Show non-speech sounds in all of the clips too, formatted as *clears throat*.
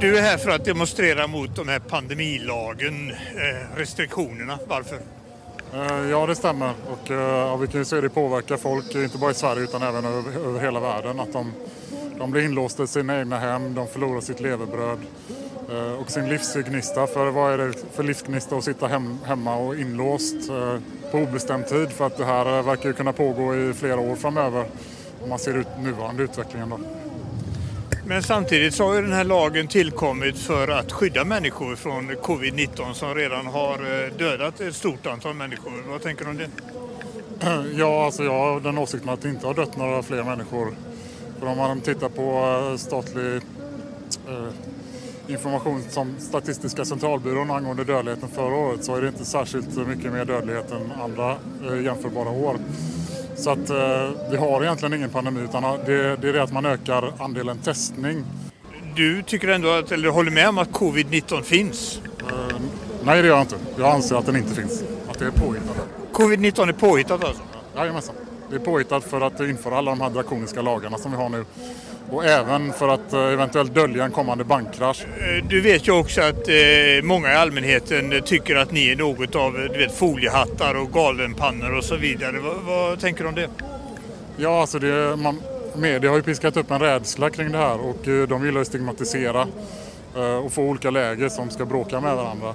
Du är här för att demonstrera mot de här pandemilagen, eh, restriktionerna. Varför? Eh, ja, det stämmer. Och eh, ja, vi kan ju se att det påverkar folk, inte bara i Sverige utan även över, över hela världen. Att de, de blir inlåsta i sina egna hem, de förlorar sitt levebröd och sin livsgnista. För vad är det för livsgnista att sitta hem, hemma och inlåst på obestämd tid? För att det här verkar ju kunna pågå i flera år framöver om man ser ut nuvarande utvecklingen. Då. Men samtidigt så har ju den här lagen tillkommit för att skydda människor från covid-19 som redan har eh, dödat ett stort antal människor. Vad tänker du om det? *clears throat* Ja, alltså jag har den åsikten att det inte har dött några fler människor. För om man tittar på eh, statlig eh, information som Statistiska centralbyrån angående dödligheten förra året så är det inte särskilt mycket mer dödlighet än andra eh, jämförbara år. Så att eh, vi har egentligen ingen pandemi utan det, det är det att man ökar andelen testning. Du tycker ändå att, eller håller med om att covid-19 finns? Eh, nej det gör jag inte. Jag anser att den inte finns. Att det är påhittat. Covid-19 är påhittat alltså? Jajamensan. Det är påhittat för att införa alla de här drakoniska lagarna som vi har nu. Och även för att eh, eventuellt dölja en kommande bankkrasch. Eh, du vet ju också att eh, många i allmänheten tycker att ni är något av du vet, foliehattar och galenpannor och så vidare. Vad, vad tänker du om det? Ja, alltså det, man, media har ju piskat upp en rädsla kring det här och de gillar att stigmatisera och få olika läger som ska bråka med varandra.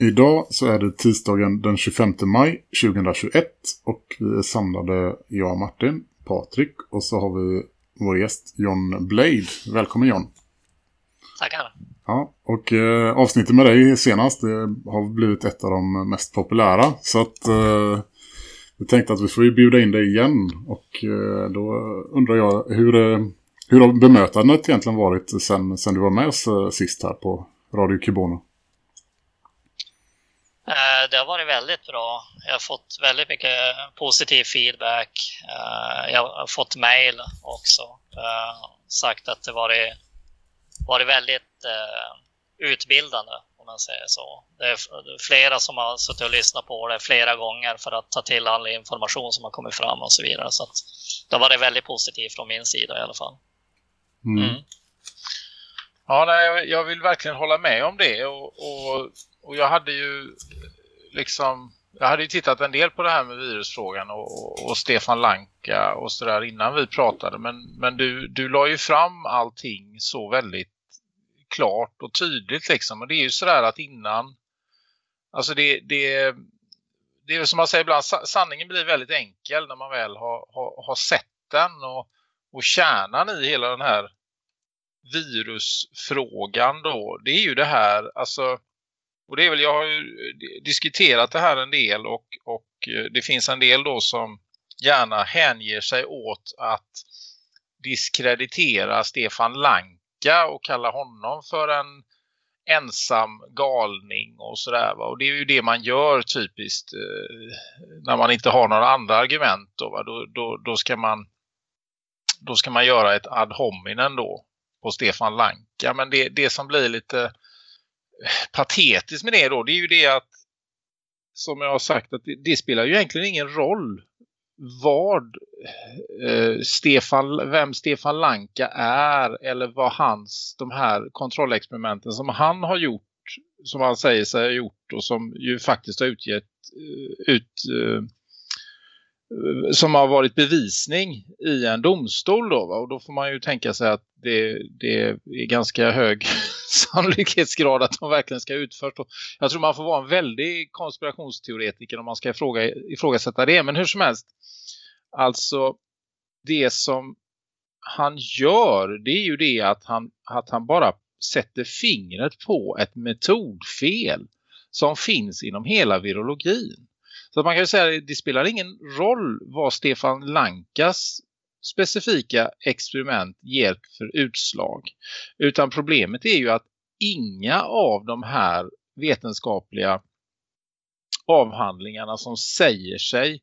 Idag så är det tisdagen den 25 maj 2021 och vi är samlade jag och Martin, Patrik och så har vi vår gäst John Blade. Välkommen John. Tackar. Ja, och eh, avsnittet med dig senast har blivit ett av de mest populära så att eh, vi tänkte att vi får bjuda in dig igen och eh, då undrar jag hur, eh, hur har bemötandet egentligen varit sen, sen du var med oss eh, sist här på Radio Kibono? Eh, det har varit väldigt bra. Jag har fått väldigt mycket positiv feedback. Eh, jag har fått mail också. Eh, sagt att det varit, varit väldigt utbildande om man säger så. Det är flera som har suttit och lyssnat på det flera gånger för att ta till all information som har kommit fram och så vidare. Så det har varit väldigt positivt från min sida i alla fall. Mm. Mm. Ja, nej, jag vill verkligen hålla med om det och, och, och jag hade ju liksom jag hade ju tittat en del på det här med virusfrågan och, och, och Stefan Lanka och sådär innan vi pratade. Men, men du, du la ju fram allting så väldigt klart och tydligt liksom. Och det är ju sådär att innan, alltså det, det, det är som man säger ibland, sanningen blir väldigt enkel när man väl har, har, har sett den och, och kärnan i hela den här virusfrågan då, det är ju det här, alltså och det är väl, jag har ju eh, diskuterat det här en del och, och eh, det finns en del då som gärna hänger sig åt att diskreditera Stefan Lanka och kalla honom för en ensam galning och sådär. Och det är ju det man gör typiskt eh, när man inte har några andra argument. Då, va? Då, då, då, ska man, då ska man göra ett ad hominem då på Stefan Lanka. Men det, det som blir lite patetiskt med det då, det är ju det att som jag har sagt att det, det spelar ju egentligen ingen roll vad eh, Stefan, vem Stefan Lanka är eller vad hans, de här kontrollexperimenten som han har gjort, som han säger sig ha gjort och som ju faktiskt har utgett eh, ut, eh, som har varit bevisning i en domstol då. Va? Och då får man ju tänka sig att det, det är ganska hög *laughs* sannolikhetsgrad att de verkligen ska utföras. Jag tror man får vara en väldig konspirationsteoretiker om man ska ifråga, ifrågasätta det. Men hur som helst, alltså det som han gör det är ju det att han, att han bara sätter fingret på ett metodfel som finns inom hela virologin. Så man kan ju säga att det spelar ingen roll vad Stefan Lankas specifika experiment ger för utslag. Utan problemet är ju att inga av de här vetenskapliga avhandlingarna som säger sig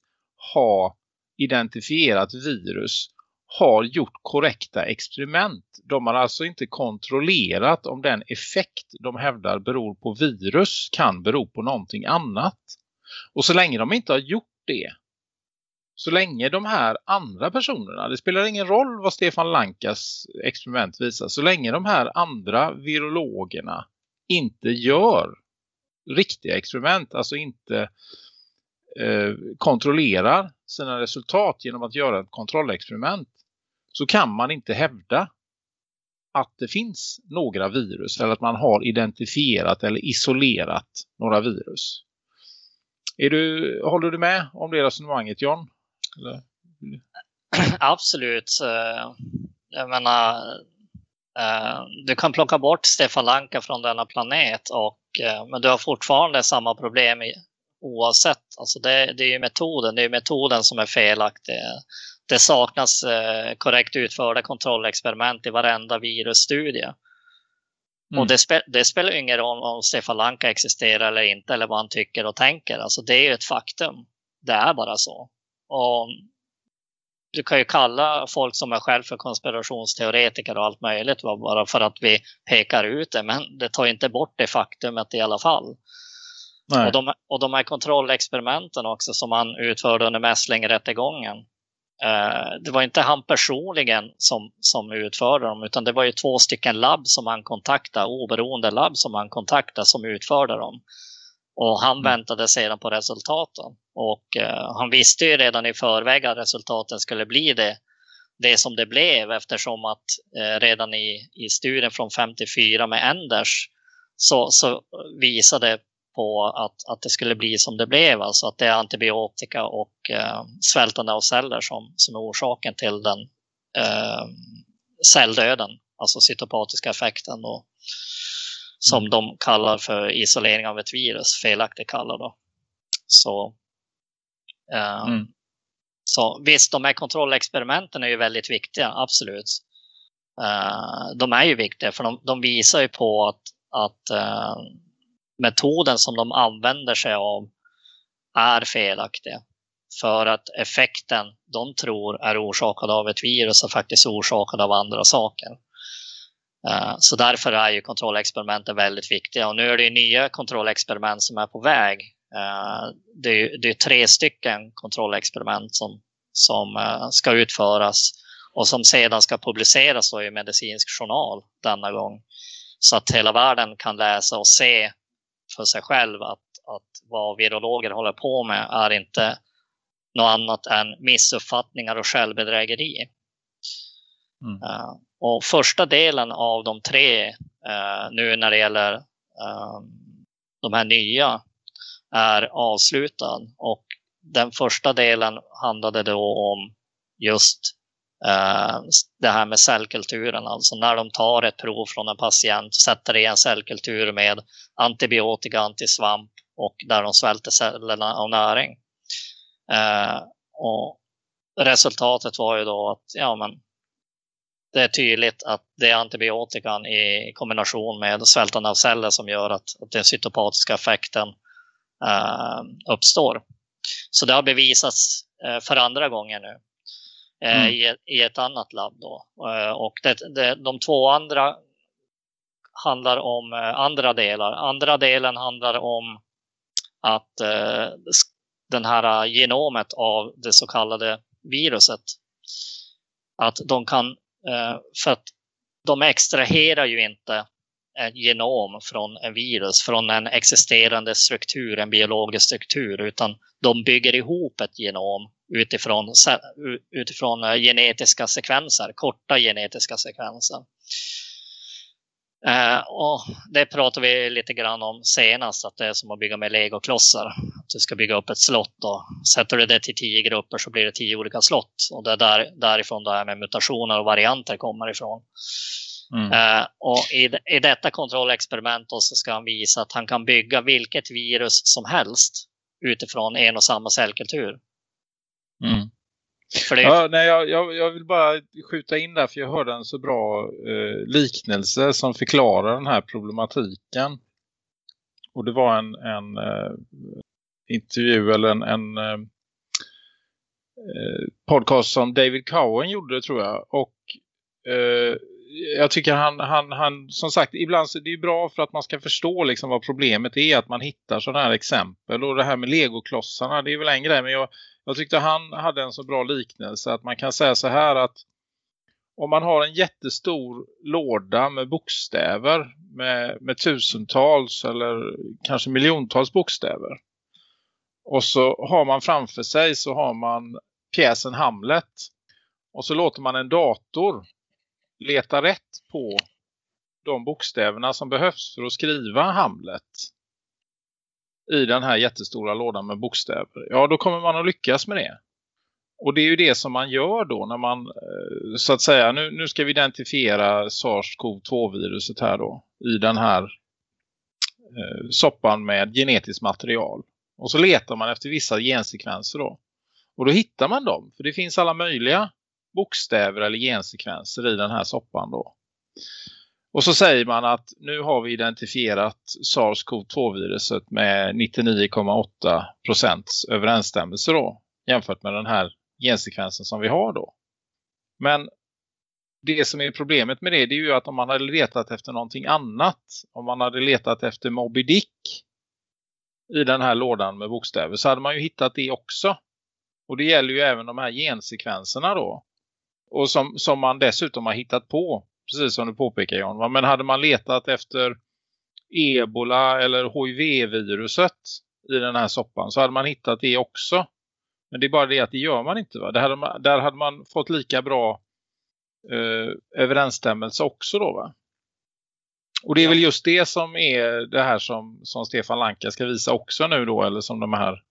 ha identifierat virus har gjort korrekta experiment. De har alltså inte kontrollerat om den effekt de hävdar beror på virus kan bero på någonting annat. Och så länge de inte har gjort det, så länge de här andra personerna, det spelar ingen roll vad Stefan Lankas experiment visar, så länge de här andra virologerna inte gör riktiga experiment, alltså inte eh, kontrollerar sina resultat genom att göra ett kontrollexperiment så kan man inte hävda att det finns några virus eller att man har identifierat eller isolerat några virus. Är du, håller du med om det resonemanget John? Eller? *clears throat* Absolut. Eh, jag menar, eh, du kan plocka bort Stefan Lanka från denna planet och, eh, men du har fortfarande samma problem oavsett. Alltså det, det är ju metoden, det är metoden som är felaktig det saknas korrekt utförda kontrollexperiment i varenda virusstudie. Mm. Och det, spe, det, spelar ingen roll om Stefan Lanka existerar eller inte eller vad han tycker och tänker. Alltså det är ju ett faktum. Det är bara så. Och du kan ju kalla folk som är själv för konspirationsteoretiker och allt möjligt bara för att vi pekar ut det. Men det tar inte bort det faktumet i alla fall. Och de, och de här kontrollexperimenten också som man utförde under mässlingrättegången. Eh, det var inte han personligen som, som utförde dem utan det var ju två stycken labb som han kontaktade, oberoende labb som han kontaktade som utförde dem. Och han mm. väntade sedan på resultaten. Och uh, han visste ju redan i förväg att resultaten skulle bli det, det som det blev eftersom att uh, redan i, i studien från 54 med Enders så, så visade på att, att det skulle bli som det blev. Alltså att det är antibiotika och eh, svältande av celler som, som är orsaken till den eh, celldöden, alltså cytopatiska effekten då, som mm. de kallar för isolering av ett virus, felaktigt kallar då. Så, eh, mm. så visst, de här kontrollexperimenten är ju väldigt viktiga, absolut. Uh, de är ju viktiga för de, de visar ju på att, att uh, metoden som de använder sig av är felaktig. För att effekten de tror är orsakad av ett virus är faktiskt orsakad av andra saker. Eh, så därför är ju kontrollexperimenten väldigt viktiga. Och nu är det nya kontrollexperiment som är på väg. Eh, det är, det är tre stycken kontrollexperiment som, som eh, ska utföras och som sedan ska publiceras i medicinsk journal denna gång. Så att hela världen kan läsa och se för sig själv att, att vad virologer håller på med är inte något annat än missuppfattningar och självbedrägeri. Mm. Uh, och första delen av de tre uh, nu när det gäller uh, de här nya är avslutad och den första delen handlade då om just Eh, det här med cellkulturen, alltså när de tar ett prov från en patient, sätter i en cellkultur med antibiotika, antisvamp och där de svälter cellerna av näring. Eh, och resultatet var ju då att ja, men det är tydligt att det är antibiotikan i kombination med svältande av celler som gör att, att den cytopatiska effekten eh, uppstår. Så det har bevisats eh, för andra gången nu. Mm. Eh, i, i, ett annat labb. Då. Eh, och det, det, de två andra handlar om eh, andra delar. Andra delen handlar om att den här genomet av det så kallade viruset, att de kan, för att de extraherar ju inte ett genom från en virus, från en existerande struktur, en biologisk struktur, utan de bygger ihop ett genom utifrån, utifrån eh, genetiska sekvenser, korta genetiska sekvenser. Uh, och det pratade vi lite grann om senast, att det är som att bygga med legoklossar. du ska bygga upp ett slott och sätter du det till tio grupper så blir det tio olika slott. Och det är där, därifrån det här med mutationer och varianter kommer ifrån. Mm. Uh, och i, i detta kontrollexperiment så ska han visa att han kan bygga vilket virus som helst utifrån en och samma cellkultur. Mm. Det... Ja, nej, jag, jag, jag, vill bara skjuta in där för jag hörde en så bra eh, liknelse som förklarar den här problematiken. Och det var en, en eh, intervju eller en, en eh, eh podcast som David Cowen gjorde tror jag. Och eh, jag tycker han, han, han, som sagt, ibland så det är bra för att man ska förstå liksom vad problemet är, att man hittar sådana här exempel. Och det här med legoklossarna, det är väl en grej, men jag, jag tyckte han hade en så bra liknelse att man kan säga så här att om man har en jättestor låda med bokstäver med, med tusentals eller kanske miljontals bokstäver. Och så har man framför sig så har man pjäsen Hamlet. Och så låter man en dator leta rätt på de bokstäverna som behövs för att skriva Hamlet i den här jättestora lådan med bokstäver. Ja, då kommer man att lyckas med det. Och det är ju det som man gör då när man eh, så att säga, nu, nu ska vi identifiera SARS-CoV-2-viruset här då i den här eh, soppan med genetiskt material. Och så letar man efter vissa gensekvenser då. Och då hittar man dem, för det finns alla möjliga bokstäver eller gensekvenser i den här soppan då. Och så säger man att nu har vi identifierat SARS-CoV-2-viruset med 99,8% överensstämmelse då jämfört med den här gensekvensen som vi har då. Men det som är problemet med det, det är ju att om man hade letat efter någonting annat, om man hade letat efter Moby Dick i den här lådan med bokstäver så hade man ju hittat det också. Och det gäller ju även de här gensekvenserna då. Och som, som man dessutom har hittat på, precis som du påpekar John. Men hade man letat efter ebola eller HIV-viruset i den här soppan så hade man hittat det också. Men det är bara det att det gör man inte va? Där hade man, där hade man fått lika bra eh, överensstämmelse också då va? Och det är väl just det som är det här som, som Stefan Lanka ska visa också nu då. Eller som de här,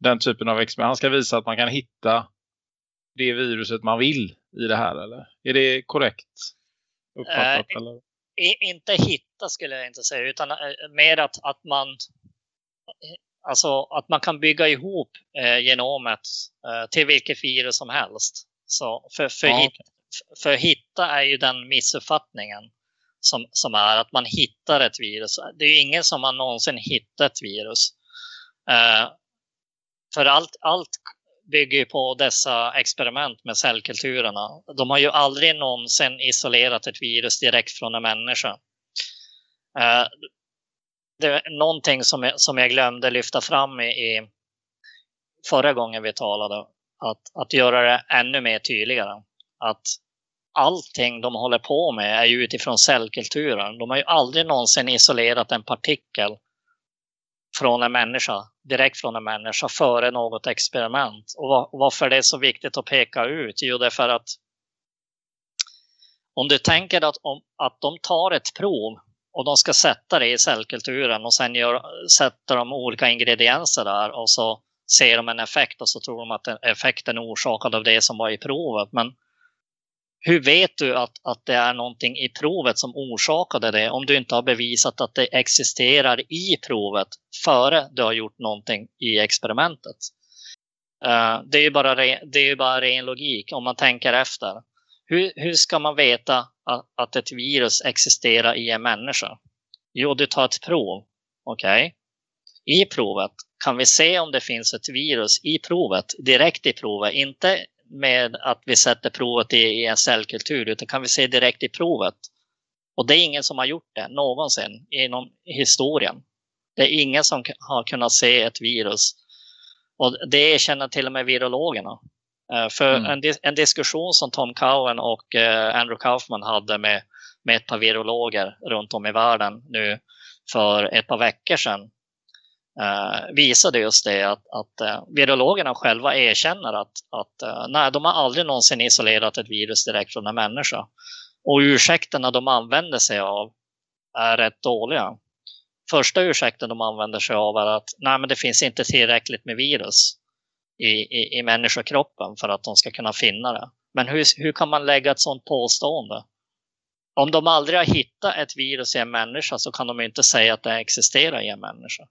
den typen av experiment. Han ska visa att man kan hitta det viruset man vill i det här eller? Är det korrekt uppfattat? Äh, eller? Inte hitta skulle jag inte säga utan äh, mer att, att man alltså att man kan bygga ihop äh, genomet äh, till vilket virus som helst. Så för, för, ja, hit, för hitta är ju den missuppfattningen som, som är att man hittar ett virus. Det är ju ingen som har någonsin hittat ett virus. Uh, för allt, allt bygger ju på dessa experiment med cellkulturerna. De har ju aldrig någonsin isolerat ett virus direkt från en människa. Eh, det är någonting som jag, som jag glömde lyfta fram i, i förra gången vi talade. Att, att göra det ännu mer tydligare. Att allting de håller på med är ju utifrån cellkulturen. De har ju aldrig någonsin isolerat en partikel från en människa, direkt från en människa före något experiment. Och varför det är så viktigt att peka ut? Jo, det är för att om du tänker att, om, att de tar ett prov och de ska sätta det i cellkulturen och sen gör, sätter de olika ingredienser där och så ser de en effekt och så tror de att effekten är orsakad av det som var i provet. Men hur vet du att, att det är någonting i provet som orsakade det om du inte har bevisat att det existerar i provet före du har gjort någonting i experimentet? Uh, det är ju bara, det är bara ren logik om man tänker efter. Hur, hur ska man veta att, att ett virus existerar i en människa? Jo, du tar ett prov. Okej. Okay. I provet kan vi se om det finns ett virus i provet, direkt i provet, inte med att vi sätter provet i, i en cellkultur utan kan vi se direkt i provet. Och det är ingen som har gjort det någonsin inom historien. Det är ingen som har kunnat se ett virus. Och det känner till och med virologerna. Uh, för mm. en, en, diskussion som Tom Cowan och uh, Andrew Kaufman hade med, med ett par virologer runt om i världen nu för ett par veckor sedan eh, visade just det att, att eh, virologerna själva erkänner att, att eh, nej, de har aldrig någonsin isolerat ett virus direkt från en människa. Och ursäkterna de använder sig av är rätt dåliga. första ursäkten de använder sig av är att nej, men det finns inte tillräckligt med virus i, i, i människokroppen för att de ska kunna finna det. Men hur, hur kan man lägga ett sådant påstående? Om de aldrig har hittat ett virus i en människa så kan de inte säga att det existerar i en människa.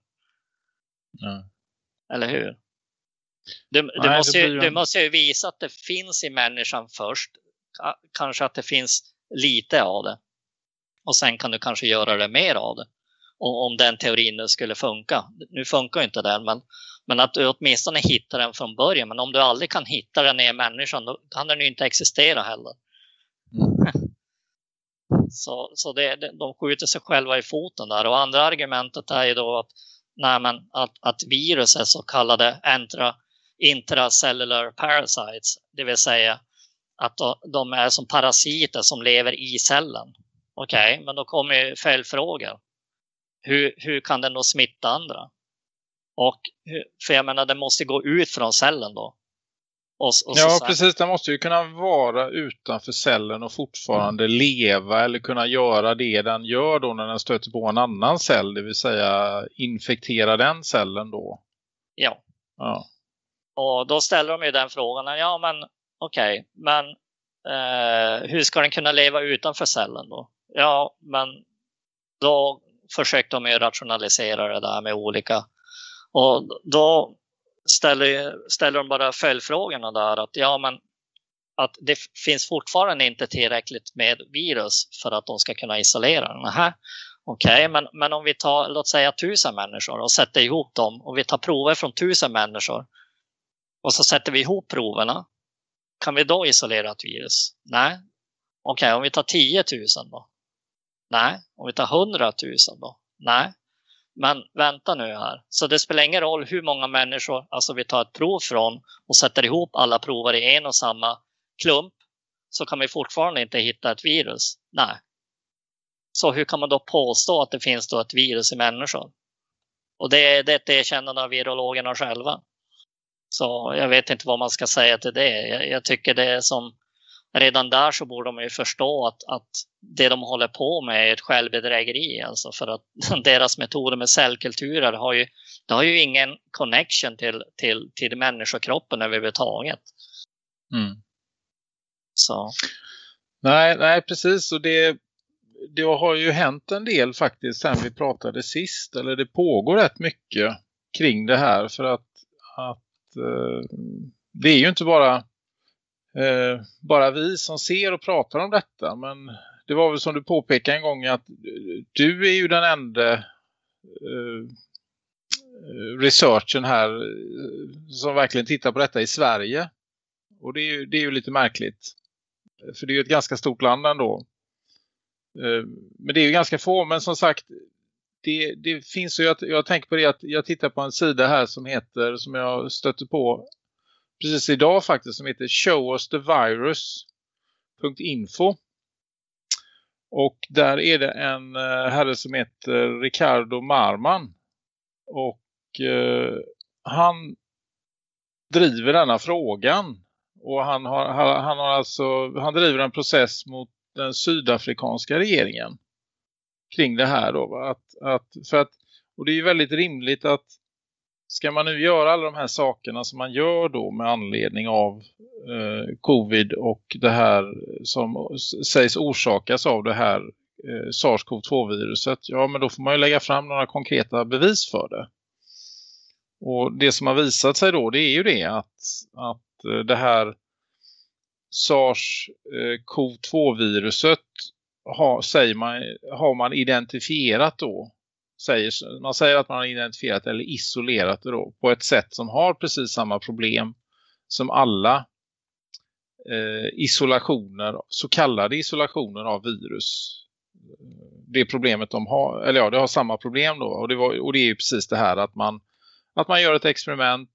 Eller hur? Du, Nej, du, måste ju, du måste ju visa att det finns i människan först. Kanske att det finns lite av det. Och sen kan du kanske göra det mer av det. Och, om den teorin nu skulle funka. Nu funkar inte den, men, men att du åtminstone hittar den från början. Men om du aldrig kan hitta den i en människa, då kan den ju inte existera heller. Mm. *laughs* Så, så det, de skjuter sig själva i foten där. Och andra argumentet är ju då att, nej, men att, att virus är så kallade intra, intracellular parasites, det vill säga att de är som parasiter som lever i cellen. Okej, okay, men då kommer ju följdfrågor. Hur, hur kan den då smitta andra? Och för jag menar, den måste gå ut från cellen då. Och, och ja, precis. Den måste ju kunna vara utanför cellen och fortfarande mm. leva eller kunna göra det den gör då när den stöter på en annan cell. Det vill säga infektera den cellen då. Ja. ja. Och då ställer de ju den frågan. Ja, men okej, okay, men eh, hur ska den kunna leva utanför cellen då? Ja, men då försökte de ju rationalisera det där med olika. Och då ställer, ställer de bara följdfrågorna där att ja, men att det finns fortfarande inte tillräckligt med virus för att de ska kunna isolera den. Okej, okay, men, men om vi tar låt säga tusen människor och sätter ihop dem och vi tar prover från tusen människor och så sätter vi ihop proverna. Kan vi då isolera ett virus? Nej. Okej, okay, om vi tar 10 000 då? Nej. Om vi tar 100 000 då? Nej. Men vänta nu här. Så det spelar ingen roll hur många människor alltså vi tar ett prov från och sätter ihop alla prover i en och samma klump så kan vi fortfarande inte hitta ett virus. Nej. Så hur kan man då påstå att det finns då ett virus i människor? Och det är ett erkännande av virologerna själva. Så jag vet inte vad man ska säga till det. Jag, jag tycker det är som redan där så borde de ju förstå att, att det de håller på med är ett självbedrägeri. Alltså för att *laughs* deras metoder med cellkulturer har ju, det har ju ingen connection till, till, till människokroppen överhuvudtaget. Mm. Så. Nej, nej, precis. Och det, det har ju hänt en del faktiskt sen vi pratade sist. Eller det pågår rätt mycket kring det här. För att, att eh, det är ju inte bara eh, bara vi som ser och pratar om detta. Men det var väl som du påpekade en gång att du är ju den enda eh, eh researchen här eh, som verkligen tittar på detta i Sverige. Och det är ju, det är ju lite märkligt. För det är ju ett ganska stort land ändå. Eh, men det är ju ganska få. Men som sagt, det, det finns ju, jag, jag tänker på det att jag tittar på en sida här som heter, som jag stötte på precis idag faktiskt som heter showusthevirus.info. Och där är det en eh, herre som heter Ricardo Marman. Och eh, han driver denna frågan. Och han har, han har alltså, han driver en process mot den sydafrikanska regeringen kring det här då. Att, att, för att, och det är ju väldigt rimligt att ska man nu göra alla de här sakerna som man gör då med anledning av eh, covid och det här som sägs orsakas av det här eh, SARS-CoV-2-viruset, ja men då får man ju lägga fram några konkreta bevis för det. Och det som har visat sig då det är ju det att, att eh, det här SARS-CoV-2-viruset eh, har, säger man, har man identifierat då säger, man säger att man har identifierat eller isolerat det då på ett sätt som har precis samma problem som alla eh, isolationer, så kallade isolationer av virus. Det problemet de har, eller ja, det har samma problem då och det, var, och det är ju precis det här att man, att man gör ett experiment,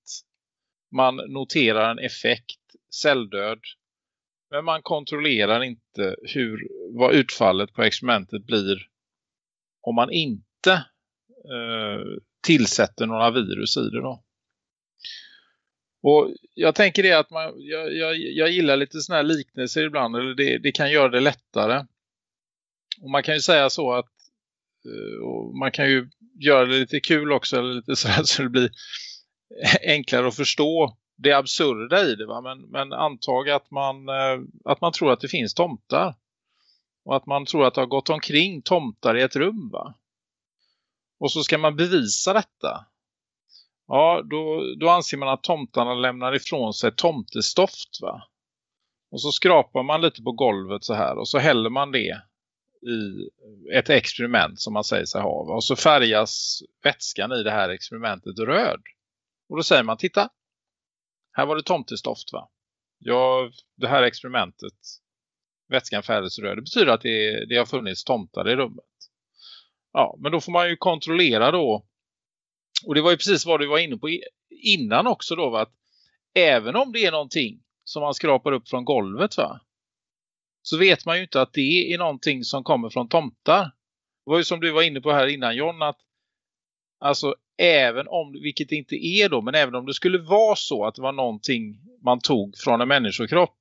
man noterar en effekt, celldöd, men man kontrollerar inte hur, vad utfallet på experimentet blir om man inte Eh, tillsätter några virus i det då. Och jag tänker det att man, jag, jag, jag gillar lite sådana här liknelser ibland. Eller det, det, kan göra det lättare. Och man kan ju säga så att eh, man kan ju göra det lite kul också eller lite *laughs* så, här, så det blir enklare att förstå det absurda i det. Va? Men, men antag att man, eh, att man tror att det finns tomtar. Och att man tror att det har gått omkring tomtar i ett rum va. Och så ska man bevisa detta. Ja, då, då anser man att tomtarna lämnar ifrån sig tomtestoft va. Och så skrapar man lite på golvet så här och så häller man det i ett experiment som man säger sig ha. Va? Och så färgas vätskan i det här experimentet röd. Och då säger man, titta, här var det tomtestoft va? Ja, det här experimentet, vätskan färgas röd. Det betyder att det, det har funnits tomtar i rummet. Ja, men då får man ju kontrollera då. Och det var ju precis vad du var inne på innan också då. Va? Att även om det är någonting som man skrapar upp från golvet va. Så vet man ju inte att det är någonting som kommer från tomtar. Det var ju som du var inne på här innan John att alltså även om, vilket det inte är då, men även om det skulle vara så att det var någonting man tog från en människokropp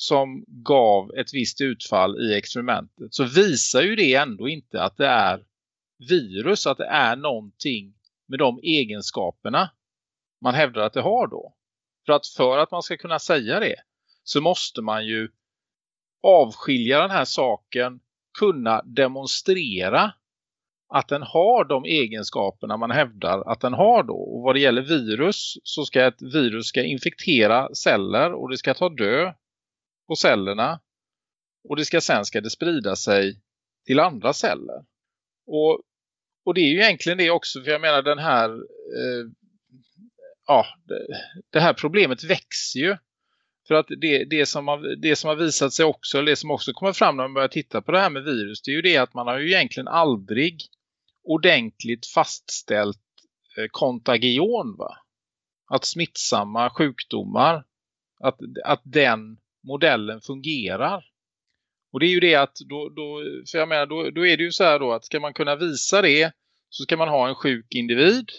som gav ett visst utfall i experimentet så visar ju det ändå inte att det är virus, att det är någonting med de egenskaperna man hävdar att det har då. För att för att man ska kunna säga det så måste man ju avskilja den här saken, kunna demonstrera att den har de egenskaperna man hävdar att den har då. Och vad det gäller virus så ska ett virus ska infektera celler och det ska ta död på cellerna. Och det ska sen ska det sprida sig till andra celler. Och, och det är ju egentligen det också för jag menar den här eh, ja, det, det, här problemet växer ju. För att det, det, som har, det som har visat sig också, eller det som också kommer fram när man börjar titta på det här med virus, det är ju det att man har ju egentligen aldrig ordentligt fastställt eh, kontagion va? Att smittsamma sjukdomar, att, att den modellen fungerar. Och det är ju det att då, då, för jag menar, då, då är det ju så här då att ska man kunna visa det så ska man ha en sjuk individ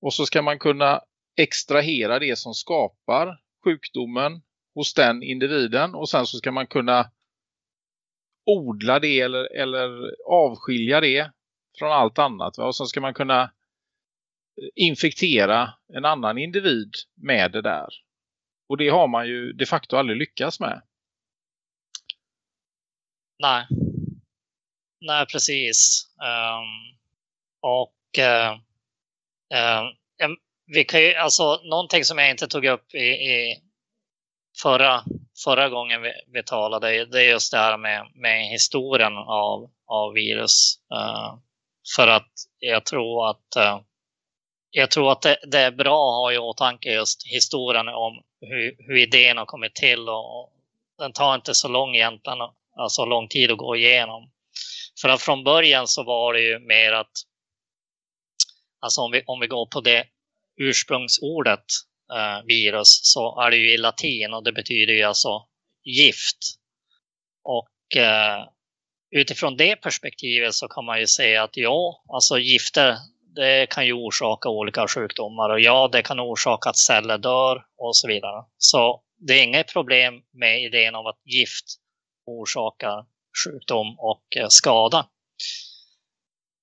och så ska man kunna extrahera det som skapar sjukdomen hos den individen och sen så ska man kunna odla det eller, eller avskilja det från allt annat. Va? Och sen ska man kunna eh, infektera en annan individ med det där. Och det har man ju de facto aldrig lyckats med. Nej. Nej, precis. Um, och uh, um, vi kan ju, alltså någonting som jag inte tog upp i, i förra, förra gången vi, vi talade, det är just det här med, med historien av, av virus. Uh, för att jag tror att uh, jag tror att det, det, är bra att ha i åtanke just historien om hur, hur idén har kommit till och den tar inte så lång egentligen, alltså lång tid att gå igenom. För att från början så var det ju mer att, alltså om vi, om vi går på det ursprungsordet eh, virus så är det ju i latin och det betyder ju alltså gift. Och eh, utifrån det perspektivet så kan man ju säga att ja, alltså gifter det kan ju orsaka olika sjukdomar och ja, det kan orsaka att celler dör och så vidare. Så det är inget problem med idén om att gift orsakar sjukdom och eh, skada.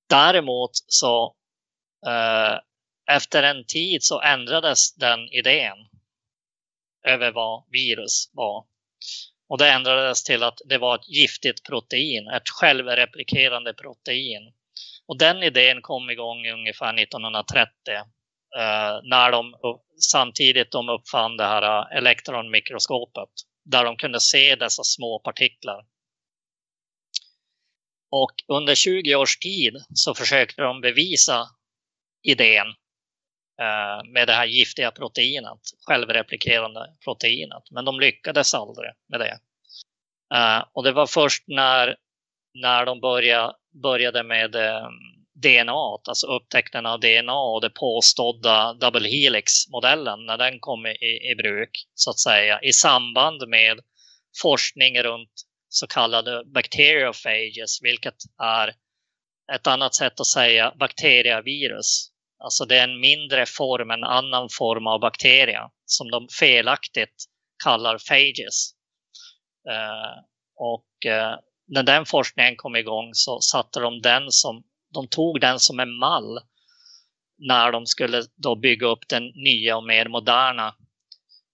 Däremot så eh, efter en tid så ändrades den idén över vad virus var. Och det ändrades till att det var ett giftigt protein, ett självreplikerande protein. Och den idén kom igång ungefär 1930 eh, när de samtidigt de uppfann det här eh, elektronmikroskopet där de kunde se dessa små partiklar. Och under 20 års tid så försökte de bevisa idén eh, med det här giftiga proteinet, självreplikerande proteinet. Men de lyckades aldrig med det. Eh, och det var först när, när de började, började med eh, DNA, alltså upptäckten av DNA och det påstådda double helix-modellen, när den kom i, i bruk så att säga i samband med forskning runt så kallade bacteriofages, vilket är ett annat sätt att säga bakterievirus. Alltså det är en mindre form, en annan form av bakterie som de felaktigt kallar phages. Uh, och uh, när den forskningen kom igång så satte de den som de tog den som en mall när de skulle då bygga upp den nya och mer moderna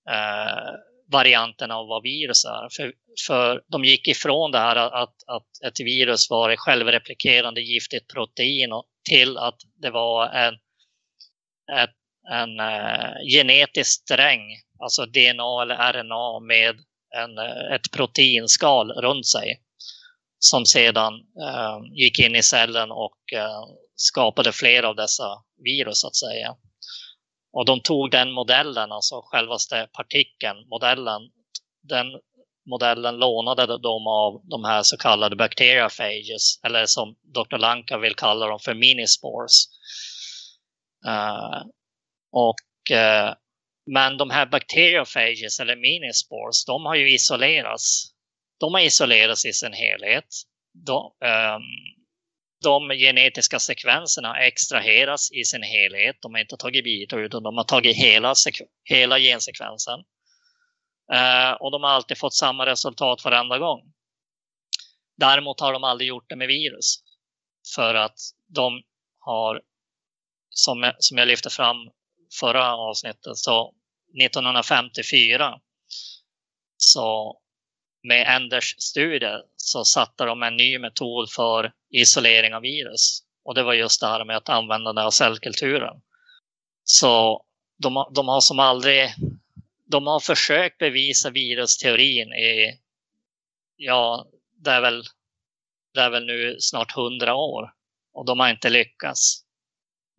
eh, varianten av vad virus är. För, för de gick ifrån det här att, att ett virus var ett självreplikerande giftigt protein till att det var en, ett, en eh, genetisk sträng, alltså DNA eller RNA med en, eh, ett proteinskal runt sig som sedan eh, gick in i cellen och eh, skapade fler av dessa virus så att säga. Och de tog den modellen, alltså självaste partikeln, modellen, den modellen lånade de av de här så kallade bacteriophages, eller som Dr. Lanka vill kalla dem för minispores. Uh, och, uh, men de här bacteriophages eller minispores, de har ju isolerats. De har isolerats i sin helhet. De, um, de genetiska sekvenserna extraheras i sin helhet. De har inte tagit bitar utan de har tagit hela, hela gensekvensen. Uh, och de har alltid fått samma resultat varenda gång. Däremot har de aldrig gjort det med virus. För att de har, som, som jag lyfte fram förra avsnittet, så 1954 så med Enders studie så satte de en ny metod för isolering av virus. Och det var just det här med att använda den av cellkulturen. Så de, de har som aldrig, de har försökt bevisa virusteorin i, ja, det är väl, det är väl nu snart hundra år. Och de har inte lyckats.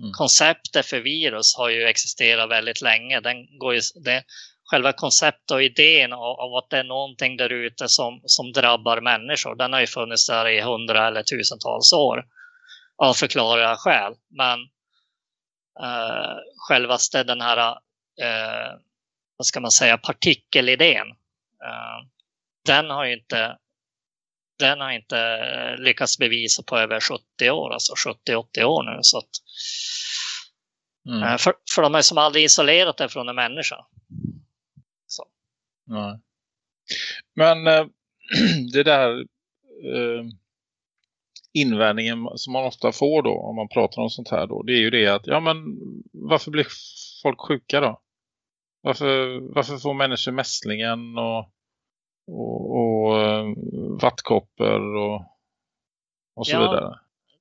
Mm. Konceptet för virus har ju existerat väldigt länge. Den går ju, det, själva konceptet och idén av, att det är någonting där ute som, som drabbar människor, den har ju funnits där i hundra eller tusentals år av förklarliga skäl. Men eh, självaste den här, eh, vad ska man säga, partikelidén, eh, den har ju inte den har inte lyckats bevisa på över 70 år, alltså 70-80 år nu. Så att, mm. Eh, för, för de är som aldrig isolerat det från en människa. Nej. Men äh, *clears throat* det där äh, invändningen som man ofta får då om man pratar om sånt här då. Det är ju det att, ja men varför blir folk sjuka då? Varför, varför får människor mässlingen och, och, och äh, vattkoppor och, och så ja, vidare?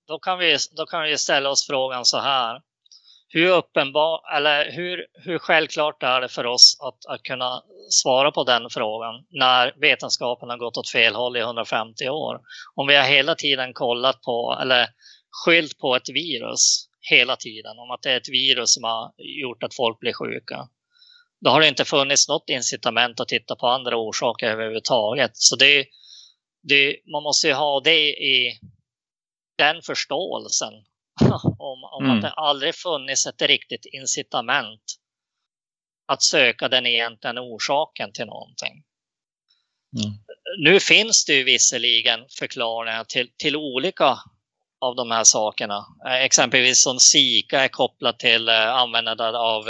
Då kan, vi, då kan vi ställa oss frågan så här hur uppenbar eller hur, hur självklart är det för oss att, att kunna svara på den frågan när vetenskapen har gått åt fel håll i 150 år? Om vi har hela tiden kollat på eller skyllt på ett virus hela tiden om att det är ett virus som har gjort att folk blir sjuka. Då har det inte funnits något incitament att titta på andra orsaker överhuvudtaget. Så det, det, man måste ju ha det i den förståelsen *laughs* om, om mm. att det aldrig funnits ett riktigt incitament att söka den egentligen orsaken till någonting. Mm. Nu finns det ju visserligen förklaringar till, till olika av de här sakerna. Exempelvis som Zika är kopplat till eh, användandet av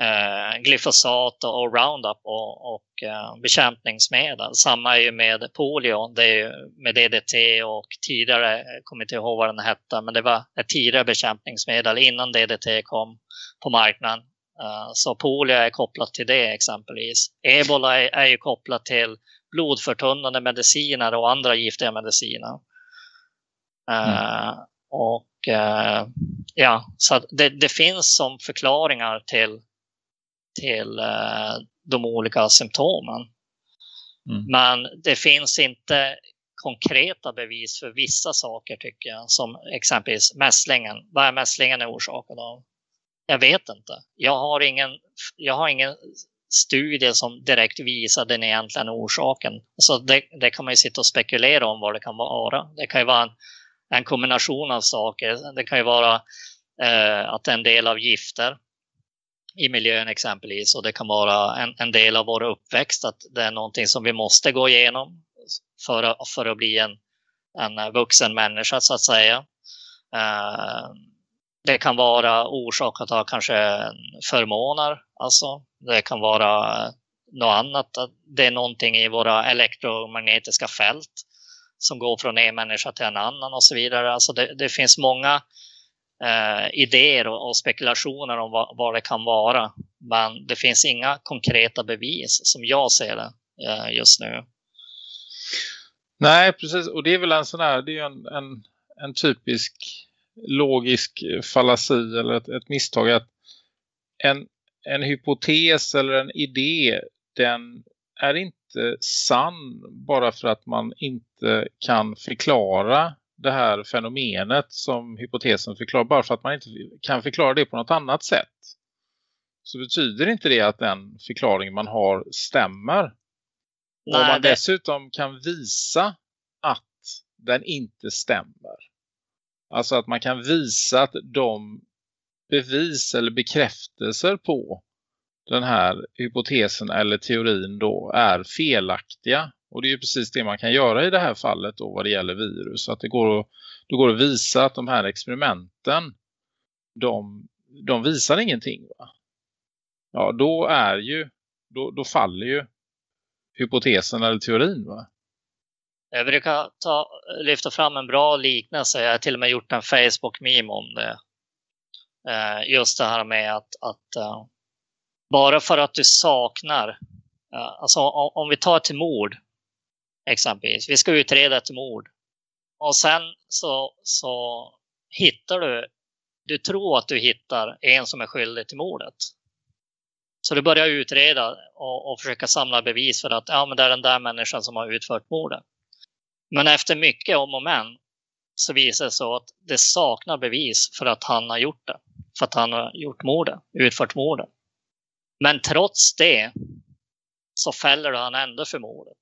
eh, eh, glyfosat och Roundup och, och eh, bekämpningsmedel. Samma är ju med polio, det är med DDT och tidigare, jag kommer inte ihåg vad den hette, men det var ett tidigare bekämpningsmedel innan DDT kom på marknaden. Eh, så polio är kopplat till det exempelvis. Ebola är, är ju kopplat till blodförtunnande mediciner och andra giftiga mediciner. Eh, mm. Och uh, ja, så det, det, finns som förklaringar till till eh, de olika symptomen. Mm. Men det finns inte konkreta bevis för vissa saker tycker jag, som exempelvis mässlingen. Vad är mässlingen orsakad av? Jag vet inte. Jag har ingen, jag har ingen studie som direkt visar den egentligen orsaken. Så det, det, kan man ju sitta och spekulera om vad det kan vara. Det kan ju vara en, en kombination av saker. Det kan ju vara eh, att är en del av gifter i miljön exempelvis och det kan vara en, en, del av vår uppväxt att det är någonting som vi måste gå igenom för, för att bli en, en vuxen människa så att säga. Eh, det kan vara orsakat av kanske förmåner, alltså det kan vara något annat. Det är någonting i våra elektromagnetiska fält som går från en människa till en annan och så vidare. Alltså det, det finns många eh, idéer och, och, spekulationer om vad, vad, det kan vara. Men det finns inga konkreta bevis som jag ser det eh, just nu. Nej, precis. Och det är väl en sån här, det är en, en, en typisk logisk fallasi eller ett, ett misstag att en, en hypotes eller en idé den är inte sann bara för att man inte kan förklara det här fenomenet som hypotesen förklarar bara för att man inte kan förklara det på något annat sätt så betyder inte det att den förklaring man har stämmer. Nej, Om man det... dessutom kan visa att den inte stämmer. Alltså att man kan visa att de bevis eller bekräftelser på den här hypotesen eller teorin då är felaktiga. Och det är ju precis det man kan göra i det här fallet då vad det gäller virus. Att det går att, det går att visa att de här experimenten de, de visar ingenting va? Ja då är ju då, då faller ju hypotesen eller teorin va? Jag brukar ta, lyfta fram en bra liknelse. Jag har till och med gjort en Facebook-meme om det. Eh, just det här med att, att uh, bara för att du saknar, uh, alltså om, om, vi tar till mord exempelvis, vi ska utreda ett mord och sen så, så hittar du, du tror att du hittar en som är skyldig till mordet. Så du börjar utreda och, och försöka samla bevis för att ja, men det är den där människan som har utfört mordet. Men efter mycket om och men så visar det sig att det saknar bevis för att han har gjort det. För att han har gjort mordet, utfört mordet. Men trots det så fäller du han ändå för mordet.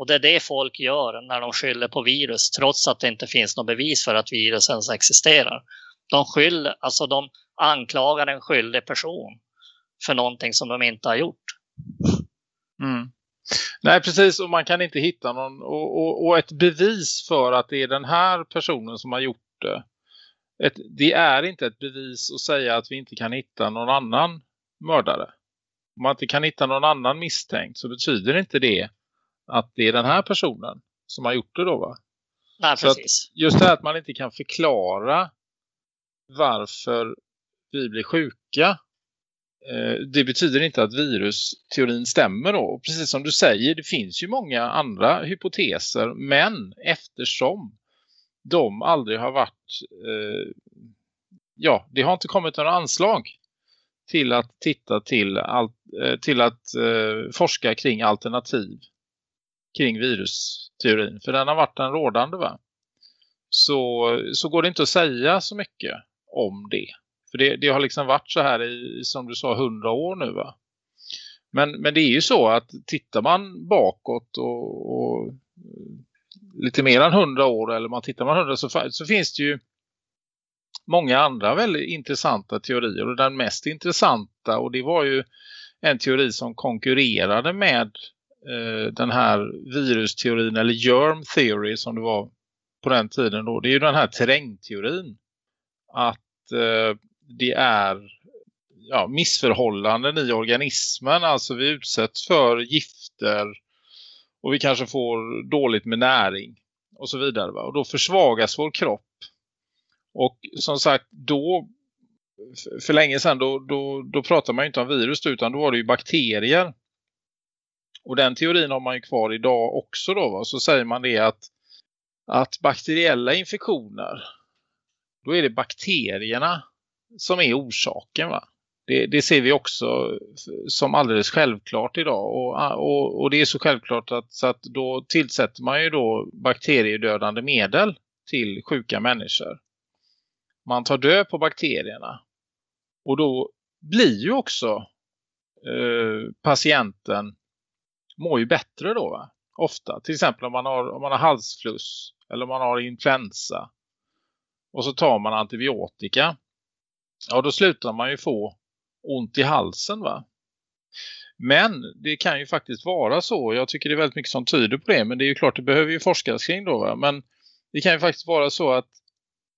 Och det är det folk gör när de skyller på virus trots att det inte finns något bevis för att virus ens existerar. De skyller, alltså de anklagar en skyldig person för någonting som de inte har gjort. Mm. Nej, precis. Och man kan inte hitta någon... Och, och, och, ett bevis för att det är den här personen som har gjort det. Ett, det är inte ett bevis att säga att vi inte kan hitta någon annan mördare. Om man inte kan hitta någon annan misstänkt så betyder inte det att det är den här personen som har gjort det då va? Nej, precis. just det här att man inte kan förklara varför vi blir sjuka Eh, det betyder inte att virusteorin stämmer då. Precis som du säger, det finns ju många andra hypoteser. Men eftersom de aldrig har varit... Eh, ja, det har inte kommit några anslag till att titta till, eh, till att forska kring alternativ kring virusteorin. För den har varit den rådande va? Så, så går det inte att säga så mycket om det. För det, det, har liksom varit så här i, som du sa, hundra år nu va? Men, men det är ju så att tittar man bakåt och, och lite mer än hundra år eller man tittar man hundra så, så finns det ju många andra väldigt intressanta teorier och den mest intressanta och det var ju en teori som konkurrerade med Eh, den här virusteorin eller germ theory som det var på den tiden då. Det är ju den här terrängteorin att eh, det är ja, missförhållanden i organismen. Alltså vi utsätts för gifter och vi kanske får dåligt med näring och så vidare. Va? Och då försvagas vår kropp. Och som sagt, då för länge sedan då, då, då pratar man ju inte om virus utan då var det ju bakterier. Och den teorin har man ju kvar idag också då. Va? Så säger man det att, att bakteriella infektioner då är det bakterierna som är orsaken va. Det, det, ser vi också som alldeles självklart idag och, och, och, det är så självklart att, så att då tillsätter man ju då bakteriedödande medel till sjuka människor. Man tar död på bakterierna och då blir ju också eh, patienten mår ju bättre då va? Ofta. Till exempel om man har, om man har halsfluss eller om man har influensa och så tar man antibiotika ja då slutar man ju få ont i halsen va. Men det kan ju faktiskt vara så. Jag tycker det är väldigt mycket som tyder på det. Men det är ju klart det behöver ju forskas kring då va. Men det kan ju faktiskt vara så att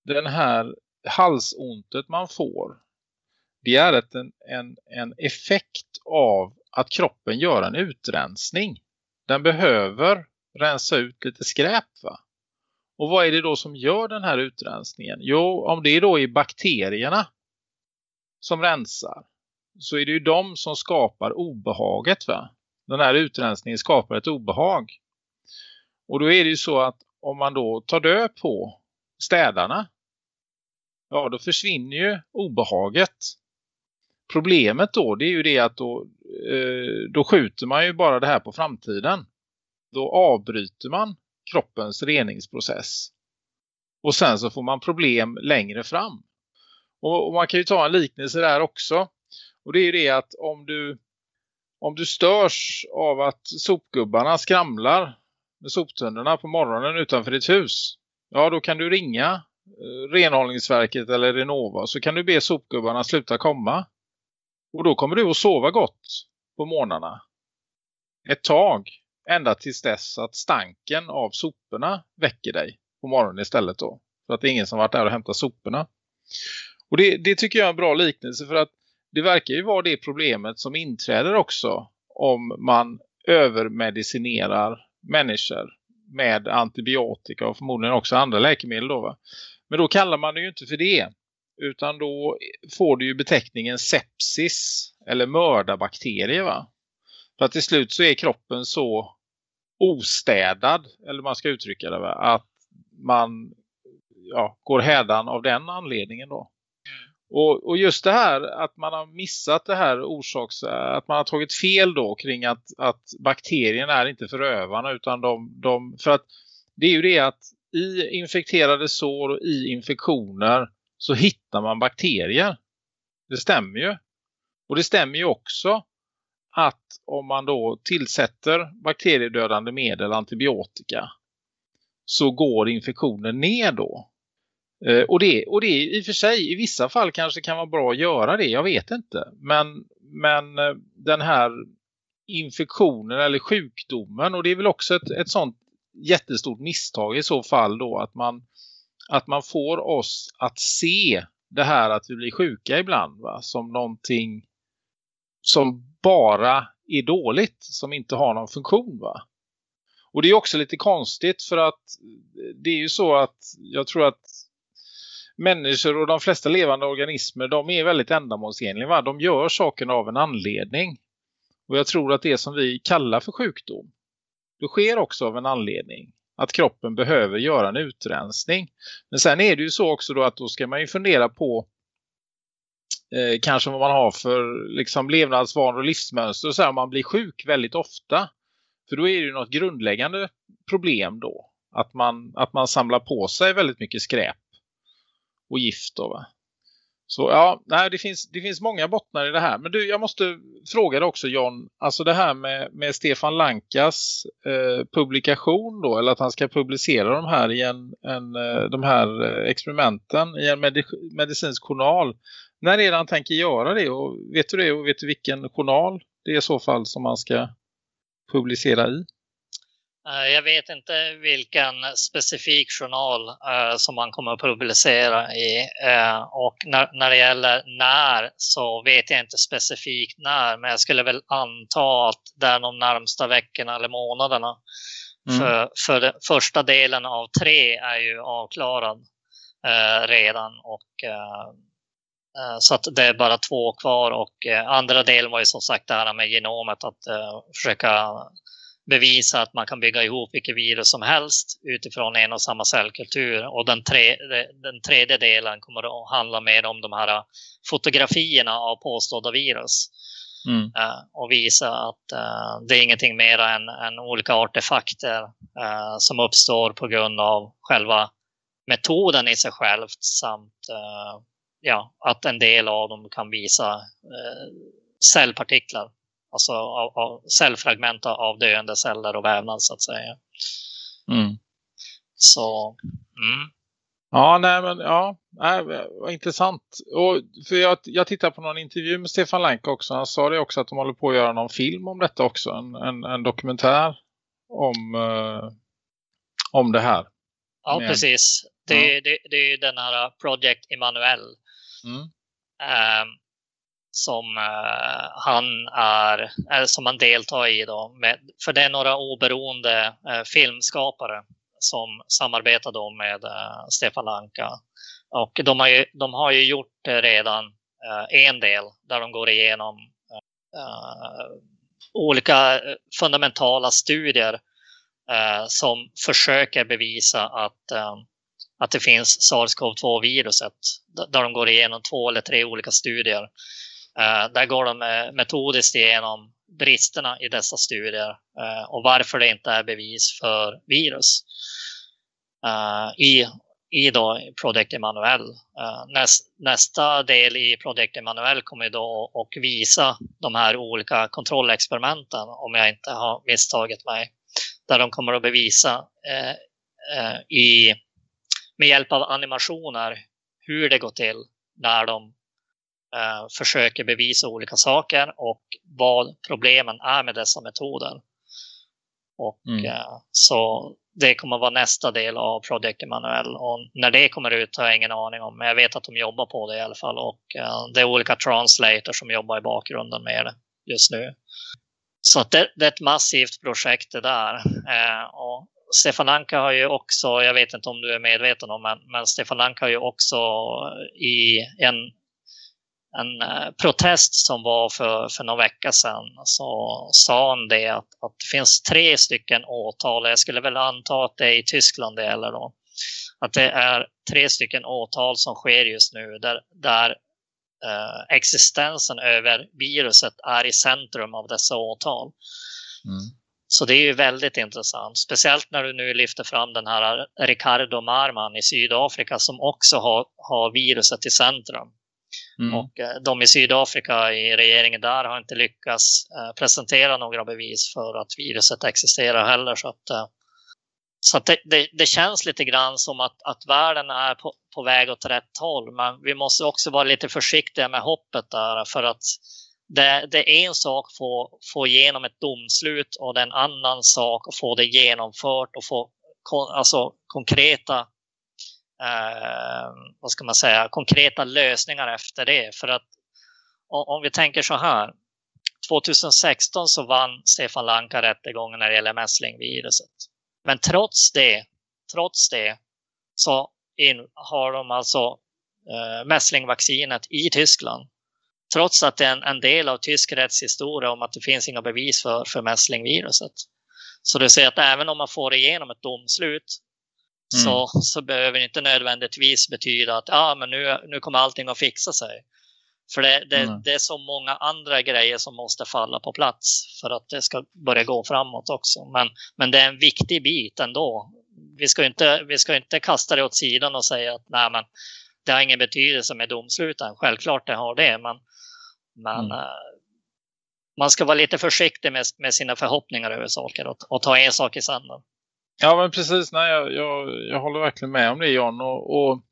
den här halsontet man får. Det är ett, en, en, en effekt av att kroppen gör en utrensning. Den behöver rensa ut lite skräp va. Och vad är det då som gör den här utrensningen? Jo, om det då är bakterierna som rensar så är det ju de som skapar obehaget va? Den här utrensningen skapar ett obehag. Och då är det ju så att om man då tar död på städarna ja då försvinner ju obehaget. Problemet då det är ju det att då, Eh, då skjuter man ju bara det här på framtiden. Då avbryter man kroppens reningsprocess. Och sen så får man problem längre fram. Och, och man kan ju ta en liknelse där också. Och det är ju det att om du, om du störs av att sopgubbarna skramlar med soptunnorna på morgonen utanför ditt hus. Ja, då kan du ringa eh, renhållningsverket eller Renova så kan du be sopgubbarna sluta komma. Och då kommer du att sova gott på morgnarna. Ett tag. Ända tills dess att stanken av soporna väcker dig på morgonen istället då. För att det är ingen som varit där och hämtat soporna. Och det, det tycker jag är en bra liknelse för att det verkar ju vara det problemet som inträder också om man övermedicinerar människor med antibiotika och förmodligen också andra läkemedel då va. Men då kallar man det ju inte för det. Utan då får du ju beteckningen sepsis eller mördarbakterier va. För att till slut så är kroppen så ostädad, eller man ska uttrycka det va, att man ja, går hädan av den anledningen då. Och, och, just det här att man har missat det här orsaks, att man har tagit fel då kring att, att bakterierna är inte förövarna utan de, de, för att det är ju det att i infekterade sår och i infektioner så hittar man bakterier. Det stämmer ju. Och det stämmer ju också att om man då tillsätter bakteriedödande medel, antibiotika, så går infektionen ner då. Eh, och, det, och det i och för sig, i vissa fall kanske kan vara bra att göra det, jag vet inte. Men, men eh, den här infektionen eller sjukdomen, och det är väl också ett, ett sånt jättestort misstag i så fall då att man, att man får oss att se det här att vi blir sjuka ibland va? som någonting som bara är dåligt, som inte har någon funktion va. Och det är också lite konstigt för att det är ju så att jag tror att människor och de flesta levande organismer de är väldigt ändamålsenliga. Va? De gör saken av en anledning. Och jag tror att det som vi kallar för sjukdom det sker också av en anledning. Att kroppen behöver göra en utrensning. Men sen är det ju så också då att då ska man ju fundera på eh, kanske vad man har för liksom levnadsvanor och livsmönster. Och så här, om man blir sjuk väldigt ofta. För då är det ju något grundläggande problem då. Att man, att man samlar på sig väldigt mycket skräp och gift då va. Så ja, nej, det, finns, det finns många bottnar i det här. Men du, jag måste fråga dig också John. Alltså det här med, med Stefan Lankas eh, publikation då. Eller att han ska publicera de här, i en, en, eh, de här eh, experimenten i en medic medicinsk journal. När är det han tänker göra det? Och vet du det? Och vet du vilken journal det är i så fall som man ska publicera i? Eh, jag vet inte vilken specifik journal uh, som man kommer att publicera i. Uh, och när, när det gäller när så vet jag inte specifikt när. Men jag skulle väl anta att det är de närmsta veckorna eller månaderna. Mm. För, för den första delen av tre är ju avklarad uh, redan. Och, så att det är bara två kvar. Och andra delen var ju som sagt det här med genomet. Att försöka bevisa att man kan bygga ihop vilket virus som helst utifrån en och samma cellkultur. Och den, tre, den tredje delen kommer att handla mer om de här fotografierna av påstådda virus. Mm. Uh, och visa att uh, det är ingenting mer än, än olika artefakter uh, som uppstår på grund av själva metoden i sig självt samt ja, att en del av dem kan visa cellpartiklar Alltså av, av cellfragment av döende celler och vävnad så att säga. Mm. Så, mm. Ja, nej men ja, nej, vad intressant. Och för jag, jag tittade på någon intervju med Stefan Lanka också. Han sa det också att de håller på att göra någon film om detta också. En, en, en dokumentär om, eh, om det här. Ja, med, precis. Det, ja. Det, det, är ju den här Project Emanuel. Mm. Um, som eh, han är, eh, som han deltar i då. Med, för det är några oberoende eh, filmskapare som samarbetar då med Stefan Lanka. Och de har ju, de har ju gjort redan en del där de går igenom olika fundamentala studier som försöker bevisa att, att det finns SARS-CoV-2-viruset. Där de går igenom två eller tre olika studier. Eh, där går de metodiskt igenom bristerna i dessa studier eh, och varför det inte är bevis för virus eh, i, i då Project Emanuel. Näst, nästa del i Project Emanuel kommer då att visa de här olika kontrollexperimenten om jag inte har misstagit mig. Där de kommer att bevisa i, med hjälp av animationer hur det går till när de eh, försöker bevisa olika saker och vad problemen är med dessa metoder. Och mm. eh, så det kommer vara nästa del av Project Emanuel och när det kommer ut har jag ingen aning om, men jag vet att de jobbar på det i alla fall och eh, det är olika translators som jobbar i bakgrunden med det just nu. Så det, det, är ett massivt projekt det där. Eh, och Stefan Anka har ju också, jag vet inte om du är medveten om, men, men Stefan Anka har ju också i en en eh, protest som var för, för några veckor sedan så sa han det att, att det finns tre stycken åtal. Jag skulle väl anta att det är i Tyskland det gäller då. Att det är tre stycken åtal som sker just nu där, där eh, existensen över viruset är i centrum av dessa åtal. Mm. Så det är ju väldigt intressant, speciellt när du nu lyfter fram den här Ricardo Marman i Sydafrika som också har, har viruset i centrum. Mm. Och eh, de i Sydafrika, i regeringen där, har inte lyckats eh, presentera några bevis för att viruset existerar heller. Så att, eh, så att det, det, det, känns lite grann som att, att världen är på, på väg åt rätt håll. Men vi måste också vara lite försiktiga med hoppet där. För att det, det är en sak att få, få igenom ett domslut och det är en annan sak att få det genomfört och få alltså, konkreta eh, vad ska man säga, konkreta lösningar efter det. För att om vi tänker så här. 2016 så vann Stefan Lanka rättegången när det gäller mässlingviruset. Men trots det, trots det så in, har de alltså eh, mässlingvaccinet i Tyskland. Trots att det är en, en, del av tysk rättshistoria om att det finns inga bevis för, för mässlingviruset. Så det säger att även om man får igenom ett domslut Mm. så, så behöver det inte nödvändigtvis betyda att ah, men nu, nu kommer allting att fixa sig. För det, det, mm. det, är så många andra grejer som måste falla på plats för att det ska börja gå framåt också. Men, men det är en viktig bit ändå. Vi ska inte, vi ska inte kasta det åt sidan och säga att nej, men det har ingen betydelse med domsluten. Självklart det har det, men, men mm. uh, man ska vara lite försiktig med, med sina förhoppningar över saker och, och ta en sak i sänder. Ja men precis, nej, jag, jag, jag håller verkligen med om det John. Och, och,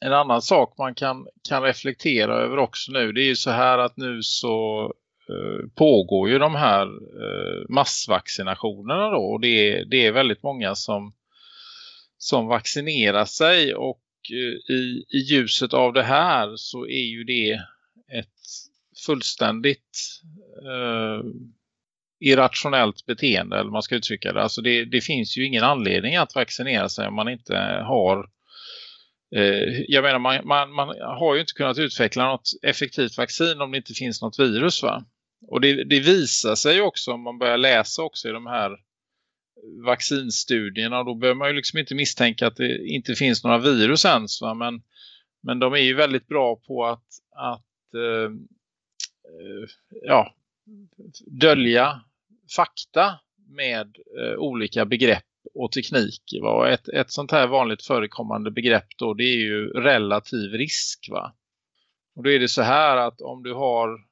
en annan sak man kan, kan reflektera över också nu det är ju så här att nu så eh, pågår ju de här eh, massvaccinationerna då. Och det är, det är väldigt många som, som vaccinerar sig och eh, i, i ljuset av det här så är ju det ett fullständigt eh, irrationellt beteende eller man ska uttrycka det. Alltså det, det finns ju ingen anledning att vaccinera sig om man inte har eh, jag menar man, man, man, har ju inte kunnat utveckla något effektivt vaccin om det inte finns något virus va. Och det, det visar sig också om man börjar läsa också i de här vaccinstudierna då behöver man ju liksom inte misstänka att det inte finns några virus ens va? Men, men de är ju väldigt bra på att, att eh, eh ja, dölja fakta med eh, olika begrepp och teknik. Va? Ett, ett sånt här vanligt förekommande begrepp då det är ju relativ risk va. Och då är det så här att om du har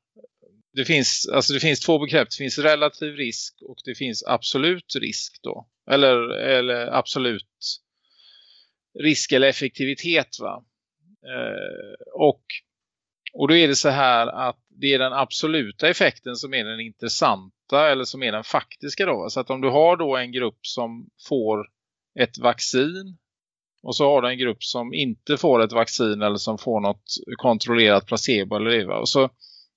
det finns, alltså det finns två begrepp. Det finns relativ risk och det finns absolut risk då. Eller, eller absolut risk eller effektivitet va. Eh, och, och då är det så här att det är den absoluta effekten som är den intressanta eller som är den faktiska då. Så att om du har då en grupp som får ett vaccin och så har du en grupp som inte får ett vaccin eller som får något kontrollerat placebo eller det. Och så,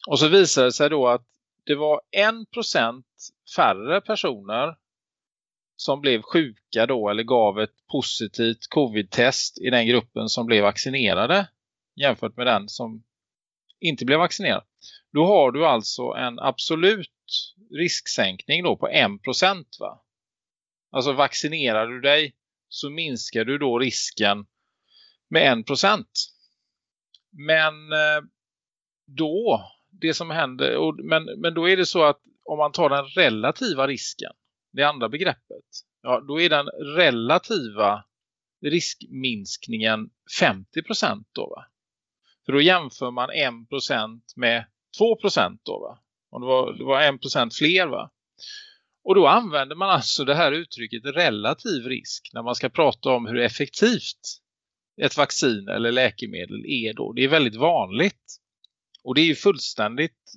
och så visar det sig då att det var en procent färre personer som blev sjuka då eller gav ett positivt covid-test i den gruppen som blev vaccinerade jämfört med den som inte blev vaccinerad. Då har du alltså en absolut risksänkning då på 1% va? Alltså vaccinerar du dig så minskar du då risken med 1%. Men eh, då, det som händer, och, men, men då är det så att om man tar den relativa risken, det andra begreppet, ja, då är den relativa riskminskningen 50% då va? För då jämför man 1% med 2% då va? Och det var, det var 1% fler va? Och då använder man alltså det här uttrycket relativ risk när man ska prata om hur effektivt ett vaccin eller läkemedel är då. Det är väldigt vanligt. Och det är ju fullständigt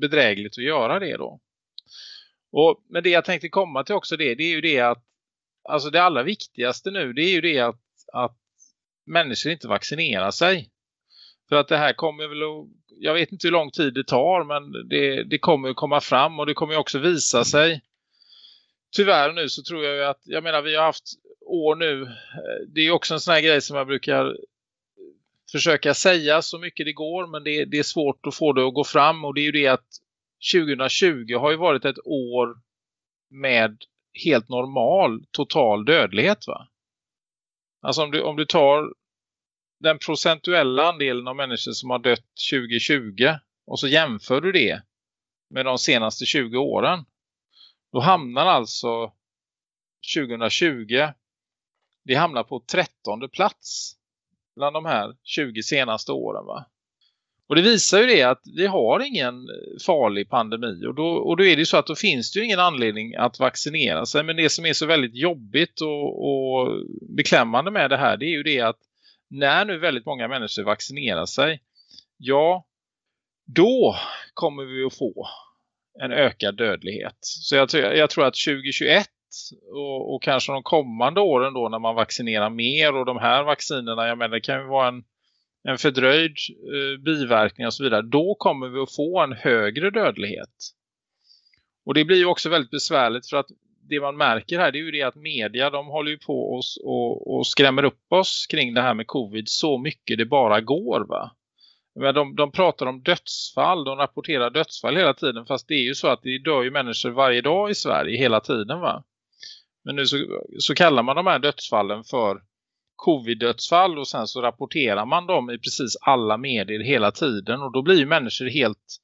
bedrägligt att göra det då. Och, men det jag tänkte komma till också det, det är ju det att alltså det allra viktigaste nu det är ju det att, att människor inte vaccinerar sig. För att det här kommer väl att, jag vet inte hur lång tid det tar men det, det kommer att komma fram och det kommer också visa sig. Tyvärr nu så tror jag ju att, jag menar vi har haft år nu, det är också en sån här grej som jag brukar försöka säga så mycket det går men det, det är svårt att få det att gå fram och det är ju det att 2020 har ju varit ett år med helt normal total dödlighet va? Alltså om du, om du tar den procentuella andelen av människor som har dött 2020 och så jämför du det med de senaste 20 åren. Då hamnar alltså 2020 det hamnar på 13 plats bland de här 20 senaste åren va. Och det visar ju det att vi har ingen farlig pandemi och då, och då är det ju så att då finns det ju ingen anledning att vaccinera sig. Men det som är så väldigt jobbigt och, och beklämmande med det här det är ju det att när nu väldigt många människor vaccinerar sig, ja, då kommer vi att få en ökad dödlighet. Så jag, jag tror att 2021 och, och, kanske de kommande åren då när man vaccinerar mer och de här vaccinerna, jag menar det kan ju vara en, en fördröjd eh, biverkning och så vidare. Då kommer vi att få en högre dödlighet. Och det blir ju också väldigt besvärligt för att det man märker här det är ju det att media de håller ju på oss och, och skrämmer upp oss kring det här med covid så mycket det bara går va. Men de, de pratar om dödsfall, de rapporterar dödsfall hela tiden fast det är ju så att det dör ju människor varje dag i Sverige hela tiden va. Men nu så, så kallar man de här dödsfallen för covid-dödsfall och sen så rapporterar man dem i precis alla medier hela tiden och då blir ju människor helt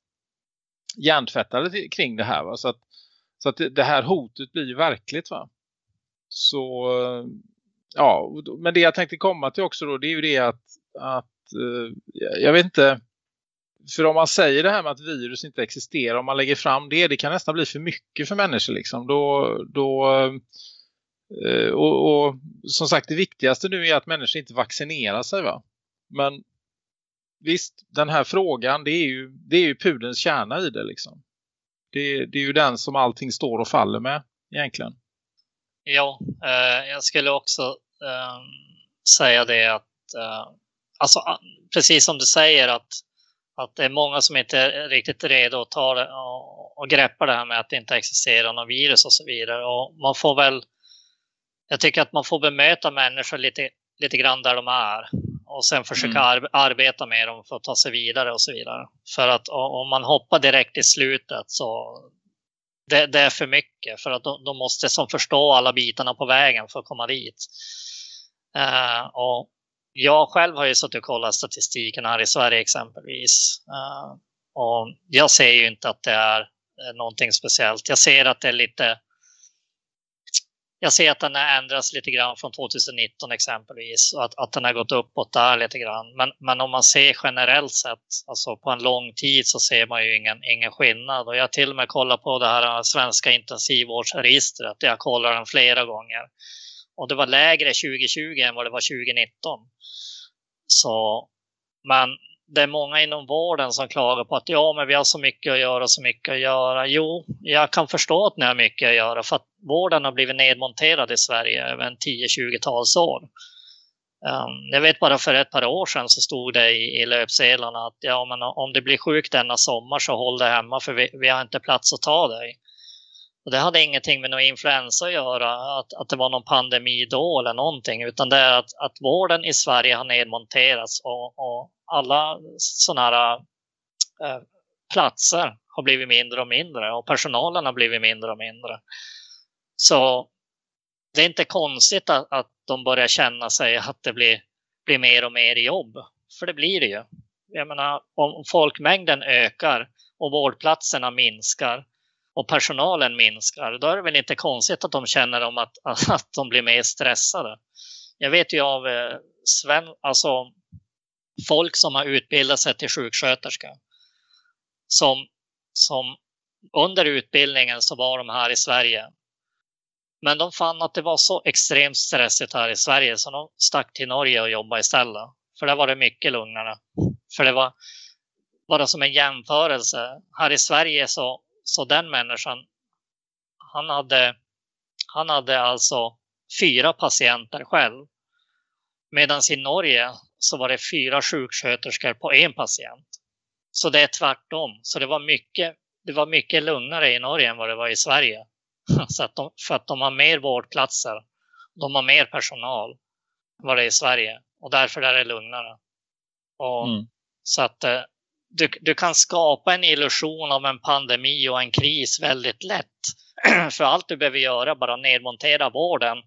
hjärntvättade kring det här va? Så att så att det här hotet blir ju verkligt va. Så ja, men det jag tänkte komma till också då det är ju det att, att eh, jag vet inte för om man säger det här med att virus inte existerar om man lägger fram det, det kan nästan bli för mycket för människor liksom. Då, då eh, och, och som sagt det viktigaste nu är att människor inte vaccinerar sig va. Men visst, den här frågan det är ju, det är ju pudens kärna i det liksom. Det, det är ju den som allting står och faller med egentligen. Ja, eh, jag skulle också eh, säga det att eh, alltså, precis som du säger att, att det är många som inte är riktigt redo att ta det och, och greppa det här med att det inte existerar någon virus och så vidare. Och man får väl, jag tycker att man får bemöta människor lite, lite grann där de är och sen försöka mm. ar arbeta med dem för att ta sig vidare och så vidare. För att om man hoppar direkt i slutet så det, det är för mycket för att de, de, måste som förstå alla bitarna på vägen för att komma dit. Uh, och jag själv har ju suttit och kollat statistiken här i Sverige exempelvis. Uh, och jag ser ju inte att det är någonting speciellt. Jag ser att det är lite jag ser att den har ändrats lite grann från 2019 exempelvis och att, att den har gått uppåt där lite grann. Men, men om man ser generellt sett, alltså på en lång tid så ser man ju ingen, ingen skillnad. Och jag har till och med kollat på det här äh, svenska intensivvårdsregistret. Jag kollar den flera gånger. Och det var lägre 2020 än vad det var 2019. Så, men det är många inom vården som klagar på att ja, men vi har så mycket att göra, så mycket att göra. Jo, jag kan förstå att ni har mycket att göra för att vården har blivit nedmonterad i Sverige över en 10-20-tals år. Ehm, jag vet bara för ett par år sedan så stod det i, i löpsedlarna att ja, men om det blir sjukt denna sommar så håll dig hemma för vi, vi har inte plats att ta dig. Och det hade ingenting med någon influensa att göra, att, att det var någon pandemi då eller någonting, utan det är att, att vården i Sverige har nedmonterats och, och alla sådana här äh, platser har blivit mindre och mindre och personalen har blivit mindre och mindre. Så det är inte konstigt att, att de börjar känna sig att det blir, blir mer och mer jobb. För det blir det ju. Jag menar, om folkmängden ökar och vårdplatserna minskar och personalen minskar, då är det väl inte konstigt att de känner om att, *laughs* att de blir mer stressade. Jag vet ju av eh, Sven, alltså folk som har utbildat sig till sjuksköterska som, som under utbildningen så var de här i Sverige. Men de fann att det var så extremt stressigt här i Sverige så de stack till Norge och jobbade istället. För där var det mycket lugnare. För det var bara som en jämförelse. Här i Sverige så, så den människan, han hade, han hade alltså fyra patienter själv. Medan i Norge så var det fyra sjuksköterskor på en patient. Så det är tvärtom. Så det var mycket, det var mycket lugnare i Norge än vad det var i Sverige. *laughs* Så att de, för att de har mer vårdplatser. De har mer personal än vad det är i Sverige. Och därför är det lugnare. Och, mm. Så att eh, du, du kan skapa en illusion av en pandemi och en kris väldigt lätt. *clears throat* för allt du behöver göra är bara nedmontera vården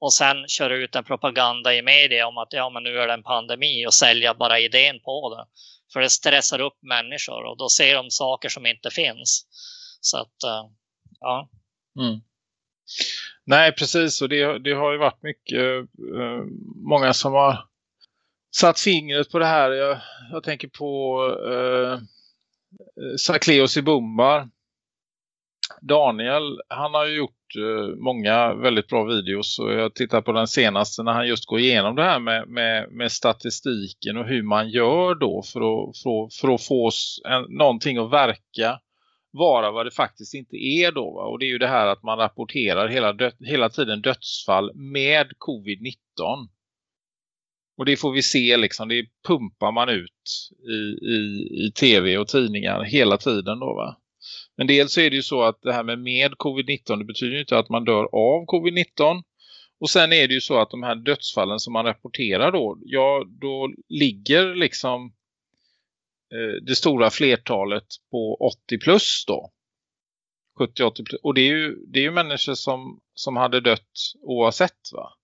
och sen köra ut en propaganda i media om att ja, men nu är det en pandemi och sälja bara idén på det. För det stressar upp människor och då ser de saker som inte finns. Så att, eh, ja. Mm. Nej, precis. Och det, det har ju varit mycket, eh, eh, många som har satt fingret på det här. Jag, jag tänker på eh, Sakleos i Bumbar. Daniel, han har ju gjort eh, många väldigt bra videos och jag tittar på den senaste när han just går igenom det här med, med, med statistiken och hur man gör då för att, för, för att få en, någonting att verka vara vad det faktiskt inte är då. Va? Och det är ju det här att man rapporterar hela, död, hela tiden dödsfall med covid-19. Och det får vi se liksom, det pumpar man ut i, i, i tv och tidningar hela tiden då va. Men dels så är det ju så att det här med med covid-19 det betyder ju inte att man dör av covid-19. Och sen är det ju så att de här dödsfallen som man rapporterar då, ja då ligger liksom eh, det stora flertalet på 80 plus då. 70-80 plus. Och det är ju, det är ju människor som, som hade dött oavsett va.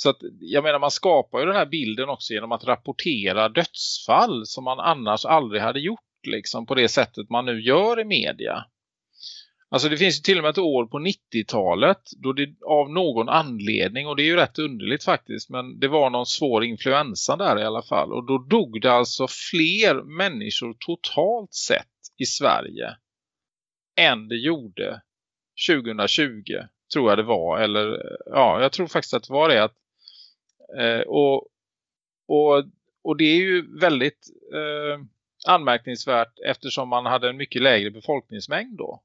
Så att, jag menar man skapar ju den här bilden också genom att rapportera dödsfall som man annars aldrig hade gjort liksom på det sättet man nu gör i media. Alltså det finns ju till och med ett år på 90-talet då det av någon anledning, och det är ju rätt underligt faktiskt, men det var någon svår influensa där i alla fall. Och då dog det alltså fler människor totalt sett i Sverige än det gjorde 2020 tror jag det var. Eller ja, jag tror faktiskt att det var det. Att, och, och, och det är ju väldigt... Eh, anmärkningsvärt eftersom man hade en mycket lägre befolkningsmängd då.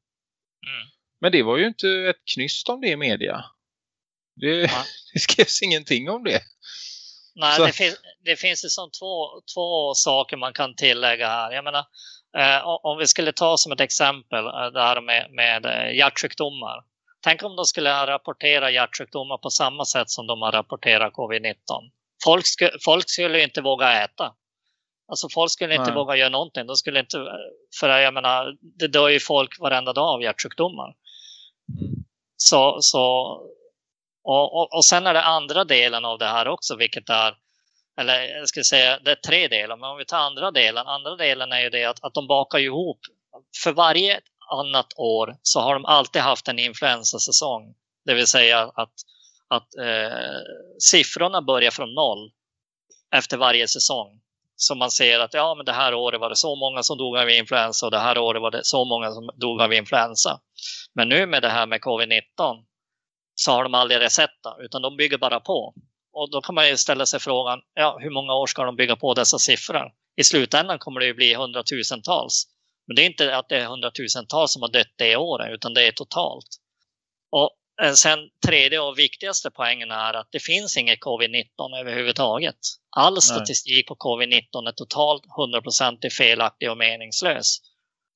Mm. Men det var ju inte ett knyst om det i media. Det, ja. *laughs* det skrevs ingenting om det. Nej, det, fin det, finns ju som två, två saker man kan tillägga här. Jag menar, eh, om vi skulle ta som ett exempel eh, det här med, med eh, hjärtsjukdomar. Tänk om de skulle rapportera hjärtsjukdomar på samma sätt som de har rapporterat covid-19. Folk, sku, folk skulle inte våga äta. Alltså folk skulle inte Nej. våga göra någonting. De skulle inte, för jag menar, det dör ju folk varenda dag av hjärtsjukdomar. Mm. Så, så, och, och, och sen är det andra delen av det här också, vilket är, eller jag ska säga, det är tre delar. Men om vi tar andra delen, andra delen är ju det att, att de bakar ihop. För varje annat år så har de alltid haft en influensasäsong. Det vill säga att, att eh, siffrorna börjar från noll efter varje säsong. Så man ser att ja, men det här året var det så många som dog av influensa och det här året var det så många som dog av influensa. Men nu med det här med covid-19 så har de aldrig resetta utan de bygger bara på. Och då kan man ju ställa sig frågan, ja, hur många år ska de bygga på dessa siffror? I slutändan kommer det ju bli hundratusentals. Men det är inte att det är hundratusentals som har dött det året utan det är totalt. Och Eh, sen tredje och viktigaste poängen är att det finns inget covid-19 överhuvudtaget. All statistik på covid-19 är totalt 100% felaktig och meningslös.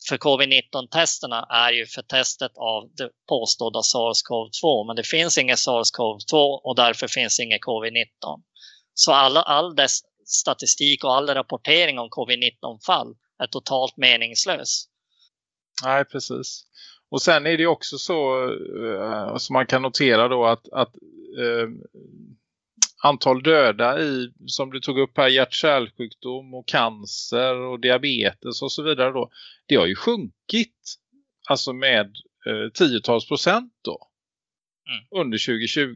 för covid-19-testerna är ju för testet av det påstådda SARS-CoV-2. Men det finns inget SARS-CoV-2 och därför finns inget covid-19. Så alla, all dess statistik och all rapportering om covid-19-fall är totalt meningslös. Nej, precis. Och sen är det också så uh, som man kan notera då att, att uh, antal döda i, som du tog upp här, hjärt-kärlsjukdom och cancer och diabetes och så vidare då, det har ju sjunkit alltså med uh, tiotals procent då mm. under 2020.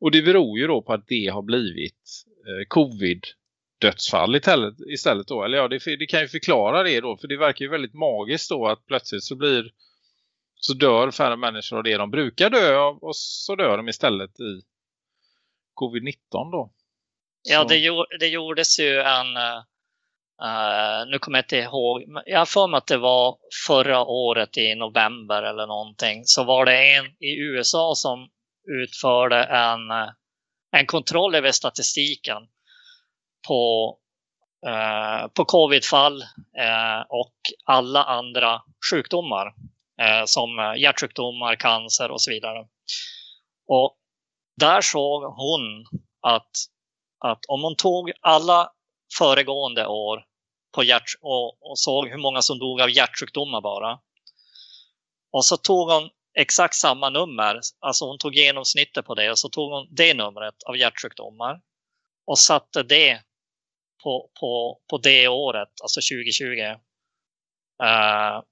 Och det beror ju då på att det har blivit covid dödsfall istället då. Eller ja, det, det, kan ju förklara det då. För det verkar ju väldigt magiskt då att plötsligt så blir så dör färre människor av det de brukar dö av. Och så dör de istället i covid-19 då. Så. Ja, det, det gjordes ju en... Uh, nu kommer jag inte ihåg. Jag har för mig att det var förra året i november eller någonting. Så var det en i USA som utförde en, en kontroll över statistiken på, eh, på covidfall eh, och alla andra sjukdomar eh, som eh, hjärtsjukdomar, cancer och så vidare. Och där såg hon att, att om hon tog alla föregående år på hjärt och, och såg hur många som dog av hjärtsjukdomar bara. Och så tog hon exakt samma nummer, alltså hon tog genomsnittet på det och så tog hon det numret av hjärtsjukdomar och satte det på, på, på det året, alltså 2020. Uh, eh,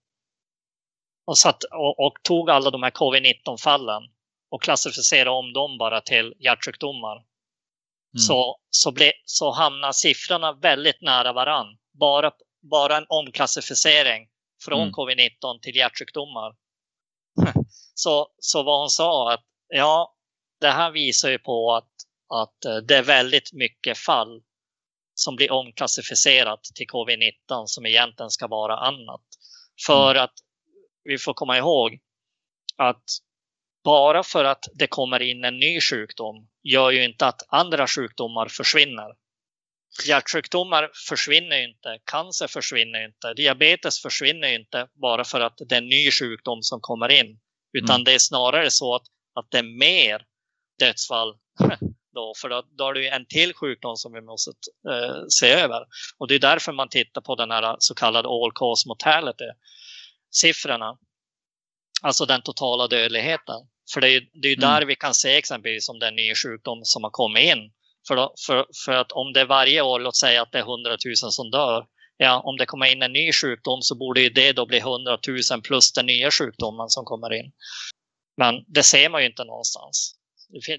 och, satt, och, och, tog alla de här covid-19 fallen och klassificerade om dem bara till hjärtsjukdomar. Mm. Så, så, ble, så hamnar siffrorna väldigt nära varann. Bara, bara en omklassificering från mm. covid-19 till hjärtsjukdomar. så, så vad hon sa att ja, det här visar ju på att, att eh, det är väldigt mycket fall som blir omklassificerat till covid-19 som egentligen ska vara annat. För mm. att vi får komma ihåg att bara för att det kommer in en ny sjukdom gör ju inte att andra sjukdomar försvinner. Hjärtsjukdomar försvinner inte, cancer försvinner inte, diabetes försvinner inte bara för att det är en ny sjukdom som kommer in. Utan mm. det är snarare så att, att det är mer dödsfall *laughs* Då, för då, då är det en till sjukdom som vi måste eh, se över. Och det är därför man tittar på den här så kallade all cause mortality siffrorna. Alltså den totala dödligheten. För det är det är mm. där vi kan se exempelvis om det är en ny sjukdom som har kommit in. För, då, för, för att om det varje år, låt säga att det är 100 000 som dör. Ja, om det kommer in en ny sjukdom så borde det då bli 100 000 plus den nya sjukdomen som kommer in. Men det ser man ju inte någonstans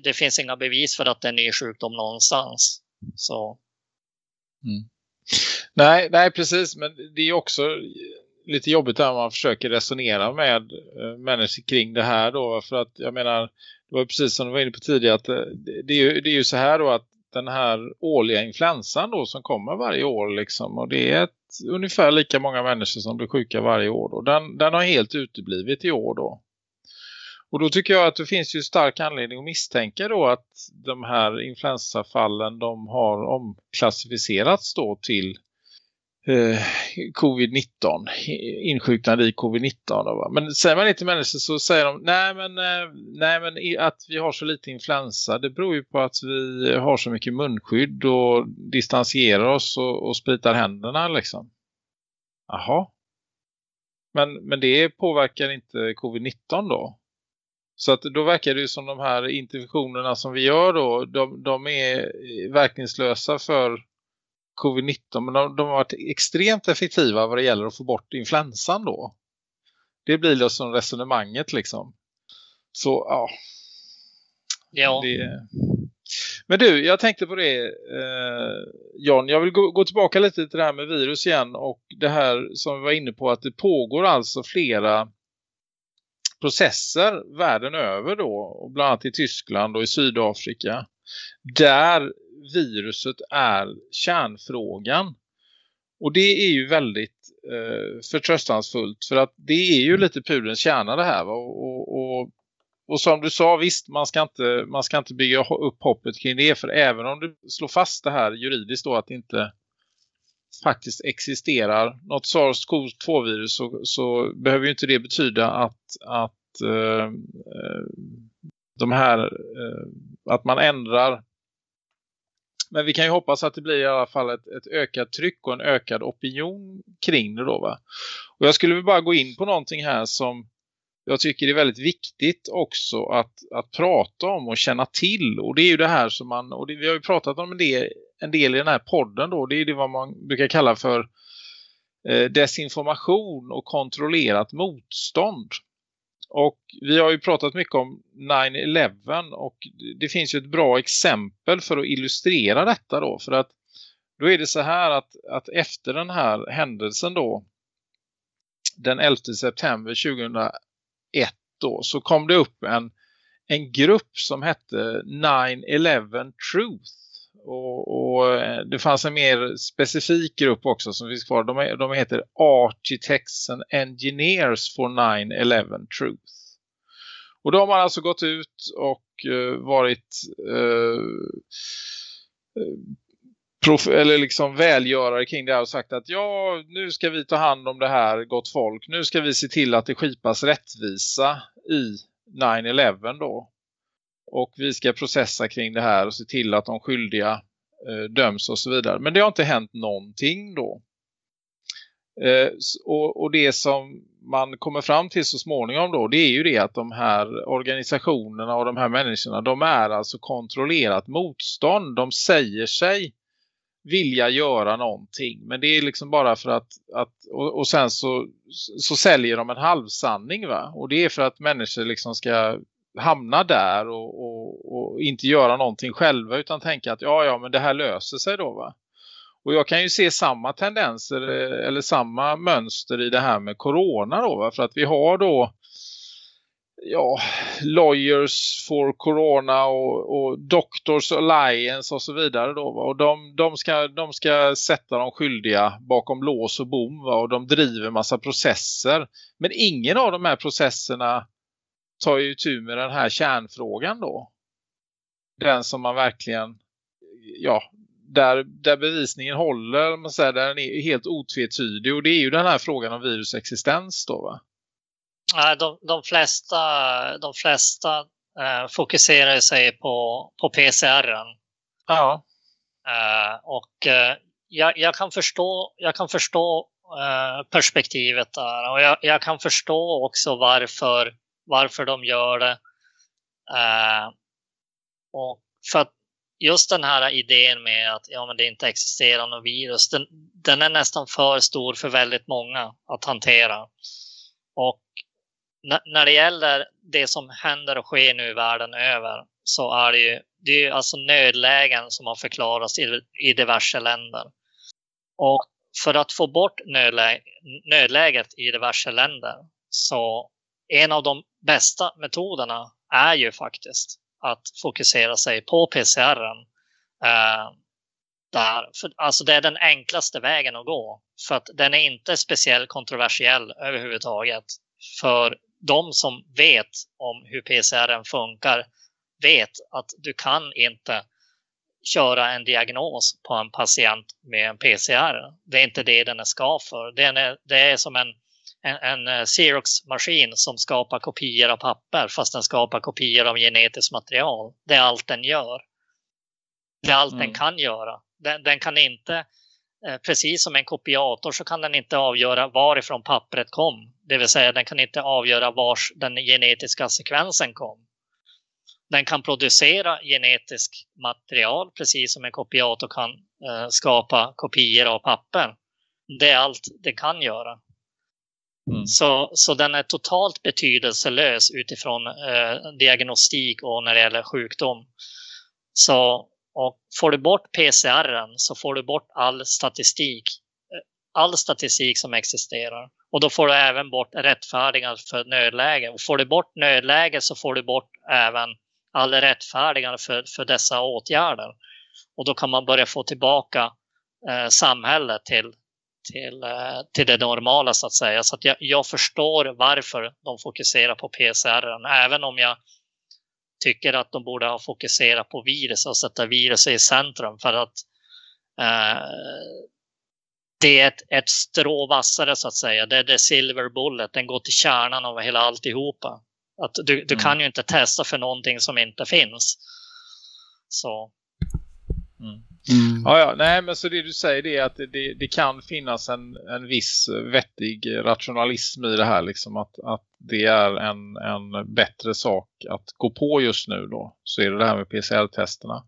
det finns inga bevis för att det är en ny sjukdom någonstans. Så. Mm. Nej, nej, precis. Men det är också lite jobbigt när man försöker resonera med eh, människor kring det här då. För att jag menar, det var precis som du var inne på tidigare att eh, det, det, är, ju, det är ju så här då att den här årliga influensan då som kommer varje år liksom. Och det är ett, ungefär lika många människor som blir sjuka varje år då. Den, den har helt uteblivit i år då. Och då tycker jag att det finns ju stark anledning att misstänka då att de här influensafallen de har omklassificerats då till eh, covid-19, insjuknande i covid-19. Då, men säger man inte människor så säger de nej men, eh, nej men att vi har så lite influensa det beror ju på att vi har så mycket munskydd och distanserar oss och, och spritar händerna liksom. Jaha. Men, men det påverkar inte covid-19 då? Så att då verkar det ju som de här interventionerna som vi gör då, de, de är verkningslösa för covid-19 men de, de, har varit extremt effektiva vad det gäller att få bort influensan då. Det blir liksom resonemanget liksom. Så ja. Ja. Det... Men du, jag tänkte på det eh, John, jag vill gå, gå, tillbaka lite till det här med virus igen och det här som vi var inne på att det pågår alltså flera processer världen över då, bland annat i Tyskland och i Sydafrika, där viruset är kärnfrågan. Och det är ju väldigt eh, förtröstansfullt för att det är ju lite pudens kärna det här. Och, och, och, och, som du sa, visst man ska, inte, man ska inte bygga upp hoppet kring det för även om du slår fast det här juridiskt då att inte faktiskt existerar något SARS-CoV-2-virus så, så, behöver ju inte det betyda att, att eh, eh, de här eh, att man ändrar men vi kan ju hoppas att det blir i alla fall ett, ett ökat tryck och en ökad opinion kring det då va. Och jag skulle bara gå in på någonting här som jag tycker är väldigt viktigt också att, att prata om och känna till. Och det är ju det här som man, och det, vi har ju pratat om det en del i den här podden då. Det är det vad man brukar kalla för eh, desinformation och kontrollerat motstånd. Och vi har ju pratat mycket om 9-11 och det finns ju ett bra exempel för att illustrera detta då. För att då är det så här att, att efter den här händelsen då den 11 september 2001 då så kom det upp en, en grupp som hette 9-11 Truth. Och, och, eh, det fanns en mer specifik grupp också som finns kvar. De, de heter Architects and Engineers for 9-11 Truth. Och då har man alltså gått ut och uh, varit uh, prof eller liksom välgörare kring det här och sagt att ja, nu ska vi ta hand om det här gott folk. Nu ska vi se till att det skipas rättvisa i 9-11 då. Och vi ska processa kring det här och se till att de skyldiga eh, döms och så vidare. Men det har inte hänt någonting då. Eh, och, och, det som man kommer fram till så småningom då det är ju det att de här organisationerna och de här människorna de är alltså kontrollerat motstånd. De säger sig vilja göra någonting. Men det är liksom bara för att, att och, och sen så, så säljer de en halvsanning va. Och det är för att människor liksom ska hamna där och, och, och, inte göra någonting själva utan tänka att ja ja men det här löser sig då va. Och jag kan ju se samma tendenser eh, eller samma mönster i det här med corona då va? för att vi har då ja, Lawyers for Corona och, och Doctors Alliance och så vidare då. Va? Och de, de, ska, de ska sätta de skyldiga bakom lås och bom va? och de driver massa processer. Men ingen av de här processerna tar ju tur med den här kärnfrågan då. Den som man verkligen, ja, där, där bevisningen håller, man säger, där den är helt otvetydig. Och det är ju den här frågan om virusexistens då va? De, de flesta, de flesta eh, fokuserar sig på, på PCR. Ja. Eh, och eh, jag, jag, kan förstå, jag kan förstå eh, perspektivet där. Och jag, jag, kan förstå också varför, varför de gör det. Eh, och för att just den här idén med att ja, men det inte existerar något virus, den, den är nästan för stor för väldigt många att hantera. Och när det gäller det som händer och sker nu världen över så är det ju, det är ju alltså nödlägen som har förklarats i, i diverse länder. Och för att få bort nödlä nödläget i diverse länder så en av de bästa metoderna är ju faktiskt att fokusera sig på PCR. Eh, där. För, alltså det är den enklaste vägen att gå. För att den är inte speciellt kontroversiell överhuvudtaget. För de som vet om hur PCR funkar vet att du kan inte köra en diagnos på en patient med en PCR. Det är inte det den är ska för. Den är, det är som en, en, en eh, Xerox-maskin som skapar kopior av papper fast den skapar kopior av genetiskt material. Det är allt den gör. Det är allt mm. den kan göra. Den, den kan inte Eh, precis som en kopiator så kan den inte avgöra varifrån pappret kom. Det vill säga den kan inte avgöra var den genetiska sekvensen kom. Den kan producera genetisk material precis som en kopiator kan eh, skapa kopior av papper. Det är allt det kan göra. Mm. Så, så den är totalt betydelselös utifrån eh, diagnostik och när det gäller sjukdom. Så och får du bort PCR så får du bort all statistik. Eh, all statistik som existerar. Och då får du även bort rättfärdigar för nödläge. Och får du bort nödläge så får du bort även all rättfärdigar för, för dessa åtgärder. Och då kan man börja få tillbaka eh, samhället till, till, eh, till det normala så att säga. Så att jag, jag förstår varför de fokuserar på PCR. Även om jag tycker att de borde ha fokuserat på virus och sätta viruset i centrum för att eh, det är ett, ett strå vassare så att säga. Det är det silver bullet. Den går till kärnan av hela alltihopa. Att du, du mm. kan ju inte testa för någonting som inte finns. Så. Mm. Mm. Ja, ja, nej men så det du säger är att det, det kan finnas en, en viss vettig rationalism i det här liksom att, att det är en, en bättre sak att gå på just nu då så är det det här med PCR-testerna.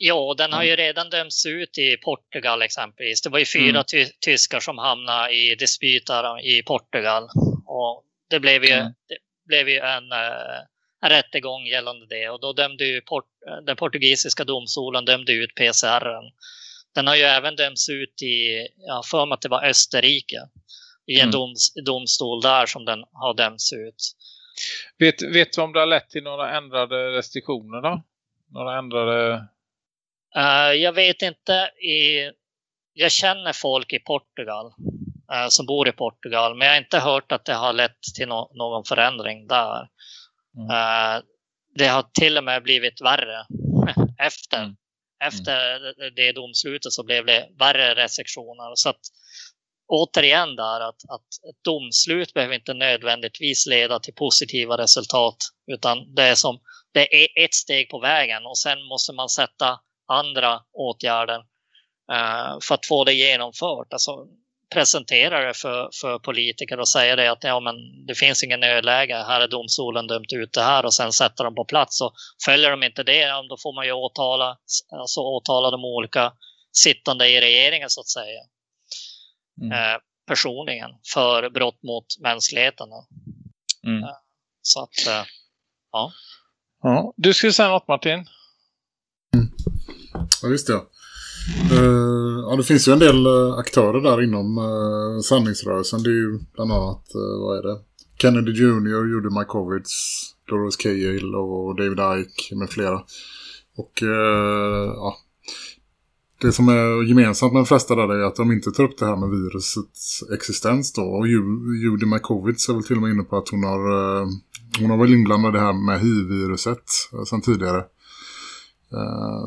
Ja, den har ju redan dömts ut i Portugal exempelvis. Det var ju fyra mm. ty tyskar som hamnade i dispytar i Portugal. Och det blev ju, mm. det blev ju en, eh, en rättegång gällande det. Och då dömde ju port, den portugisiska domstolen dömde ut PCR. Den har ju även dömts ut i, jag för mig att det var Österrike. I en mm. doms, domstol där som den har dömts ut. Vet, vet du om det har lett till några ändrade restriktioner då? Några ändrade Uh, jag vet inte. I, jag känner folk i Portugal uh, som bor i Portugal, men jag har inte hört att det har lett till no någon förändring där. Mm. Uh, det har till och med blivit värre *laughs* efter. Mm. Efter det domslutet så blev det värre restriktioner. Så att, återigen där att, att ett domslut behöver inte nödvändigtvis leda till positiva resultat, utan det är som det är ett steg på vägen och sen måste man sätta andra åtgärder uh, för att få det genomfört. Alltså presentera det för, för politiker och säga det att ja, men det finns ingen nödläge, här är domstolen dömt ut det här och sen sätter de på plats. Och följer de inte det, då får man ju åtala, alltså åtala de olika sittande i regeringen så att säga. Mm. Eh, personligen för brott mot mänskligheten. Mm. Eh, så att, eh, ja. ja. Du skulle säga något Martin? Mm. Ja, just det. Uh, ja, det finns ju en del uh, aktörer där inom uh, sanningsrörelsen. Det är ju bland annat, uh, vad är det? Kennedy Jr, Judy Mykovits, Doris Cahill och David Icke med flera. Och ja, det som är gemensamt med de flesta där är att de inte tar upp det här med virusets existens då. Och Judy Mykovits är väl till och med inne på att hon har, hon har väl inblandat det här med HIV-viruset sedan tidigare.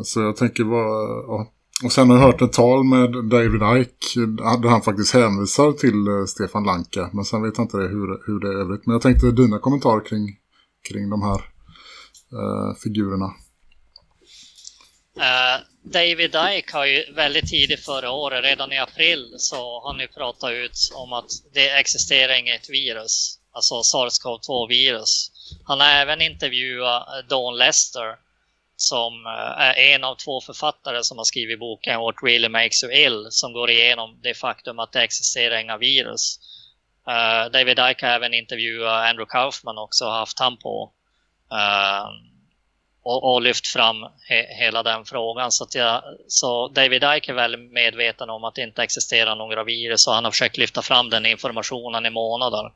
Så jag tänker vad... Ja. Och sen har jag hört ett tal med David Icke där han faktiskt hänvisar till eh, Stefan Lanka. Men sen vet jag inte hur, hur det är övrigt. Men jag tänkte dina kommentarer kring, kring de här eh, figurerna. Uh, David Icke har ju väldigt tidigt förra året, redan i april, så har ni pratat ut om att det existerar inget virus, alltså SARS-CoV-2-virus. Han har även intervjuat Dawn Lester som eh, är en av två författare som har skrivit boken What Really Makes You Ill som går igenom det faktum att det existerar inga virus. Uh, David Icke har även intervjuat Andrew Kaufman också och haft han på uh, och, och, lyft fram he, hela den frågan. Så, jag, så David Icke är väl medveten om att det inte existerar några virus och han har försökt lyfta fram den informationen i månader.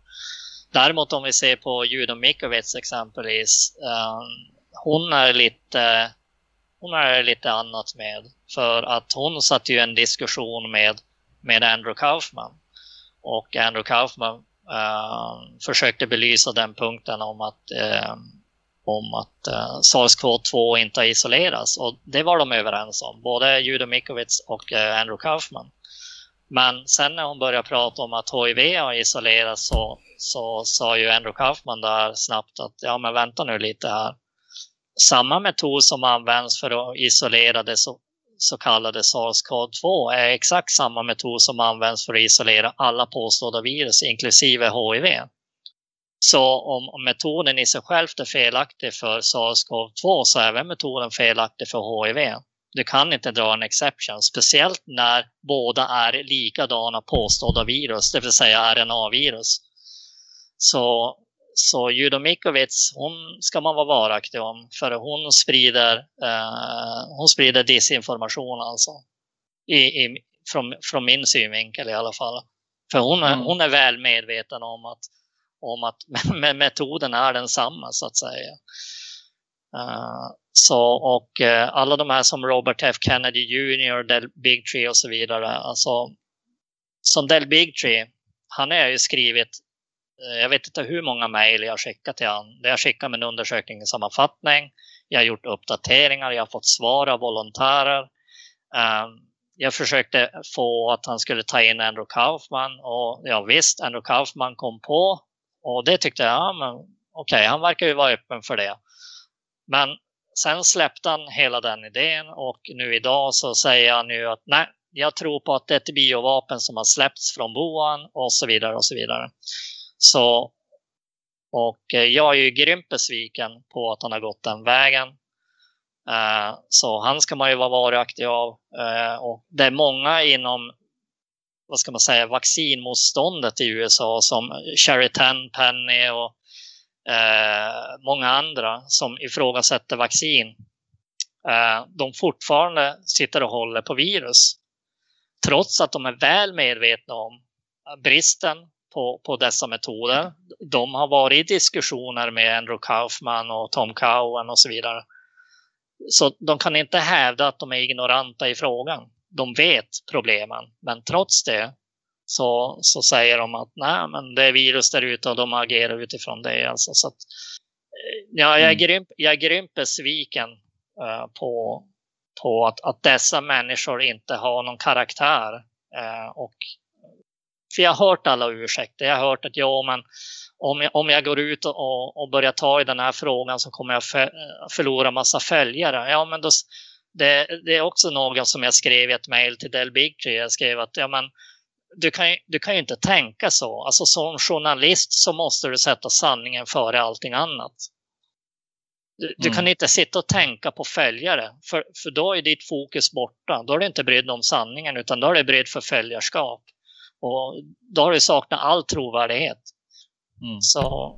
Däremot om vi ser på Judo Mikovits exempelvis uh, hon är lite hon är lite annat med. För att hon satt ju en diskussion med, med Andrew Kaufman. Och Andrew Kaufman uh, försökte belysa den punkten om att, uh, om att eh, uh, SARS-CoV-2 inte har isolerats. Och det var de överens om, både Judo Mikovits och Andrew Kaufman. Men sen när hon började prata om att HIV har isolerats så, så sa ju Andrew Kaufman där snabbt att ja men vänta nu lite här samma metod som används för att isolera det så, så kallade SARS-CoV-2 är exakt samma metod som används för att isolera alla påstådda virus, inklusive HIV. Så om, metoden i sig själv är felaktig för SARS-CoV-2 så är även metoden felaktig för HIV. Du kan inte dra en exception, speciellt när båda är likadana påstådda virus, det vill säga RNA-virus. Så så Judo Mikovic, hon ska man vara varaktig om för hon sprider, eh, hon sprider disinformation alltså. I, i, från, från min synvinkel i alla fall. För hon är, mm. hon är väl medveten om att, om att *laughs* metoden är densamma så att säga. Uh, så, och uh, alla de här som Robert F Kennedy Jr, Del Bigtree och så vidare. Alltså, som Del Bigtree, han har ju skrivit Eh, jag vet inte hur många mejl jag skickat till honom. Jag skickar min undersökningssammanfattning. Jag har gjort uppdateringar. Jag har fått svar av volontärer. Ehm, jag försökte få att han skulle ta in Andrew Kaufman och ja visst, Andrew Kaufman kom på och det tyckte jag, ja men okej, okay, han verkar ju vara öppen för det. Men sen släppte han hela den idén och nu idag så säger han ju att nej, jag tror på att det är ett biovapen som har släppts från boan och så vidare och så vidare. Så, och eh, jag är ju grymt besviken på att han har gått den vägen. Eh, så han ska man ju vara varaktig av. Eh, och det är många inom vad ska man säga, vaccinmotståndet i USA som Sherry Penny och många andra som ifrågasätter vaccin. de fortfarande sitter och håller på virus. Trots att de är väl medvetna om bristen på, på dessa metoder. De har varit i diskussioner med Andrew Kaufman och Tom Cowan och så vidare. Så de kan inte hävda att de är ignoranta i frågan. De vet problemen, men trots det så, så säger de att nej, men det är virus där ute och de agerar utifrån det. Alltså, så att, eh, ja, jag, är mm. grymt, jag är grymt besviken uh, på, på att, att dessa människor inte har någon karaktär. Uh, och, för jag har hört alla ursäkter. Jag har hört att ja, men om jag, om jag går ut och, och börjar ta i den här frågan så kommer jag för, förlora massa följare. Ja, men då, det, det, är också något som jag skrev i ett mejl till Del Bigtree. Jag skrev att ja, men, du, kan, du kan ju inte tänka så. Alltså som journalist så måste du sätta sanningen före allting annat. Du, mm. du kan inte sitta och tänka på följare, för, för då är ditt fokus borta. Då är du inte brydd om sanningen, utan då är du brydd för följarskap. Och då har du saknat all trovärdighet. Mm. Så...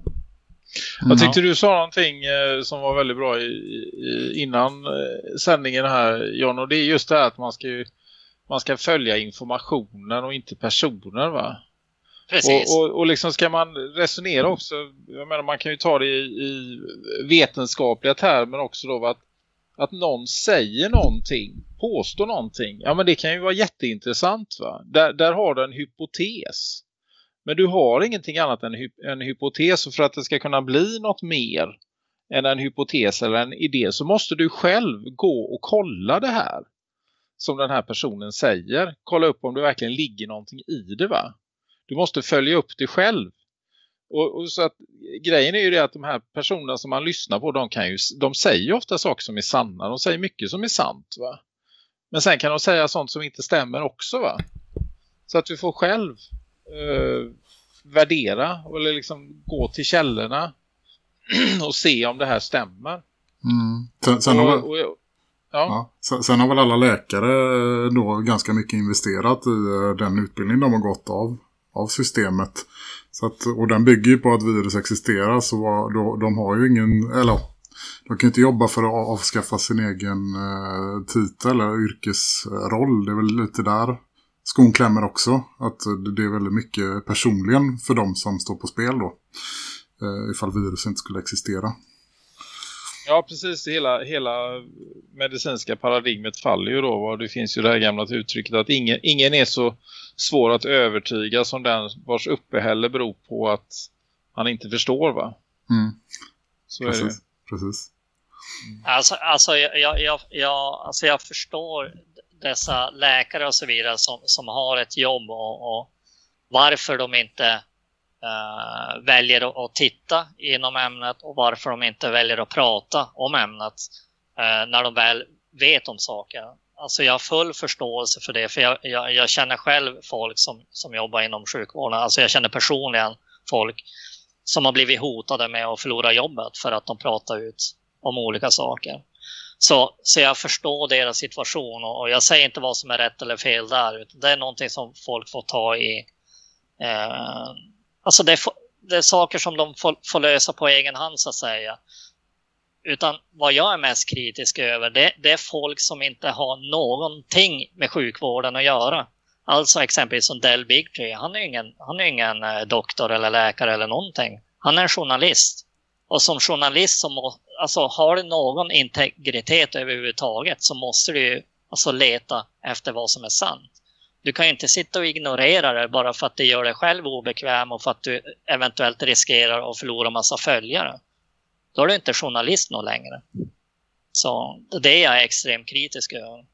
Jag tyckte du sa någonting eh, som var väldigt bra i, i, innan eh, sändningen här John och det är just det här att man ska ju, man ska följa informationen och inte personer va? Precis. Och, och, och liksom ska man resonera också, jag menar man kan ju ta det i, i vetenskapliga termer också då att, att någon säger någonting, påstår någonting, ja men det kan ju vara jätteintressant va? Där, där har du en hypotes. Men du har ingenting annat än en hypotes och för att det ska kunna bli något mer än en hypotes eller en idé så måste du själv gå och kolla det här som den här personen säger. Kolla upp om det verkligen ligger någonting i det va? Du måste följa upp det själv. Och, och, så att grejen är ju det att de här personerna som man lyssnar på de, kan ju, de säger ofta saker som är sanna. De säger mycket som är sant va? Men sen kan de säga sånt som inte stämmer också va? Så att du får själv eh, värdera eller liksom gå till källorna *clears throat* och se om det här stämmer. Mm. Sen, sen, och, har väl, och, ja. Ja, sen, sen, har väl alla läkare då ganska mycket investerat i eh, den utbildning de har gått av, av systemet. Så att, och den bygger ju på att virus existerar så då, de har ju ingen, eller de kan inte jobba för att avskaffa sin egen eh, titel eller yrkesroll. Det är väl lite där skon klämmer också. Att det är väldigt mycket personligen för dem som står på spel då. Eh, ifall virus inte skulle existera. Ja, precis. Hela, hela medicinska paradigmet faller ju då. Det finns ju det här gamla uttrycket att ingen, ingen är så svår att övertyga som den vars uppehälle beror på att han inte förstår va? Mm. Så precis, är det. Precis. Mm. Alltså, alltså, jag, jag, jag, alltså jag förstår dessa läkare och så vidare som, som har ett jobb och, och varför de inte uh, väljer att, att, titta inom ämnet och varför de inte väljer att prata om ämnet uh, när de väl vet om saker. Alltså jag har full förståelse för det, för jag, jag, jag, känner själv folk som, som jobbar inom sjukvården. Alltså jag känner personligen folk som har blivit hotade med att förlora jobbet för att de pratar ut om olika saker. Så, så jag förstår deras situation och jag säger inte vad som är rätt eller fel där. Utan det är någonting som folk får ta i. Eh, alltså det är, det är saker som de får, får, lösa på egen hand så att säga. Utan vad jag är mest kritisk över det, det är folk som inte har någonting med sjukvården att göra. Alltså exempelvis som Del Bigtree, han är ingen, han är ingen eh, doktor eller läkare eller någonting. Han är en journalist. Och som journalist som alltså, har du någon integritet överhuvudtaget så måste du alltså, leta efter vad som är sant. Du kan ju inte sitta och ignorera det bara för att det gör dig själv obekväm och för att du eventuellt riskerar att förlora massa följare. Då är du inte journalist någon längre. Så det är jag extremt kritisk över.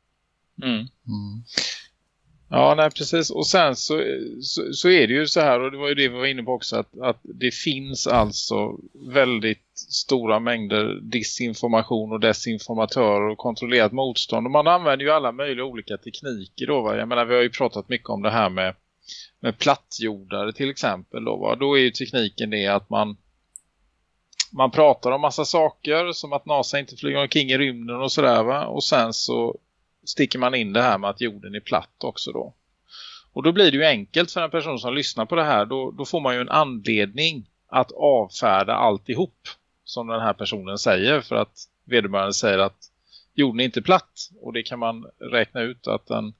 Mm. Mm. Ja, nej precis. Och sen så, så, så, är det ju så här, och det var ju det vi var inne på också, att, att det finns alltså väldigt stora mängder disinformation och desinformatörer och kontrollerat motstånd. Och man använder ju alla möjliga olika tekniker då. Va? Jag menar, vi har ju pratat mycket om det här med, med plattjordare till exempel. Då, va? då är ju tekniken det att man man pratar om massa saker som att NASA inte flyger omkring i rymden och sådär va. Och sen så sticker man in det här med att jorden är platt också då. Och då blir det ju enkelt för en person som lyssnar på det här. Då, då får man ju en anledning att avfärda alltihop som den här personen säger. För att vederbörande säger att jorden är inte platt. Och det kan man räkna ut att den...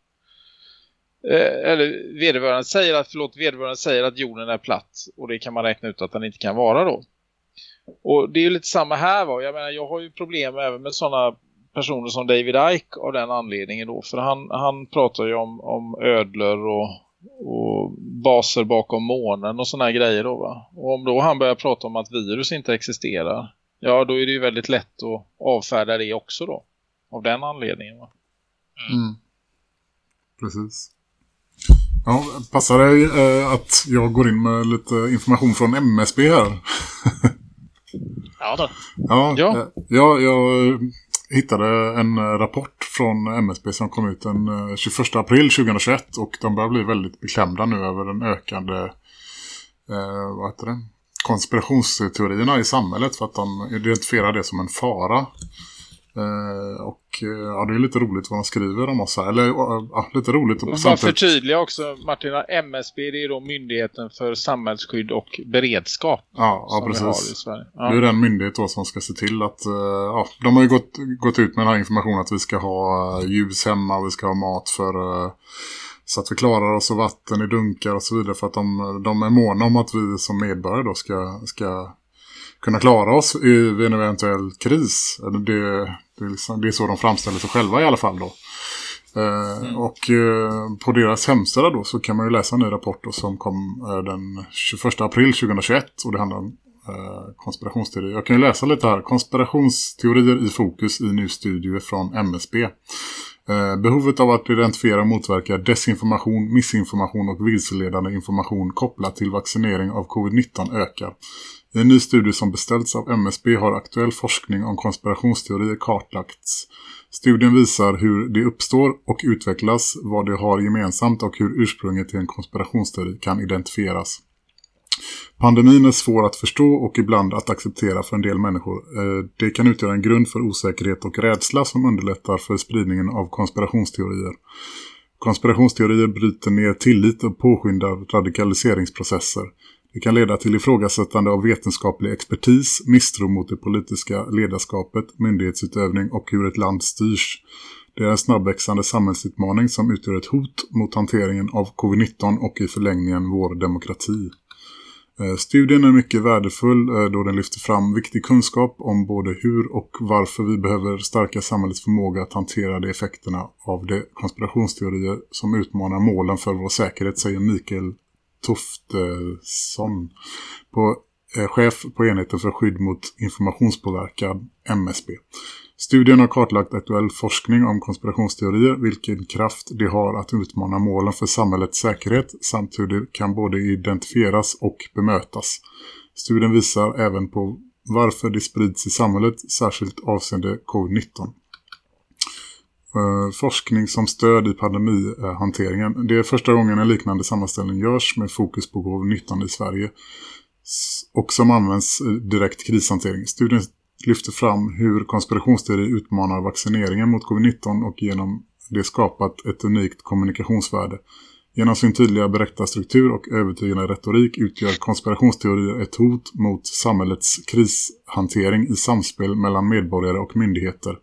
Eh, eller vederbörande säger att, förlåt, vederbörande säger att jorden är platt. Och det kan man räkna ut att den inte kan vara då. Och det är ju lite samma här va. Jag menar, jag har ju problem även med sådana personer som David Icke av den anledningen då. För han, han pratar ju om, om ödlor och, och baser bakom månen och sådana grejer då va. Och om då han börjar prata om att virus inte existerar. Ja då är det ju väldigt lätt att avfärda det också då. Av den anledningen va. Mm. Precis. Ja, passar det eh, att jag går in med lite information från MSB här? *laughs* ja då. Ja, ja. Eh, ja jag hittade en eh, rapport från MSB som kom ut den eh, 21 april 2021 och de börjar bli väldigt beklämda nu över den ökande eh, vad heter det? konspirationsteorierna i samhället för att de identifierar det som en fara. Eh, och eh, ja, det är lite roligt vad de skriver om oss här. Eller ja, lite roligt. Och bara förtydliga också Martina, MSB det är då Myndigheten för samhällsskydd och beredskap. Ja, ja precis. Ja. Det är den myndighet då som ska se till att, eh, ja, de har ju gått, gått ut med den här informationen att vi ska ha ljus hemma, vi ska ha mat för så att vi klarar oss och vatten i dunkar och så vidare för att de, de är måna om att vi som medborgare då ska, ska kunna klara oss vid en eventuell kris. Det, det, är liksom, det är så de framställer sig själva i alla fall då. Eh, mm. Och eh, på deras hemsida då så kan man ju läsa en ny rapport då, som kom eh, den 21 april 2021 och det handlar om konspirationsteorier. Jag kan ju läsa lite här. Konspirationsteorier i fokus i ny studie från MSB. behovet av att identifiera och motverka desinformation, missinformation och vilseledande information kopplat till vaccinering av covid-19 ökar. I en ny studie som beställts av MSB har aktuell forskning om konspirationsteorier kartlagts. Studien visar hur de uppstår och utvecklas, vad de har gemensamt och hur ursprunget till en konspirationsteori kan identifieras. Pandemin är svår att förstå och ibland att acceptera för en del människor. Eh, det kan utgöra en grund för osäkerhet och rädsla som underlättar för spridningen av konspirationsteorier. Konspirationsteorier bryter ner tillit och påskyndar radikaliseringsprocesser. Det kan leda till ifrågasättande av vetenskaplig expertis, misstro mot det politiska ledarskapet, myndighetsutövning och hur ett land styrs. Det är en snabbväxande samhällsutmaning som utgör ett hot mot hanteringen av covid-19 och i förlängningen vår demokrati. Eh, studien är mycket värdefull eh, då den lyfter fram viktig kunskap om både hur och varför vi behöver stärka samhällets förmåga att hantera de effekterna av de konspirationsteorier som utmanar målen för vår säkerhet, säger Mikael Toftesson på, eh, chef på enheten för skydd mot informationspåverkan MSB. Studien har kartlagt aktuell forskning om konspirationsteorier, vilken kraft de har att utmana målen för samhällets säkerhet samt hur de kan både identifieras och bemötas. Studien visar även på varför de sprids i samhället, särskilt avseende covid-19. Eh, forskning som stöd i pandemihanteringen. Det är första gången en liknande sammanställning görs med fokus på covid-19 i Sverige och som används i direkt krishantering. Studien lyfter fram hur konspirationsteori utmanar vaccineringen mot covid-19 och genom det skapat ett unikt kommunikationsvärde. Genom sin tydliga berättarstruktur och övertygande retorik utgör konspirationsteorier ett hot mot samhällets krishantering i samspel mellan medborgare och myndigheter.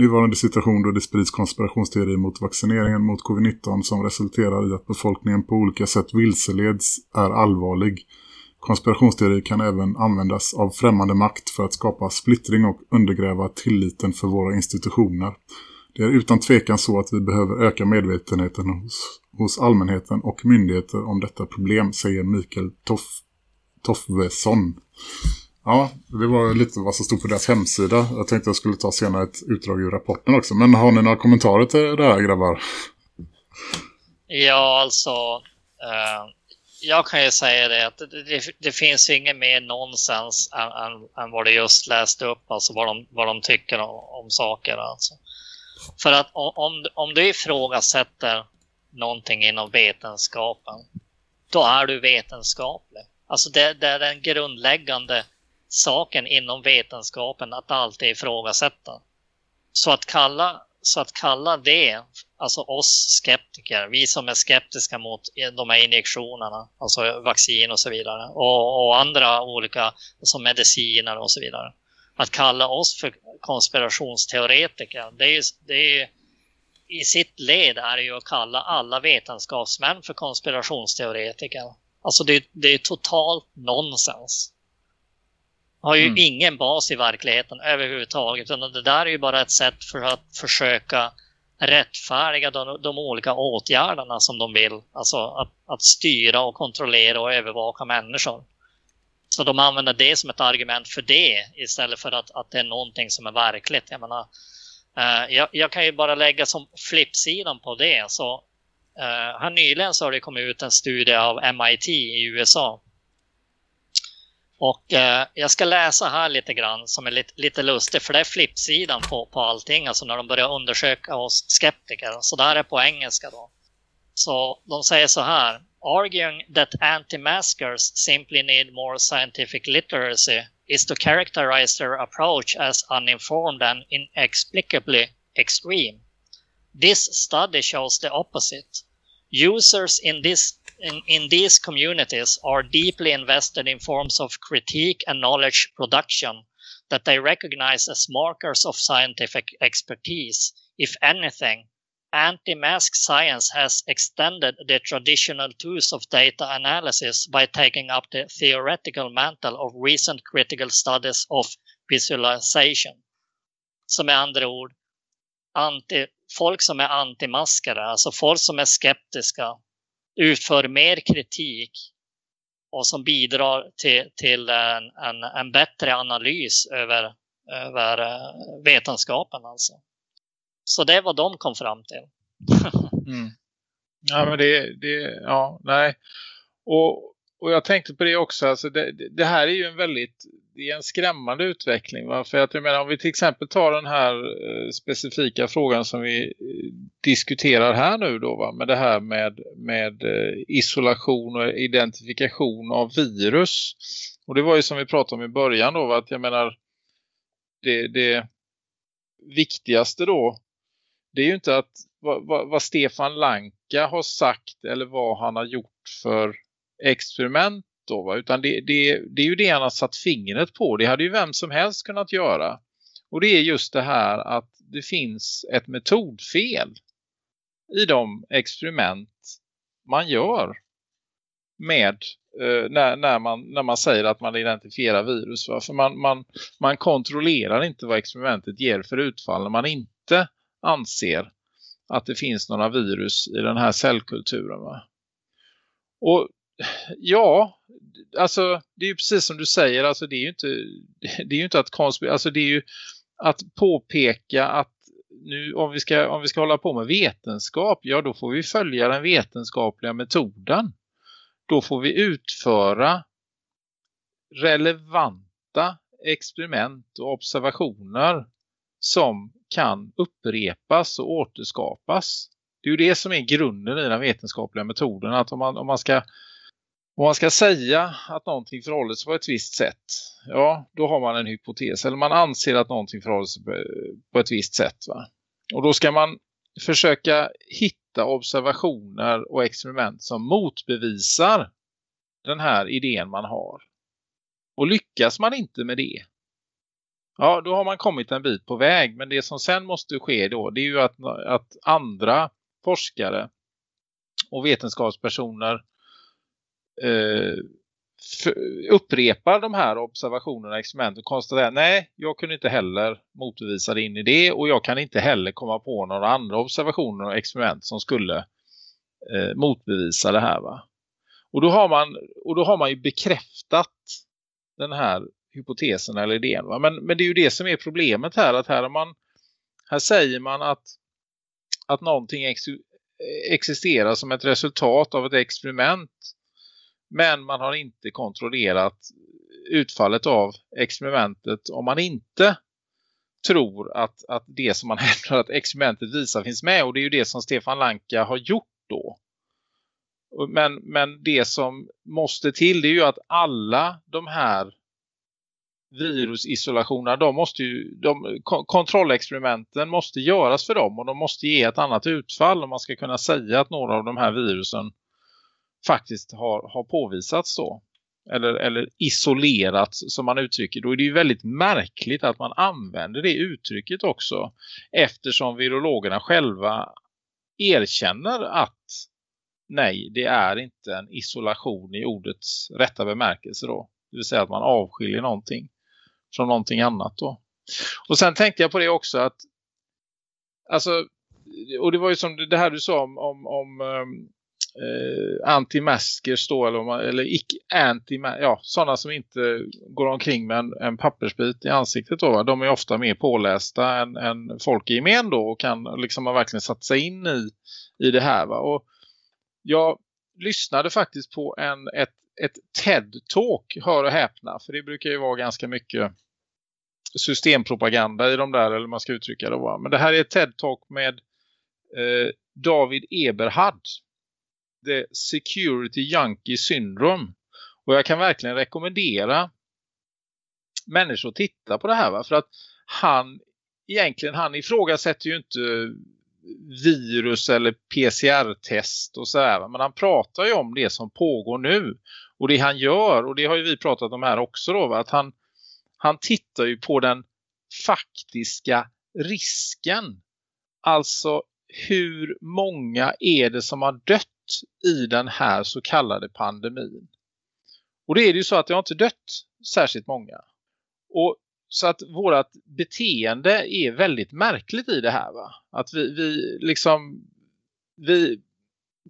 Nuvarande situation då det sprids konspirationsteorier mot vaccineringen mot covid-19 som resulterar i att befolkningen på olika sätt vilseleds är allvarlig. Konspirationsteorier kan även användas av främmande makt för att skapa splittring och undergräva tilliten för våra institutioner. Det är utan tvekan så att vi behöver öka medvetenheten hos, hos allmänheten och myndigheter om detta problem, säger Mikael Toff, Toffvesson. Ja, det var lite vad som stod på deras hemsida. Jag tänkte att jag skulle ta senare ett utdrag ur rapporten också. Men har ni några kommentarer till det här grabbar? Ja, alltså... Eh, jag kan ju säga det att det, det, det finns inget mer nonsens än, än, än, vad du just läste upp. Alltså vad de, vad de tycker om, om saker. Alltså. För att om, om du ifrågasätter någonting inom vetenskapen, då är du vetenskaplig. Alltså det, det är den grundläggande saken inom vetenskapen att alltid ifrågasätta. Så att kalla, så att kalla det, alltså oss skeptiker, vi som är skeptiska mot de här injektionerna, alltså vaccin och så vidare, och, och andra olika alltså mediciner och så vidare. Att kalla oss för konspirationsteoretiker, det är, det är i sitt led är det ju att kalla alla vetenskapsmän för konspirationsteoretiker. Alltså det, det är totalt nonsens. Har ju mm. ingen bas i verkligheten överhuvudtaget. Utan det där är ju bara ett sätt för att försöka rättfärdiga de, de olika åtgärderna som de vill. Alltså att, att styra och kontrollera och övervaka människor. Så de använder det som ett argument för det istället för att, att det är någonting som är verkligt. Jag menar, uh, jag, jag, kan ju bara lägga som flippsidan på det. Så, uh, här nyligen så har det kommit ut en studie av MIT i USA och eh, jag ska läsa här lite grann som är lite, lite lustigt för det är flippsidan på, på allting, alltså när de börjar undersöka oss skeptiker. Så där är på engelska då. Så de säger så här. Arguing that anti-maskers simply need more scientific literacy is to characterize their approach as uninformed and inexplicably extreme. This study shows the opposite. Users in this in, in these communities are deeply invested in forms of critique and knowledge production that they recognize as markers of scientific expertise. If anything, anti-mask science has extended the traditional tools of data analysis by taking up the theoretical mantle of recent critical studies of visualization. Som med andra ord, anti, folk som är antimaskare, alltså folk som är skeptiska utför mer kritik och som bidrar till, till en, en, en bättre analys över, över eh, vetenskapen. Alltså. Så det är vad de kom fram till. *laughs* mm. Ja, men det, det, ja, nej. Och, och jag tänkte på det också, alltså det, det, här är ju en väldigt, det är en skrämmande utveckling. Va? För att jag menar, om vi till exempel tar den här eh, specifika frågan som vi eh, diskuterar här nu då va? Med det här med, med eh, isolation och identifikation av virus. Och det var ju som vi pratade om i början då va? Att jag menar, det, det viktigaste då, det är ju inte att vad, vad, vad Stefan Lanka har sagt eller vad han har gjort för experiment då va? utan det, det, det är ju det han har satt fingret på. Det hade ju vem som helst kunnat göra. Och det är just det här att det finns ett metodfel i de experiment man gör med eh, när, när, man, när man säger att man identifierar virus. Va? För man, man, man kontrollerar inte vad experimentet ger för utfall när man inte anser att det finns några virus i den här cellkulturen. Va? Och ja, alltså det är ju precis som du säger, alltså det är ju inte *laughs* det är ju inte att konspirera, alltså det är ju att påpeka att nu om vi ska om vi ska hålla på med vetenskap, ja då får vi följa den vetenskapliga metoden. Då får vi utföra relevanta experiment och observationer som kan upprepas och återskapas. Det är ju det som är grunden i den vetenskapliga metoden. Att om man, om man ska om man ska säga att någonting förhåller sig på ett visst sätt, ja, då har man en hypotes. Eller man anser att någonting förhåller sig på ett visst sätt. Va? Och då ska man försöka hitta observationer och experiment som motbevisar den här idén man har. Och lyckas man inte med det, ja då har man kommit en bit på väg. Men det som sen måste ske då, det är ju att, att andra forskare och vetenskapspersoner eh, upprepar de här observationerna och experimenten och konstaterar nej, jag kunde inte heller motbevisa det in i det och jag kan inte heller komma på några andra observationer och experiment som skulle eh, motbevisa det här va. Och då har man och då har man ju bekräftat den här hypotesen eller idén. Va? Men, men det är ju det som är problemet här. Att här, man, här säger man att, att någonting ex existerar som ett resultat av ett experiment. Men man har inte kontrollerat utfallet av experimentet om man inte tror att, att det som man *laughs* hävdar att experimentet visar finns med. Och det är ju det som Stefan Lanka har gjort då. Men, men det som måste till det är ju att alla de här virusisolationerna, de måste ju, de, kontrollexperimenten måste göras för dem och de måste ge ett annat utfall om man ska kunna säga att några av de här virusen faktiskt har, har påvisats då. Eller, eller isolerats som man uttrycker. Då är det ju väldigt märkligt att man använder det uttrycket också. Eftersom virologerna själva erkänner att nej, det är inte en isolation i ordets rätta bemärkelse då. Det vill säga att man avskiljer någonting från någonting annat då. Och sen tänkte jag på det också att alltså, och det var ju som det här du sa om, om, om ehm, eh, anti-maskers då eller, eller icke anti ja, sådana som inte går omkring med en, en pappersbit i ansiktet då, de är ofta mer pålästa än, än folk i gemen då och kan liksom ha verkligen satt sig in i, i det här va? och jag lyssnade faktiskt på en, ett, ett TED-talk, hör och häpna. För det brukar ju vara ganska mycket systempropaganda i de där, eller man ska uttrycka det. Va? Men det här är ett TED-talk med eh, David Eberhard. The Security Junkie Syndrome. Och jag kan verkligen rekommendera människor att titta på det här. Va? För att han, egentligen, han ifrågasätter ju inte virus eller PCR-test och sådär. Men han pratar ju om det som pågår nu. Och det han gör, och det har ju vi pratat om här också då, att han, han tittar ju på den faktiska risken. Alltså hur många är det som har dött i den här så kallade pandemin. Och det är det ju så att det har inte dött särskilt många. Och så att vårt beteende är väldigt märkligt i det här va. Att vi, vi liksom vi,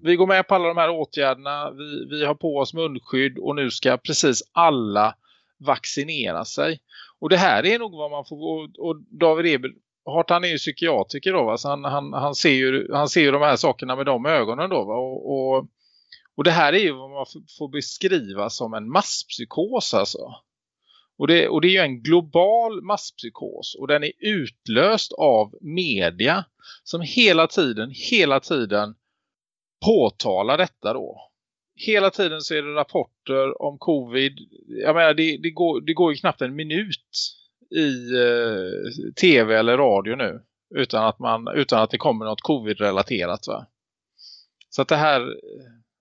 vi går med på alla de här åtgärderna. Vi, vi har på oss munskydd och nu ska precis alla vaccinera sig. Och det här är nog vad man får och, David David Hartan han är ju psykiatriker då va? Så han, han, han, ser ju, han ser ju de här sakerna med de ögonen då va? Och, och, och det här är ju vad man får beskriva som en masspsykos alltså. Och det, och det är ju en global masspsykos och den är utlöst av media som hela tiden, hela tiden påtalar detta då. Hela tiden så är det rapporter om covid. Jag menar det, det, går, det går ju knappt en minut i eh, tv eller radio nu utan att, man, utan att det kommer något covid-relaterat va. Så att det här,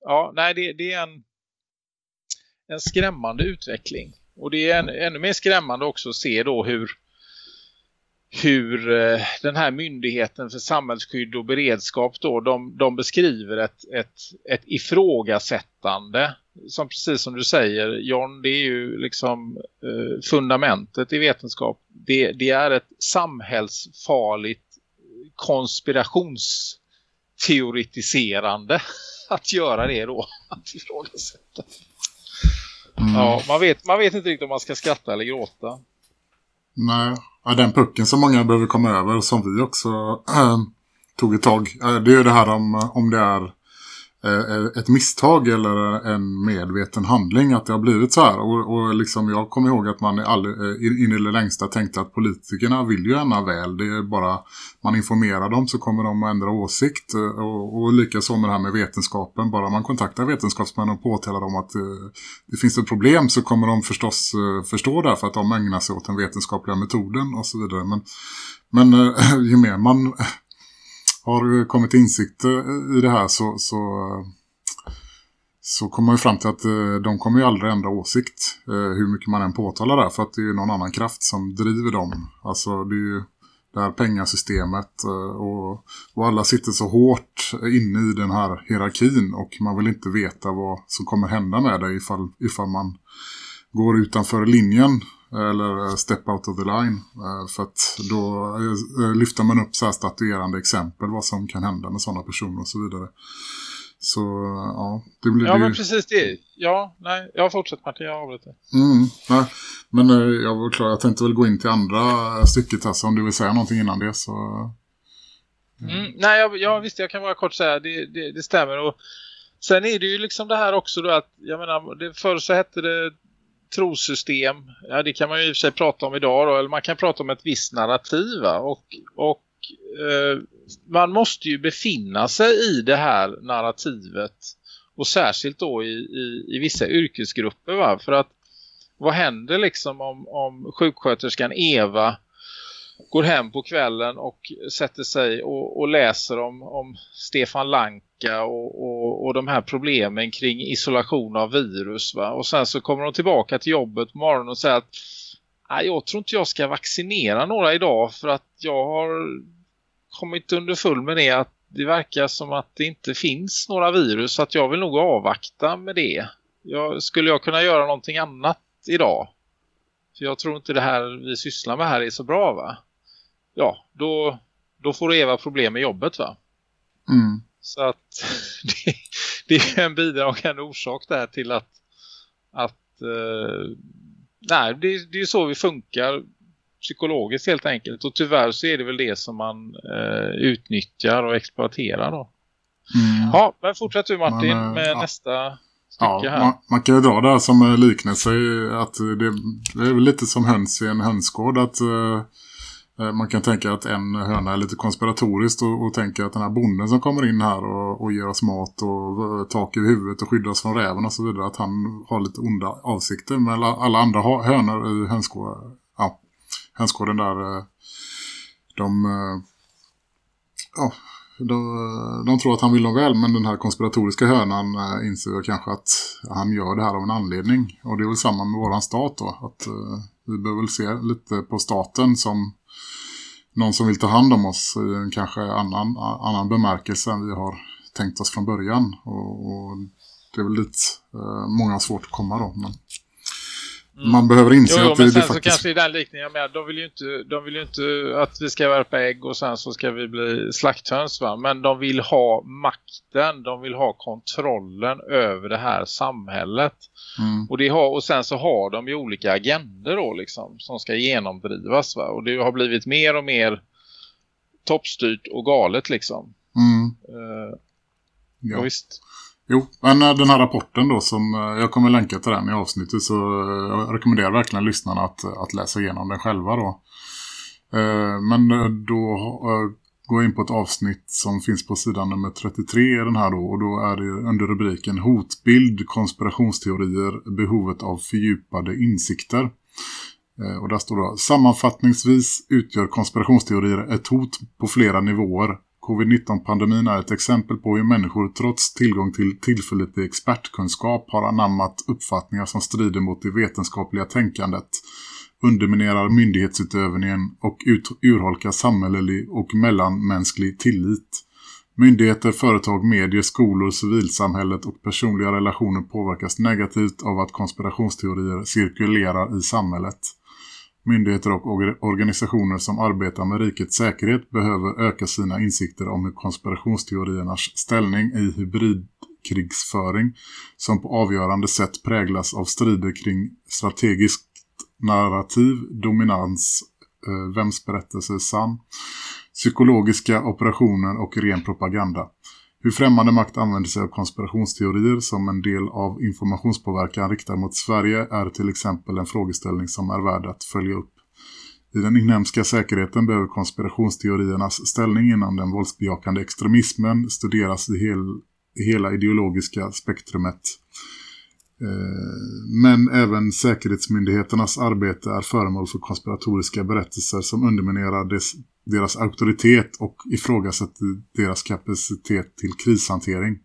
ja nej det, det är en, en skrämmande utveckling. Och det är en, ännu mer skrämmande också att se då hur, hur eh, den här myndigheten för samhällsskydd och beredskap då, de, de beskriver ett, ett, ett ifrågasättande som precis som du säger John, det är ju liksom eh, fundamentet i vetenskap. Det, det är ett samhällsfarligt konspirationsteoretiserande *laughs* att göra det då, *laughs* att ifrågasätta. Mm. Ja, man vet, man vet inte riktigt om man ska skratta eller gråta. Nej, ja, den pucken som många behöver komma över som vi också äh, *clears throat* tog ett tag. Äh, det är ju det här om, om det är Eh, eh, ett misstag eller eh, en medveten handling att det har blivit så här. Och, och liksom jag kommer ihåg att man all, in i det längsta tänkte att politikerna vill ju gärna väl. Det är bara man informerar dem så kommer de att ändra åsikt. Och, och likaså med det här med vetenskapen. Bara man kontaktar vetenskapsmän och påtalar dem att det finns ett problem så kommer de förstås förstå det för att de ägnar sig åt den vetenskapliga metoden och så vidare. Men, men *laughs* ju mer man har kommit insikt eh, i det här så, så, så kommer man fram till att eh, de kommer ju aldrig ändra åsikt eh, hur mycket man än påtalar det för att det är någon annan kraft som driver dem. Alltså det är ju det här pengasystemet och, och alla sitter så hårt inne i den här hierarkin och man vill inte veta vad som kommer hända med det ifall, ifall man går utanför linjen eller step out of the line eh, för att då eh, lyfter man upp så här statuerande exempel vad som kan hända med sådana personer och så vidare. Så ja, det blir Ja, men ju... precis det. Ja, nej, jag fortsätter Martin, jag avbryter. Mm, nej. Men eh, jag var klar, jag tänkte väl gå in till andra stycket här, så om du vill säga någonting innan det så... Mm, nej, jag, jag visste, jag kan bara kort säga, det, det, det stämmer. Och sen är det ju liksom det här också då att, jag menar, det, förr så hette det trosystem. Ja, det kan man ju i och för sig prata om idag då, eller man kan prata om ett visst narrativ va? och, och eh, man måste ju befinna sig i det här narrativet och särskilt då i, i, i vissa yrkesgrupper va? för att vad händer liksom om, om sjuksköterskan Eva går hem på kvällen och sätter sig och, och läser om, om Stefan Lanka och, och, och de här problemen kring isolation av virus va? och sen så kommer de tillbaka till jobbet på morgonen och säger att Nej, jag tror inte jag ska vaccinera några idag för att jag har kommit under full med det att det verkar som att det inte finns några virus så att jag vill nog avvakta med det. Jag, skulle jag kunna göra någonting annat idag? För jag tror inte det här vi sysslar med här är så bra va? Ja, då, då får Eva problem med jobbet va? Mm. Så att *laughs* det, det är en bidragande orsak där till att, att eh, nej, det, det är så vi funkar psykologiskt helt enkelt. Och tyvärr så är det väl det som man eh, utnyttjar och exploaterar då. Mm. Ja, men fortsätt du Martin Men, eh, med ja. nästa stycke Ja, här. man, man kan ju dra det här som liknelse att det, det är väl lite som höns i en hönsgård att eh, Eh, man kan tänka att en höna är lite konspiratoriskt och, och tänka att den här bonden som kommer in här och, och ger oss mat och eh, tak över huvudet och skyddar oss från räven och så vidare att han har lite onda avsikter men alla, alla andra hönor i hönskåren, ja, där eh, de ja, de, de tror att han vill dem väl men den här konspiratoriska hönan inser kanske att han gör det här av en anledning. Och det är väl samma med våran stat då. Att vi behöver väl se lite på staten som någon som vill ta hand om oss i en kanske annan, annan bemärkelse än vi har tänkt oss från början. Och, och det är väl lite eh, många har svårt att komma då. Men man behöver inse Mm. Jo, jo att men det, sen det så faktiskt... kanske i den likningen med, de vill ju inte, de vill inte att vi ska värpa ägg och sen så ska vi bli slakthöns va. Men de vill ha makten, de vill ha kontrollen över det här samhället. Mm. Och, det har, och sen så har de ju olika agender då liksom som ska genomdrivas va. Och det har blivit mer och mer toppstyrt och galet liksom. Mm. Uh, Ja. ja. visst. Jo, men eh, den här rapporten då som eh, jag kommer länka till den i avsnittet så eh, jag rekommenderar verkligen lyssnarna att, att läsa igenom den själva då. Men då går jag in på ett avsnitt som finns på sidan nummer 33 i den här då och då är det under rubriken Hotbild, konspirationsteorier, behovet av fördjupade insikter. Och där står det Sammanfattningsvis utgör konspirationsteorier ett hot på flera nivåer. Covid-19-pandemin är ett exempel på hur människor trots tillgång till tillförlitlig expertkunskap har anammat uppfattningar som strider mot det vetenskapliga tänkandet, underminerar myndighetsutövningen och urholkar samhällelig och mellanmänsklig tillit. Myndigheter, företag, medier, skolor, civilsamhället och personliga relationer påverkas negativt av att konspirationsteorier cirkulerar i samhället. Myndigheter och organisationer som arbetar med rikets säkerhet behöver öka sina insikter om hur konspirationsteoriernas ställning i hybridkrigsföring som på avgörande sätt präglas av strider kring strategiskt narrativ, dominans, eh, vems berättelse är sann, psykologiska operationer och ren propaganda. Hur främmande makt använder sig av konspirationsteorier som en del av informationspåverkan riktad mot Sverige är till exempel en frågeställning som är värd att följa upp. I den inhemska säkerheten behöver konspirationsteoriernas ställning inom den våldsbejakande extremismen studeras i, hel, i hela ideologiska spektrumet. Eh, men även säkerhetsmyndigheternas arbete är föremål för konspiratoriska berättelser som underminerar deras auktoritet och ifrågasätter deras kapacitet till krishantering.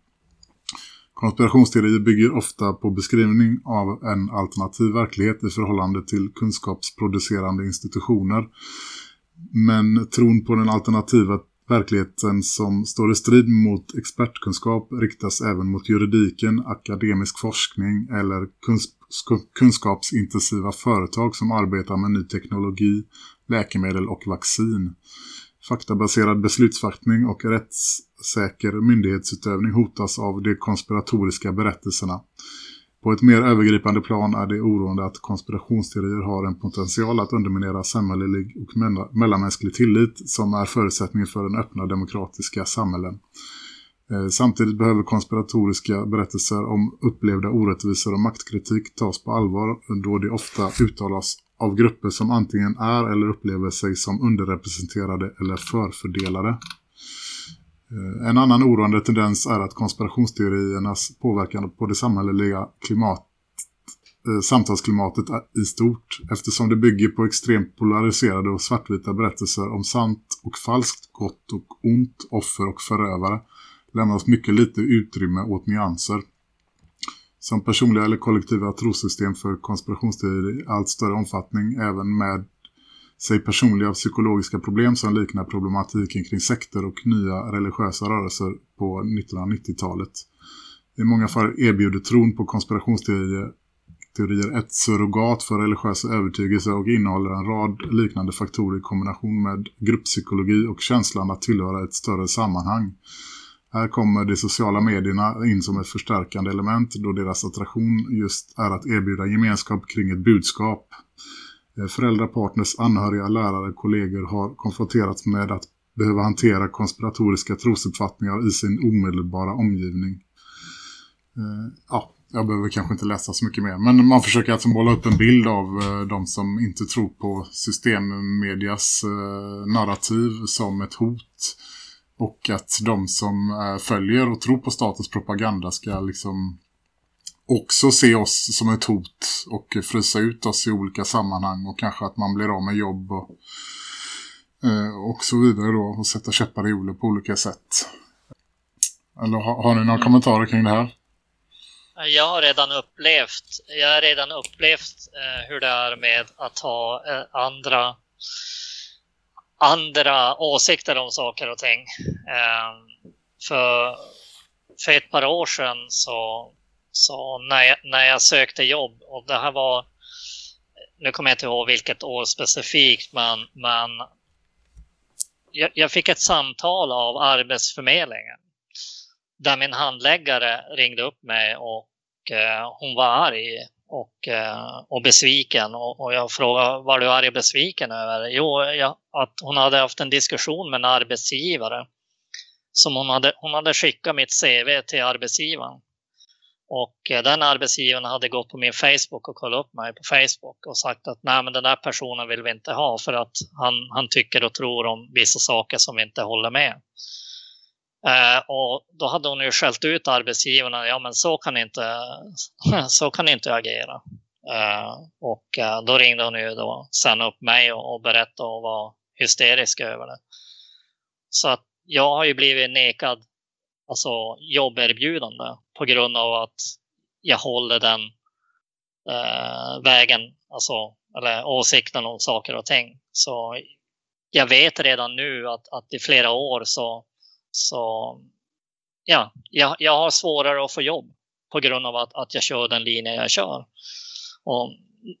Konspirationsteorier bygger ofta på beskrivning av en alternativ verklighet i förhållande till kunskapsproducerande institutioner. Men tron på den alternativa verkligheten som står i strid mot expertkunskap riktas även mot juridiken, akademisk forskning eller kunskapsintensiva företag som arbetar med ny teknologi, läkemedel och vaccin. Faktabaserad beslutsfattning och rättssäker myndighetsutövning hotas av de konspiratoriska berättelserna. På ett mer övergripande plan är det oroande att konspirationsteorier har en potential att underminera samhällelig och mellanmänsklig tillit som är förutsättningen för den öppna demokratiska samhällen. Eh, samtidigt behöver konspiratoriska berättelser om upplevda orättvisor och maktkritik tas på allvar då de ofta uttalas av grupper som antingen är eller upplever sig som underrepresenterade eller förfördelade. Eh, en annan oroande tendens är att konspirationsteoriernas påverkan på det samhälleliga klimat, eh, samtalsklimatet i stort eftersom det bygger på extremt polariserade och svartvita berättelser om sant och falskt, gott och ont, offer och förövare lämnas mycket lite utrymme åt nyanser. Som personliga eller kollektiva trosystem för konspirationsteorier i allt större omfattning även med sig personliga psykologiska problem som liknar problematiken kring sekter och nya religiösa rörelser på 1990-talet. I många fall erbjuder tron på konspirationsteorier teorier ett surrogat för religiösa övertygelser och innehåller en rad liknande faktorer i kombination med grupppsykologi och känslan att tillhöra ett större sammanhang. Här kommer de sociala medierna in som ett förstärkande element då deras attraktion just är att erbjuda gemenskap kring ett budskap. Eh, föräldrapartners, föräldrar, partners, anhöriga, lärare, kollegor har konfronterats med att behöva hantera konspiratoriska trosuppfattningar i sin omedelbara omgivning. Eh, ja, jag behöver kanske inte läsa så mycket mer. Men man försöker alltså måla upp en bild av eh, de som inte tror på systemmedias eh, narrativ som ett hot och att de som eh, följer och tror på statens propaganda ska liksom också se oss som ett hot och frysa ut oss i olika sammanhang och kanske att man blir av med jobb och, eh, och så vidare då och sätta käppar i hjulet på olika sätt. Eller har, har ni några kommentarer kring det här? Jag har redan upplevt, jag har redan upplevt eh, hur det är med att ha eh, andra andra åsikter om saker och ting. Ehm, för, för ett par år sedan så, så när, jag, när jag sökte jobb och det här var, nu kommer jag inte ihåg vilket år specifikt, men, men jag, jag fick ett samtal av Arbetsförmedlingen där min handläggare ringde upp mig och eh, hon var arg och, eh, och besviken. Och, och, jag frågade, var du arg och besviken över? Jo, jag, att hon hade haft en diskussion med en arbetsgivare. Som hon hade, hon hade skickat mitt CV till arbetsgivaren. Och eh, den arbetsgivaren hade gått på min Facebook och kollat upp mig på Facebook och sagt att nej men den där personen vill vi inte ha för att han, han tycker och tror om vissa saker som vi inte håller med. Eh, och då hade hon ju skällt ut arbetsgivarna. Ja, men så kan inte, *laughs* så kan inte agera. Eh, och eh, då ringde hon ju då sen upp mig och, och berättade och var hysterisk över det. Så att jag har ju blivit nekad alltså, jobberbjudande på grund av att jag håller den eh, vägen, alltså, eller åsikten om saker och ting. Så jag vet redan nu att, att i flera år så så ja, jag, jag har svårare att få jobb på grund av att, att jag kör den linje jag kör. Och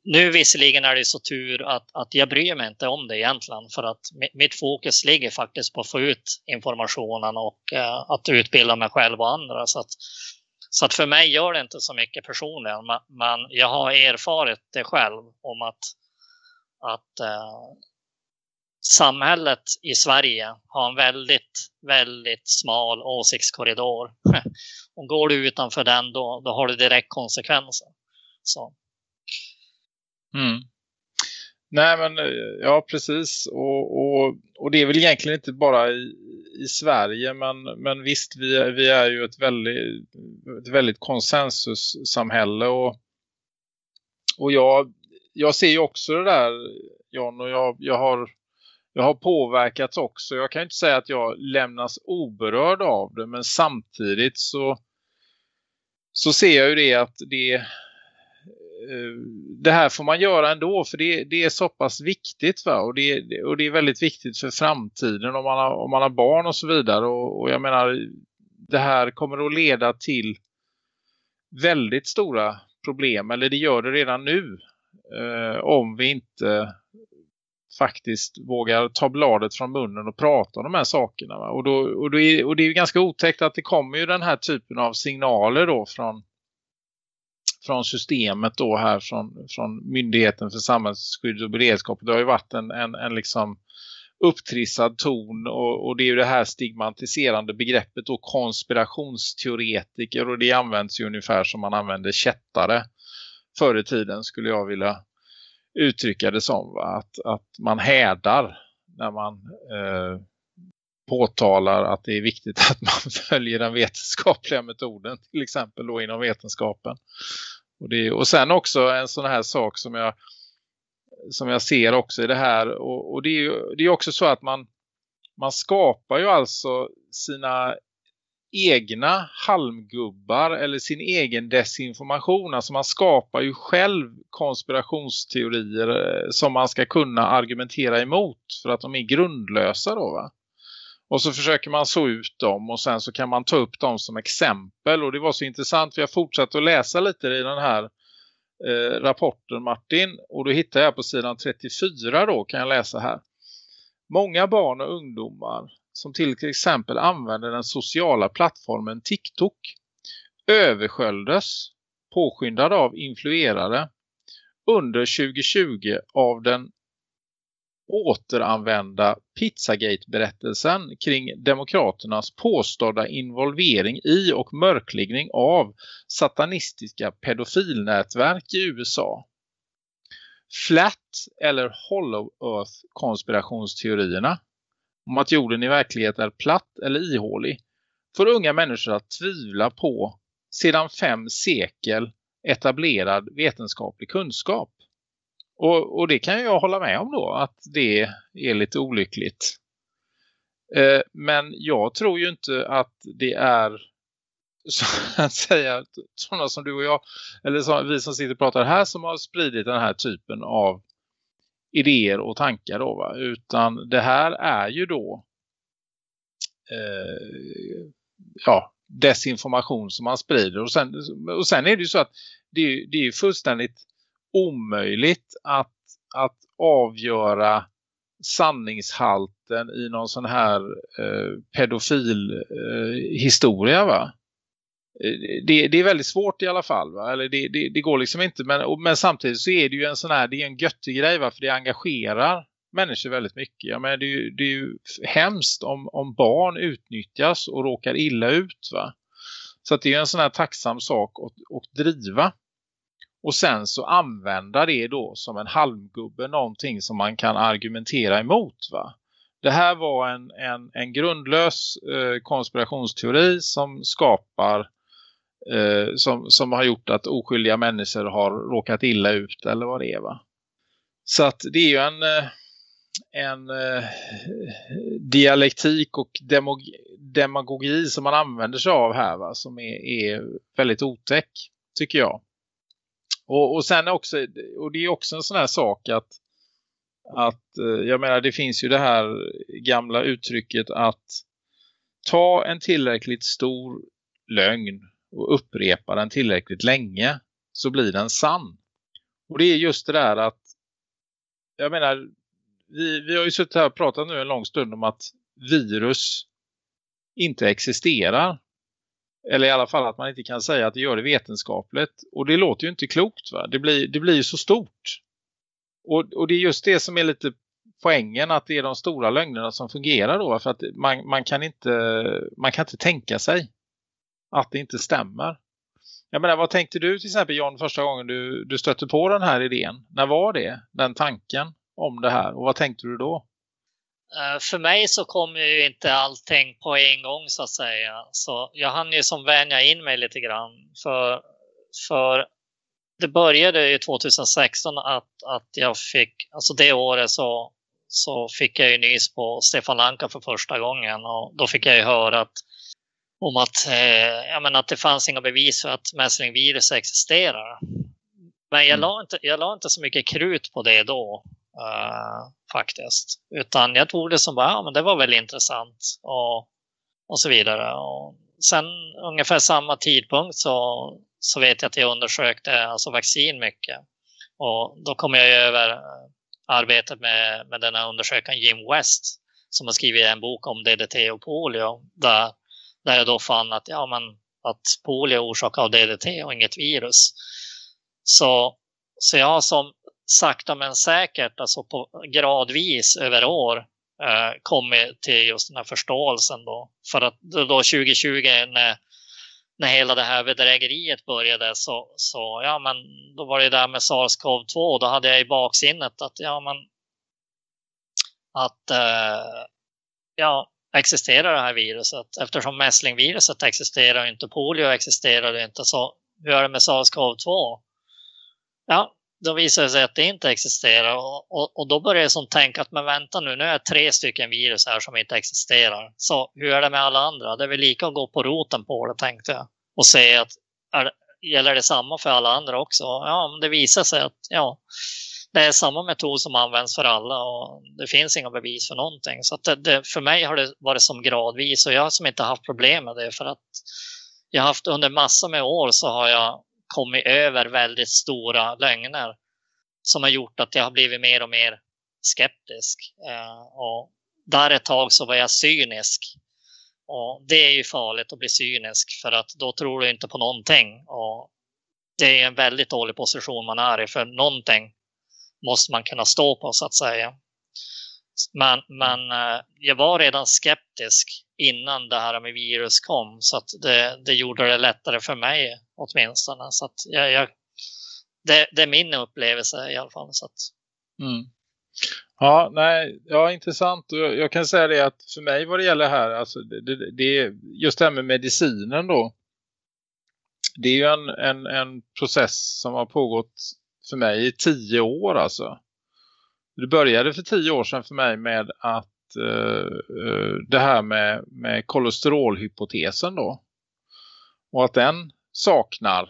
nu visserligen är det så tur att, att jag bryr mig inte om det egentligen för att mitt fokus ligger faktiskt på att få ut informationen och uh, att utbilda mig själv och andra. Så att, så att för mig gör det inte så mycket personligen, men jag har erfarit det själv om att, att uh, samhället i Sverige har en väldigt, väldigt smal åsiktskorridor. *laughs* Och går du utanför den då, då har du direkt konsekvenser. Så. Mm. Nej men eh, ja precis och, och, och det är väl egentligen inte bara i, i Sverige men, men visst vi är, vi är ju ett väldigt, ett väldigt konsensussamhälle och, och jag, jag ser ju också det där John och jag, jag har jag har påverkats också. Jag kan inte säga att jag lämnas oberörd av det. Men samtidigt så, så ser jag ju det att det, Eh, det här får man göra ändå. För det, det är så pass viktigt. Va? Och, det, och det är väldigt viktigt för framtiden om man har, om man har barn och så vidare. Och, och jag menar, det här kommer att leda till väldigt stora problem. Eller det gör det redan nu. Eh, om vi inte faktiskt vågar ta bladet från munnen och prata om de här sakerna. Va? Och, då, och, då är, och det är ju ganska otäckt att det kommer ju den här typen av signaler då från, från systemet då här från, från Myndigheten för samhällsskydd och beredskap. Det har ju varit en, en, en liksom upptrissad ton och, och, det är ju det här stigmatiserande begreppet och konspirationsteoretiker och det används ju ungefär som man använde kättare förr i tiden skulle jag vilja uttrycka det som. Va? Att, att man hädar när man eh, påtalar att det är viktigt att man *laughs* följer den vetenskapliga metoden till exempel då inom vetenskapen. Och, det, och sen också en sån här sak som jag som jag ser också i det här och, och det är ju det är också så att man man skapar ju alltså sina egna halmgubbar eller sin egen desinformation. Alltså man skapar ju själv konspirationsteorier eh, som man ska kunna argumentera emot för att de är grundlösa då va. Och så försöker man så ut dem och sen så kan man ta upp dem som exempel. Och det var så intressant för jag fortsatte att läsa lite i den här eh, rapporten Martin. Och då hittar jag på sidan 34 då kan jag läsa här. Många barn och ungdomar som till exempel använder den sociala plattformen TikTok översköljdes, påskyndade av influerare, under 2020 av den återanvända Pizzagate-berättelsen kring demokraternas påstådda involvering i och mörkliggning av satanistiska pedofilnätverk i USA. Flat eller Hollow Earth konspirationsteorierna om att jorden i verklighet är platt eller ihålig får unga människor att tvivla på sedan fem sekel etablerad vetenskaplig kunskap. Och, och det kan jag hålla med om då, att det är lite olyckligt. Eh, men jag tror ju inte att det är *laughs* så att säga sådana som du och jag, eller så, vi som sitter och pratar här som har spridit den här typen av idéer och tankar då va? utan det här är ju då eh, ja, desinformation som man sprider och sen, och sen är det ju så att det, det är fullständigt omöjligt att, att avgöra sanningshalten i någon sån här eh, pedofilhistoria eh, va? Eh, det, det, är väldigt svårt i alla fall. Va? Eller det, det, det, går liksom inte. Men, men samtidigt så är det ju en sån här, det är en göttig grej va? för det engagerar människor väldigt mycket. Ja, men det, är ju, det är ju hemskt om, om barn utnyttjas och råkar illa ut va. Så att det är en sån här tacksam sak att, att driva. Och sen så använda det då som en halmgubbe, någonting som man kan argumentera emot va. Det här var en, en, en grundlös eh, konspirationsteori som skapar eh, som, som har gjort att oskyldiga människor har råkat illa ut eller vad det är va. Så att det är ju en, eh, en eh, dialektik och demog demagogi som man använder sig av här va, som är, är väldigt otäck tycker jag. Och, och sen också, och det är också en sån här sak att att eh, jag menar det finns ju det här gamla uttrycket att ta en tillräckligt stor lögn och upprepa den tillräckligt länge så blir den sann. Och det är just det där att jag menar vi, vi har ju suttit här och pratat nu en lång stund om att virus inte existerar. Eller i alla fall att man inte kan säga att det gör det vetenskapligt. Och det låter ju inte klokt va? Det blir, det blir ju så stort. Och, och det är just det som är lite poängen att det är de stora lögnerna som fungerar då. För att man, man, kan, inte, man kan inte tänka sig att det inte stämmer. Jag menar, vad tänkte du till exempel John första gången du, du stötte på den här idén? När var det? Den tanken om det här? Och vad tänkte du då? Uh, för mig så kom ju inte allting på en gång så att säga. Så jag hann ju som vänja in mig lite grann. För, för det började ju 2016 att, att jag fick, alltså det året så, så fick jag ju nys på Stefan Anka för första gången. Och då fick jag ju höra att om att, eh, jag menar, att det fanns inga bevis för att mässlingvirus existerar. Men jag, mm. la inte, jag la inte så mycket krut på det då uh, faktiskt. Utan jag tog det som bara, ja men det var väl intressant och, och så vidare. Och sen ungefär samma tidpunkt så, så vet jag att jag undersökte alltså vaccin mycket. Och då kom jag över eh, arbetet med, med den här undersökaren Jim West som har skrivit en bok om DDT och polio där, där jag då fann att, ja, men, att polio orsakar av DDT och inget virus. Så, så jag har som sakta men säkert, alltså på, gradvis över år eh, kommit till just den här förståelsen då. För att då 2020 när, när hela det här bedrägeriet började så, så ja men då var det där med SARS-CoV-2 då hade jag i baksinnet att ja men att eh, ja, existerar det här viruset? Eftersom mässlingviruset existerar och inte polio existerar inte så hur är det med SARS-CoV-2? Ja, då visar det sig att det inte existerar och, och, och då börjar jag som tänka att men vänta nu, nu är det tre stycken virus här som inte existerar. Så hur är det med alla andra? Det är väl lika att gå på roten på det tänkte jag och se att är, gäller det samma för alla andra också? Ja, men det visar sig att ja, det är samma metod som används för alla och det finns inga bevis för någonting. Så det, det, för mig har det varit som gradvis och jag har som inte haft problem med det för att jag har haft under massor med år så har jag kommit över väldigt stora lögner som har gjort att jag har blivit mer och mer skeptisk. Eh, och där ett tag så var jag cynisk. Och det är ju farligt att bli cynisk för att då tror du inte på någonting. Och det är en väldigt dålig position man är i för någonting måste man kunna stå på så att säga. Men, men eh, jag var redan skeptisk innan det här med virus kom så att det, det gjorde det lättare för mig åtminstone. Så att jag, jag, det, det, är min upplevelse i alla fall. Så att... Mm. Ja, nej, ja, intressant. Jag, jag, kan säga det att för mig vad det gäller här, alltså det, det, det just det här med medicinen då. Det är ju en, en, en process som har pågått för mig i tio år alltså. Det började för tio år sedan för mig med att Eh, eh, det här med, med kolesterolhypotesen då. Och att den saknar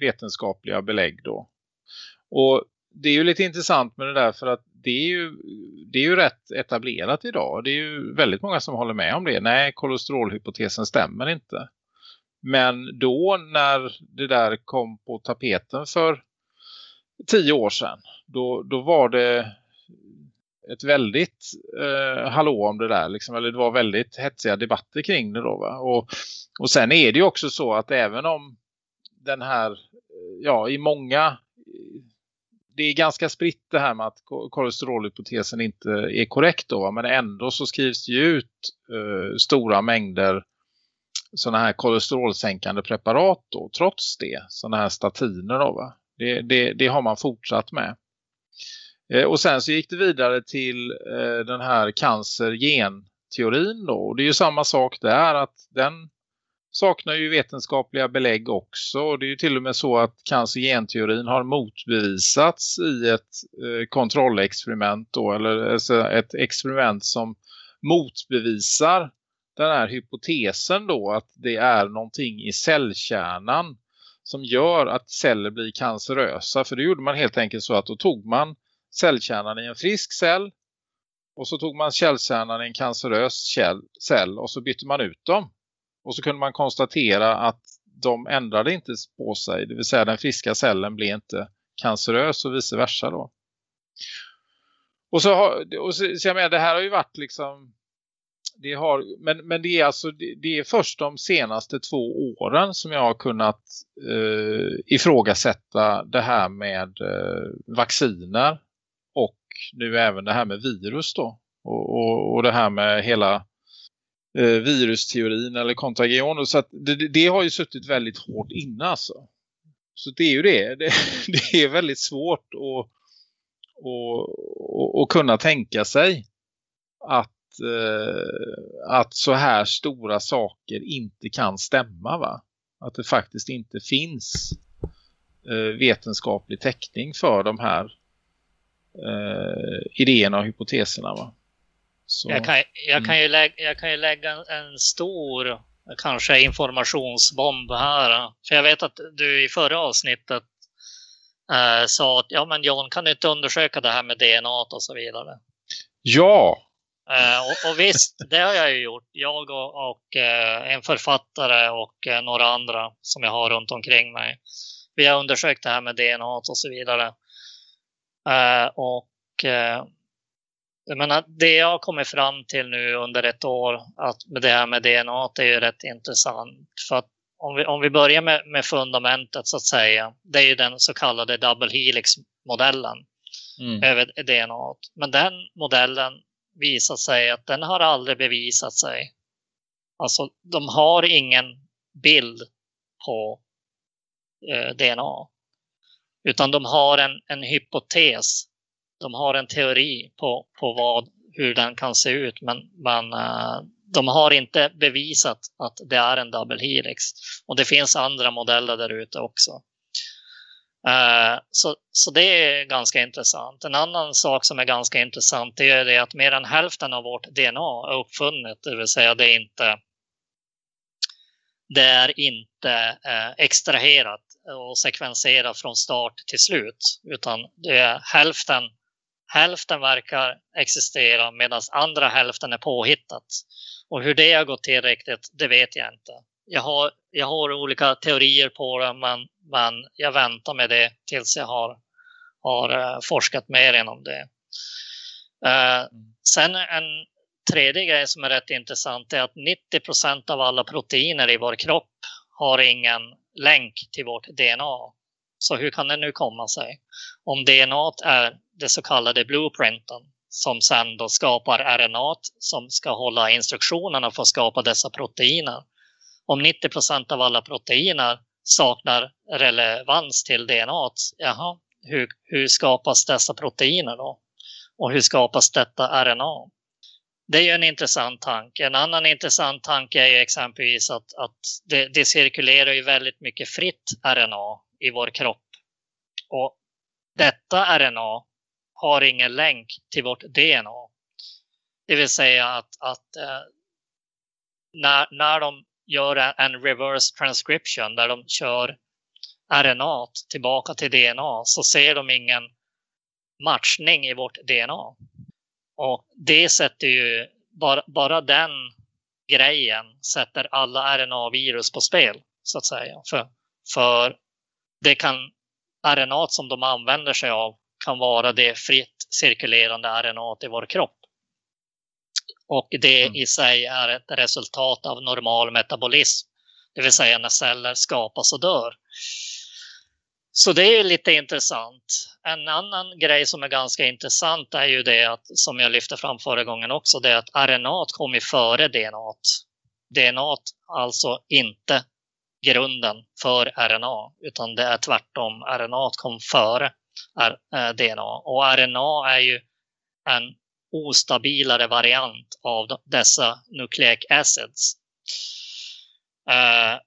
vetenskapliga belägg då. Och det är ju lite intressant med det där för att det är ju, det är ju rätt etablerat idag. Det är ju väldigt många som håller med om det. Nej, kolesterolhypotesen stämmer inte. Men då när det där kom på tapeten för tio år sedan. Då, då var det ett väldigt eh, hallå om det där. Liksom, eller det var väldigt hetsiga debatter kring det då. Va? Och, och sen är det ju också så att även om den här, eh, ja i många, det är ganska spritt det här med att kolesterolhypotesen inte är korrekt då. Va? Men ändå så skrivs det ju ut eh, stora mängder sådana här kolesterolsänkande preparat då, trots det. Sådana här statiner då va. Det, det, det har man fortsatt med. Eh, och sen så gick det vidare till eh, den här cancer-genteorin då. Och det är ju samma sak där att den saknar ju vetenskapliga belägg också. Och det är ju till och med så att cancer-genteorin har motbevisats i ett eh, kontrollexperiment då. Eller alltså ett experiment som motbevisar den här hypotesen då att det är någonting i cellkärnan som gör att celler blir cancerösa. För det gjorde man helt enkelt så att då tog man cellkärnan i en frisk cell och så tog man källkärnan i en cancerös cell och så bytte man ut dem. Och så kunde man konstatera att de ändrade inte på sig. Det vill säga den friska cellen blev inte cancerös och vice versa då. Och så, har, och så, så jag menar, det här har ju varit liksom det har, men, men det är alltså det, det, är först de senaste två åren som jag har kunnat eh, ifrågasätta det här med eh, vacciner nu även det här med virus då. Och, och, och det här med hela eh, virusteorin eller kontagion. Så att det, det, har ju suttit väldigt hårt inne alltså. Så det är ju det. *laughs* Det, det är väldigt svårt att, att, att kunna tänka sig att eh, att så här stora saker inte kan stämma va? Att det faktiskt inte finns eh, vetenskaplig täckning för de här eh, idéerna och hypoteserna va? Så, jag, kan, jag, kan ju mm. lägga, jag kan ju lägga en stor kanske informationsbomb här. För jag vet att du i förra avsnittet eh, sa att ja men John kan du inte undersöka det här med DNA och så vidare. Ja, Uh, och, och, visst, det har jag ju gjort. Jag och, och uh, en författare och uh, några andra som jag har runt omkring mig. Vi har undersökt det här med DNA och så vidare. Och och eh, jag menar, det jag har kommit fram till nu under ett år, att det här med DNA, det är ju rätt intressant. För att om vi, om vi börjar med, med fundamentet så att säga, det är ju den så kallade double helix-modellen mm. över DNA. Men den modellen visar sig att den har aldrig bevisat sig. Alltså, de har ingen bild på eh, DNA. Utan de har en, en hypotes. De har en teori på, på vad, hur den kan se ut. Men, men eh, de har inte bevisat att det är en double helix. Och det finns andra modeller där ute också. Eh, så, så det är ganska intressant. En annan sak som är ganska intressant det är det att mer än hälften av vårt DNA är uppfunnet. Det vill säga det är inte, det är inte eh, extraherat och sekvenserat från start till slut. Utan det är hälften, hälften verkar existera medan andra hälften är påhittat. Och hur det har gått till riktigt, det vet jag inte. Jag har, jag har olika teorier på det, men, men jag väntar med det tills jag har, har uh, forskat mer inom det. Uh, sen en tredje grej som är rätt intressant är att 90 procent av alla proteiner i vår kropp har ingen länk till vårt DNA. Så hur kan det nu komma sig? Om DNA är det så kallade blueprinten som sen då skapar RNA som ska hålla instruktionerna för att skapa dessa proteiner. Om 90 procent av alla proteiner saknar relevans till DNA, jaha, hur, hur skapas dessa proteiner då? Och hur skapas detta RNA? Det är ju en intressant tanke. En annan intressant tanke är exempelvis att, att det, det cirkulerar ju väldigt mycket fritt RNA i vår kropp. Och detta RNA har ingen länk till vårt DNA. Det vill säga att, att eh, när, när de gör en reverse transcription där de kör RNA tillbaka till DNA så ser de ingen matchning i vårt DNA. Och det sätter ju, bara, bara den grejen sätter alla RNA-virus på spel, så att säga. För, för det kan, RNA som de använder sig av kan vara det fritt cirkulerande RNA i vår kropp. Och det mm. i sig är ett resultat av normal metabolism, det vill säga när celler skapas och dör. Så det är lite intressant. En annan grej som är ganska intressant är ju det att, som jag lyfte fram förra gången också, det är att RNA kommer före DNA. DNA alltså inte grunden för RNA, utan det är tvärtom. RNA kom före eh, DNA och RNA är ju en ostabilare variant av dessa nucleic acids. Eh,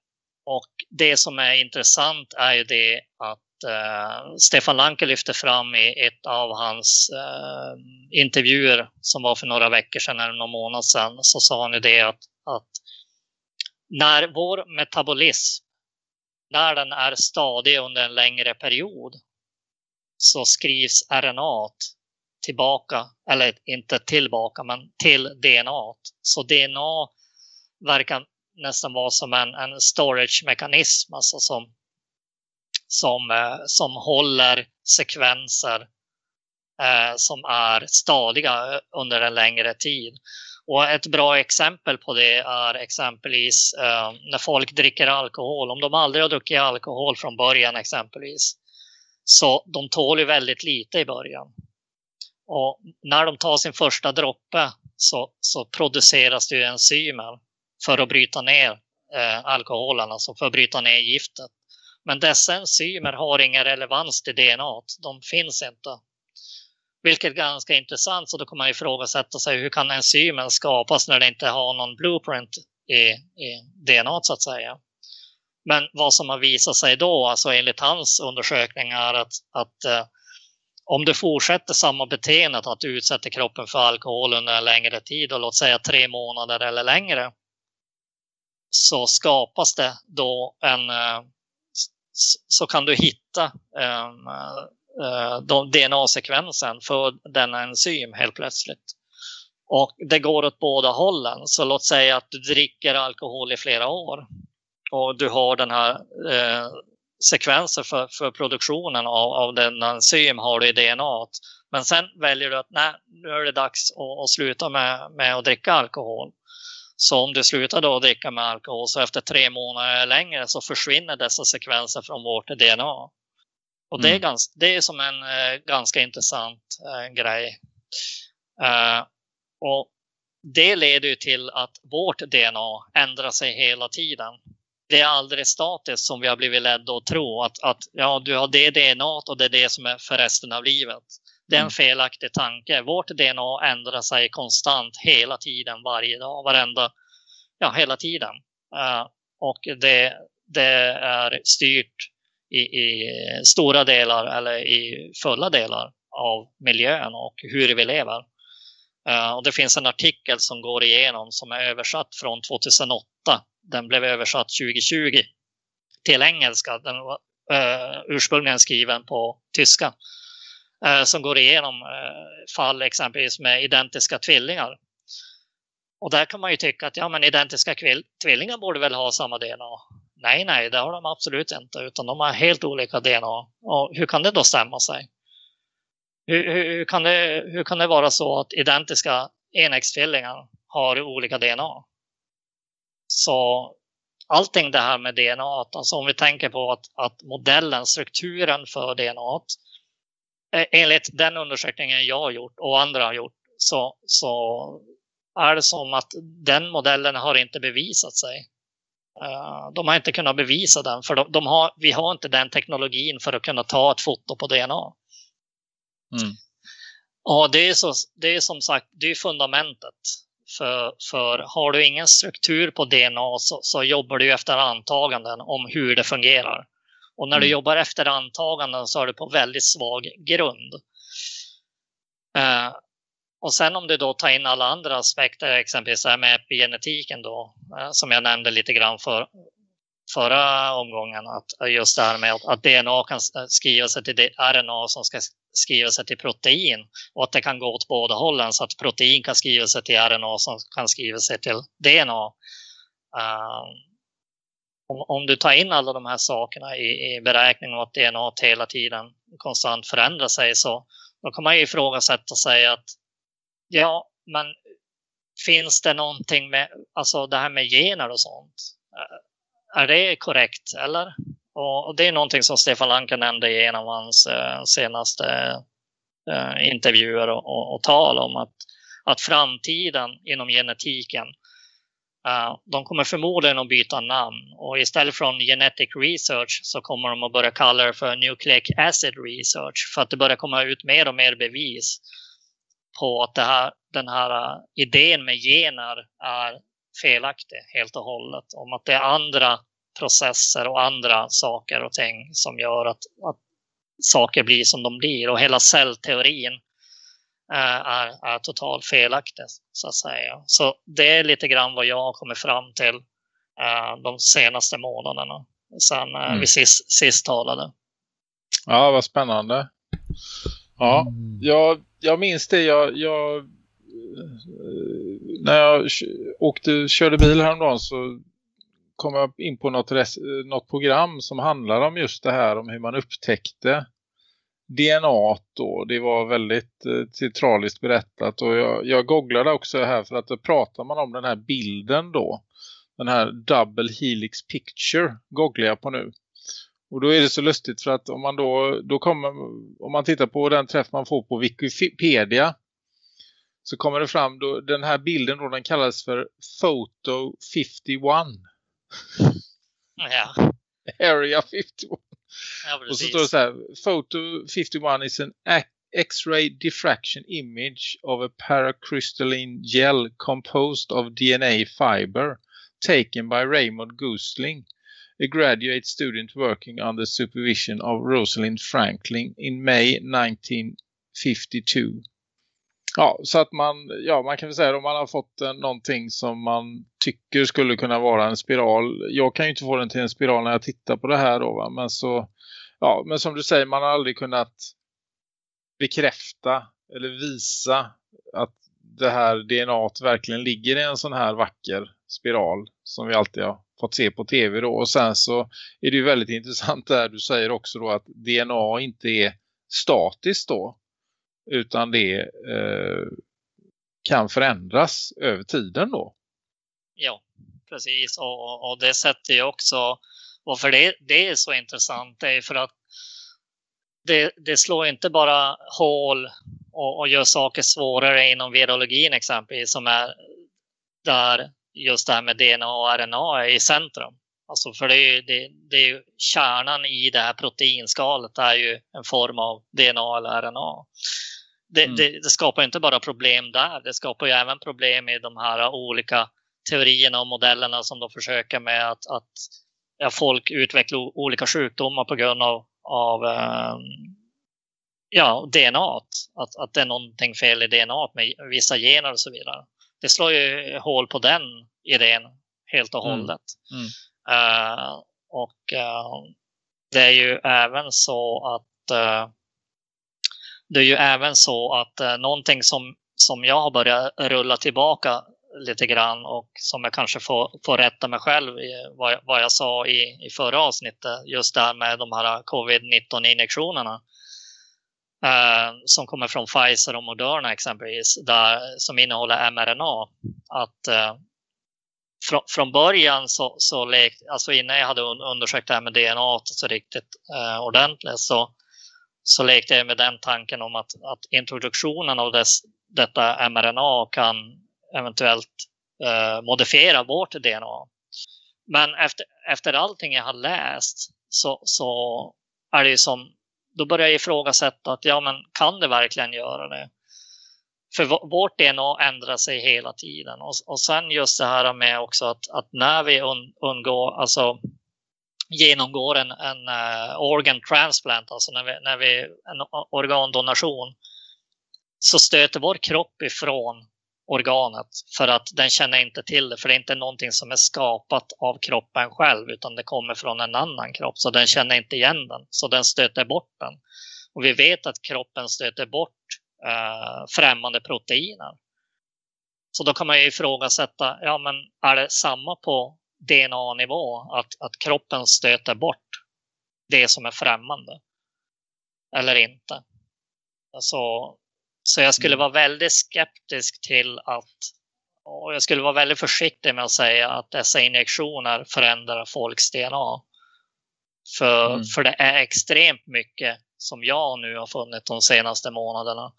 och det som är intressant är ju det att eh, Stefan Lanke lyfte fram i ett av hans eh, intervjuer som var för några veckor sedan eller någon månad sedan så sa han ju det att, att när vår metabolism, när den är stadig under en längre period så skrivs RNA tillbaka, eller inte tillbaka, men till DNA. Så DNA verkar nästan vara som en, en storage-mekanism, alltså som, som, eh, som håller sekvenser eh, som är stadiga eh, under en längre tid. Och ett bra exempel på det är exempelvis eh, när folk dricker alkohol. Om de aldrig har druckit alkohol från början exempelvis. Så de tål ju väldigt lite i början. Och när de tar sin första droppe så, så produceras det ju enzymer för att bryta ner eh, alkoholen, alltså för att bryta ner giftet. Men dessa enzymer har ingen relevans till DNA. De finns inte. Vilket är ganska intressant, så då kan man ifrågasätta sig hur kan enzymen skapas när det inte har någon blueprint i, i DNA så att säga. Men vad som har visat sig då, alltså enligt hans undersökningar, att, att eh, om du fortsätter samma beteende, att du utsätter kroppen för alkohol under en längre tid och låt säga tre månader eller längre, så skapas det då en, eh, så kan du hitta eh, eh, DNA-sekvensen för denna enzym helt plötsligt. Och det går åt båda hållen. Så låt säga att du dricker alkohol i flera år och du har den här eh, för, för produktionen av, av den enzym har du i DNA. Men sen väljer du att nej, nu är det dags att, att sluta med, med att dricka alkohol. Så om du slutar då dricka med alkohol så efter tre månader längre så försvinner dessa sekvenser från vårt DNA. Och mm. det, är mm. ganska, det är som en eh, ganska intressant eh, grej. Uh, och det leder ju till att vårt DNA ändrar sig hela tiden. Det är aldrig statiskt som vi har blivit ledda att tro att, att ja, du har det DNA och det är det som är för resten av livet. Det är en mm. felaktig tanke. Vårt DNA ändrar sig konstant hela tiden, varje dag, varenda, ja hela tiden. Uh, och det, det är styrt i, i, stora delar eller i fulla delar av miljön och hur vi lever. Uh, och det finns en artikel som går igenom som är översatt från 2008. Den blev översatt 2020 till engelska. Den var uh, ursprungligen skriven på tyska. Eh, som går igenom eh, fall exempelvis med identiska tvillingar. Och där kan man ju tycka att ja, men identiska tvillingar borde väl ha samma DNA. Nej, nej, det har de absolut inte, utan de har helt olika DNA. Och hur kan det då stämma sig? Hur, hur, kan det, hur kan det vara så att identiska enäggstvillingar har olika DNA? Så allting det här med DNA, alltså om vi tänker på att, att modellen, strukturen för DNA, enligt den undersökningen jag har gjort och andra har gjort, så, så är det som att den modellen har inte bevisat sig. Eh, de har inte kunnat bevisa den, för de, de har, vi har inte den teknologin för att kunna ta ett foto på DNA. Mm. Ja, det är, så, det är som sagt det är fundamentet. För, för har du ingen struktur på DNA så, så jobbar du efter antaganden om hur det fungerar. Och när mm. du jobbar efter antaganden så är du på väldigt svag grund. Uh, och sen om du då tar in alla andra aspekter, exempelvis här med epigenetiken då, uh, som jag nämnde lite grann för, förra omgången, att just det här med att, DNA kan skriva sig till RNA som ska skriva sig till protein och att det kan gå åt båda hållen så att protein kan skriva sig till RNA som kan skriva sig till DNA. Uh, ehm, om, om, du tar in alla de här sakerna i, i beräkningen och att DNA hela tiden konstant förändrar sig så då kan man ju ifrågasätta sig att ja, men finns det någonting med alltså det här med gener och sånt? Är det korrekt eller? Och det är någonting som Stefan Lanka nämnde i en av hans eh, senaste eh, intervjuer och, och, och, tal om att, att framtiden inom genetiken Uh, de kommer förmodligen att byta namn och istället för genetic research så kommer de att börja kalla det för nucleic acid research för att det börjar komma ut mer och mer bevis på att det här, den här uh, idén med gener är felaktig helt och hållet. Om att det är andra processer och andra saker och ting som gör att, att saker blir som de blir. Och hela cellteorin är, är, totalt felaktig, så att säga. Så det är lite grann vad jag har kommit fram till uh, de senaste månaderna sen uh, mm. vi sist, sist talade. Ja, vad spännande. Ja, mm. jag, jag minns det. Jag, jag, när jag åkte, körde bil häromdagen så kom jag in på något, något program som handlar om just det här om hur man upptäckte DNA då. Det var väldigt eh, teatraliskt berättat och jag, jag googlade också här för att då pratar man om den här bilden då. Den här double helix picture googlar jag på nu. Och då är det så lustigt för att om man då, då kommer, om man tittar på den träff man får på Wikipedia så kommer det fram då, den här bilden då den kallas för Photo 51. Ja. *laughs* Area 51. Ja, och så står det så här. Photo 51 is an X-ray diffraction image of a paracrystalline gel composed of DNA fiber taken by Raymond Gosling, a graduate student working under supervision of Rosalind Franklin in May 1952. Ja, så att man, ja, man kan väl säga om man har fått en, någonting som man tycker skulle kunna vara en spiral. Jag kan ju inte få den till en spiral när jag tittar på det här då, va? men så, ja, men som du säger, man har aldrig kunnat bekräfta eller visa att det här DNA verkligen ligger i en sån här vacker spiral som vi alltid har fått se på tv då. Och sen så är det ju väldigt intressant där du säger också då att DNA inte är statiskt då utan det eh, kan förändras över tiden då. Ja, precis. Och, och det sätter ju också, varför det, det är så intressant, det är för att det, det slår inte bara hål och, och gör saker svårare inom virologin exempelvis, som är där just det här med DNA och RNA är i centrum. Alltså för det är, ju, det, det är ju kärnan i det här proteinskalet är ju en form av DNA eller RNA. Det, mm. det, det, skapar inte bara problem där, det skapar ju även problem i de här olika teorierna och modellerna som de försöker med att, att ja, folk utvecklar olika sjukdomar på grund av, av um, ja, DNA. Att, att det är någonting fel i DNA med vissa gener och så vidare. Det slår ju hål på den idén helt och mm. hållet. Mm. Mm. Uh, och uh, det är ju även så att uh, det är ju även så att eh, någonting som, som jag har börjat rulla tillbaka lite grann och som jag kanske får, får rätta mig själv i vad, vad jag sa i, i förra avsnittet, just det här med de här covid-19 injektionerna. Eh, som kommer från Pfizer och Moderna exempelvis, där, som innehåller mRNA. Att eh, från början så, så lekt, alltså innan jag hade undersökt det här med DNA så riktigt eh, ordentligt så, så lekte jag med den tanken om att, att introduktionen av dess, detta mRNA kan eventuellt eh, modifiera vårt DNA. Men efter, efter allting jag har läst så, så är det ju som då börjar jag ifrågasätta att ja, men kan det verkligen göra det? För vårt DNA ändrar sig hela tiden. Och, och sen just det här med också att, att när vi un, undgår, alltså genomgår en, en uh, organ transplant, alltså när vi, när vi en organdonation, så stöter vår kropp ifrån organet för att den känner inte till det. För det är inte någonting som är skapat av kroppen själv utan det kommer från en annan kropp. Så den känner inte igen den. Så den stöter bort den. Och vi vet att kroppen stöter bort eh, främmande proteiner. Så då kan man ju ifrågasätta, ja men är det samma på DNA-nivå? Att, att kroppen stöter bort det som är främmande? Eller inte? Alltså, så jag skulle mm. vara väldigt skeptisk till att och jag skulle vara väldigt försiktig med att säga att dessa injektioner förändrar folks DNA. För, mm. för det är extremt mycket som jag nu har funnit de senaste månaderna.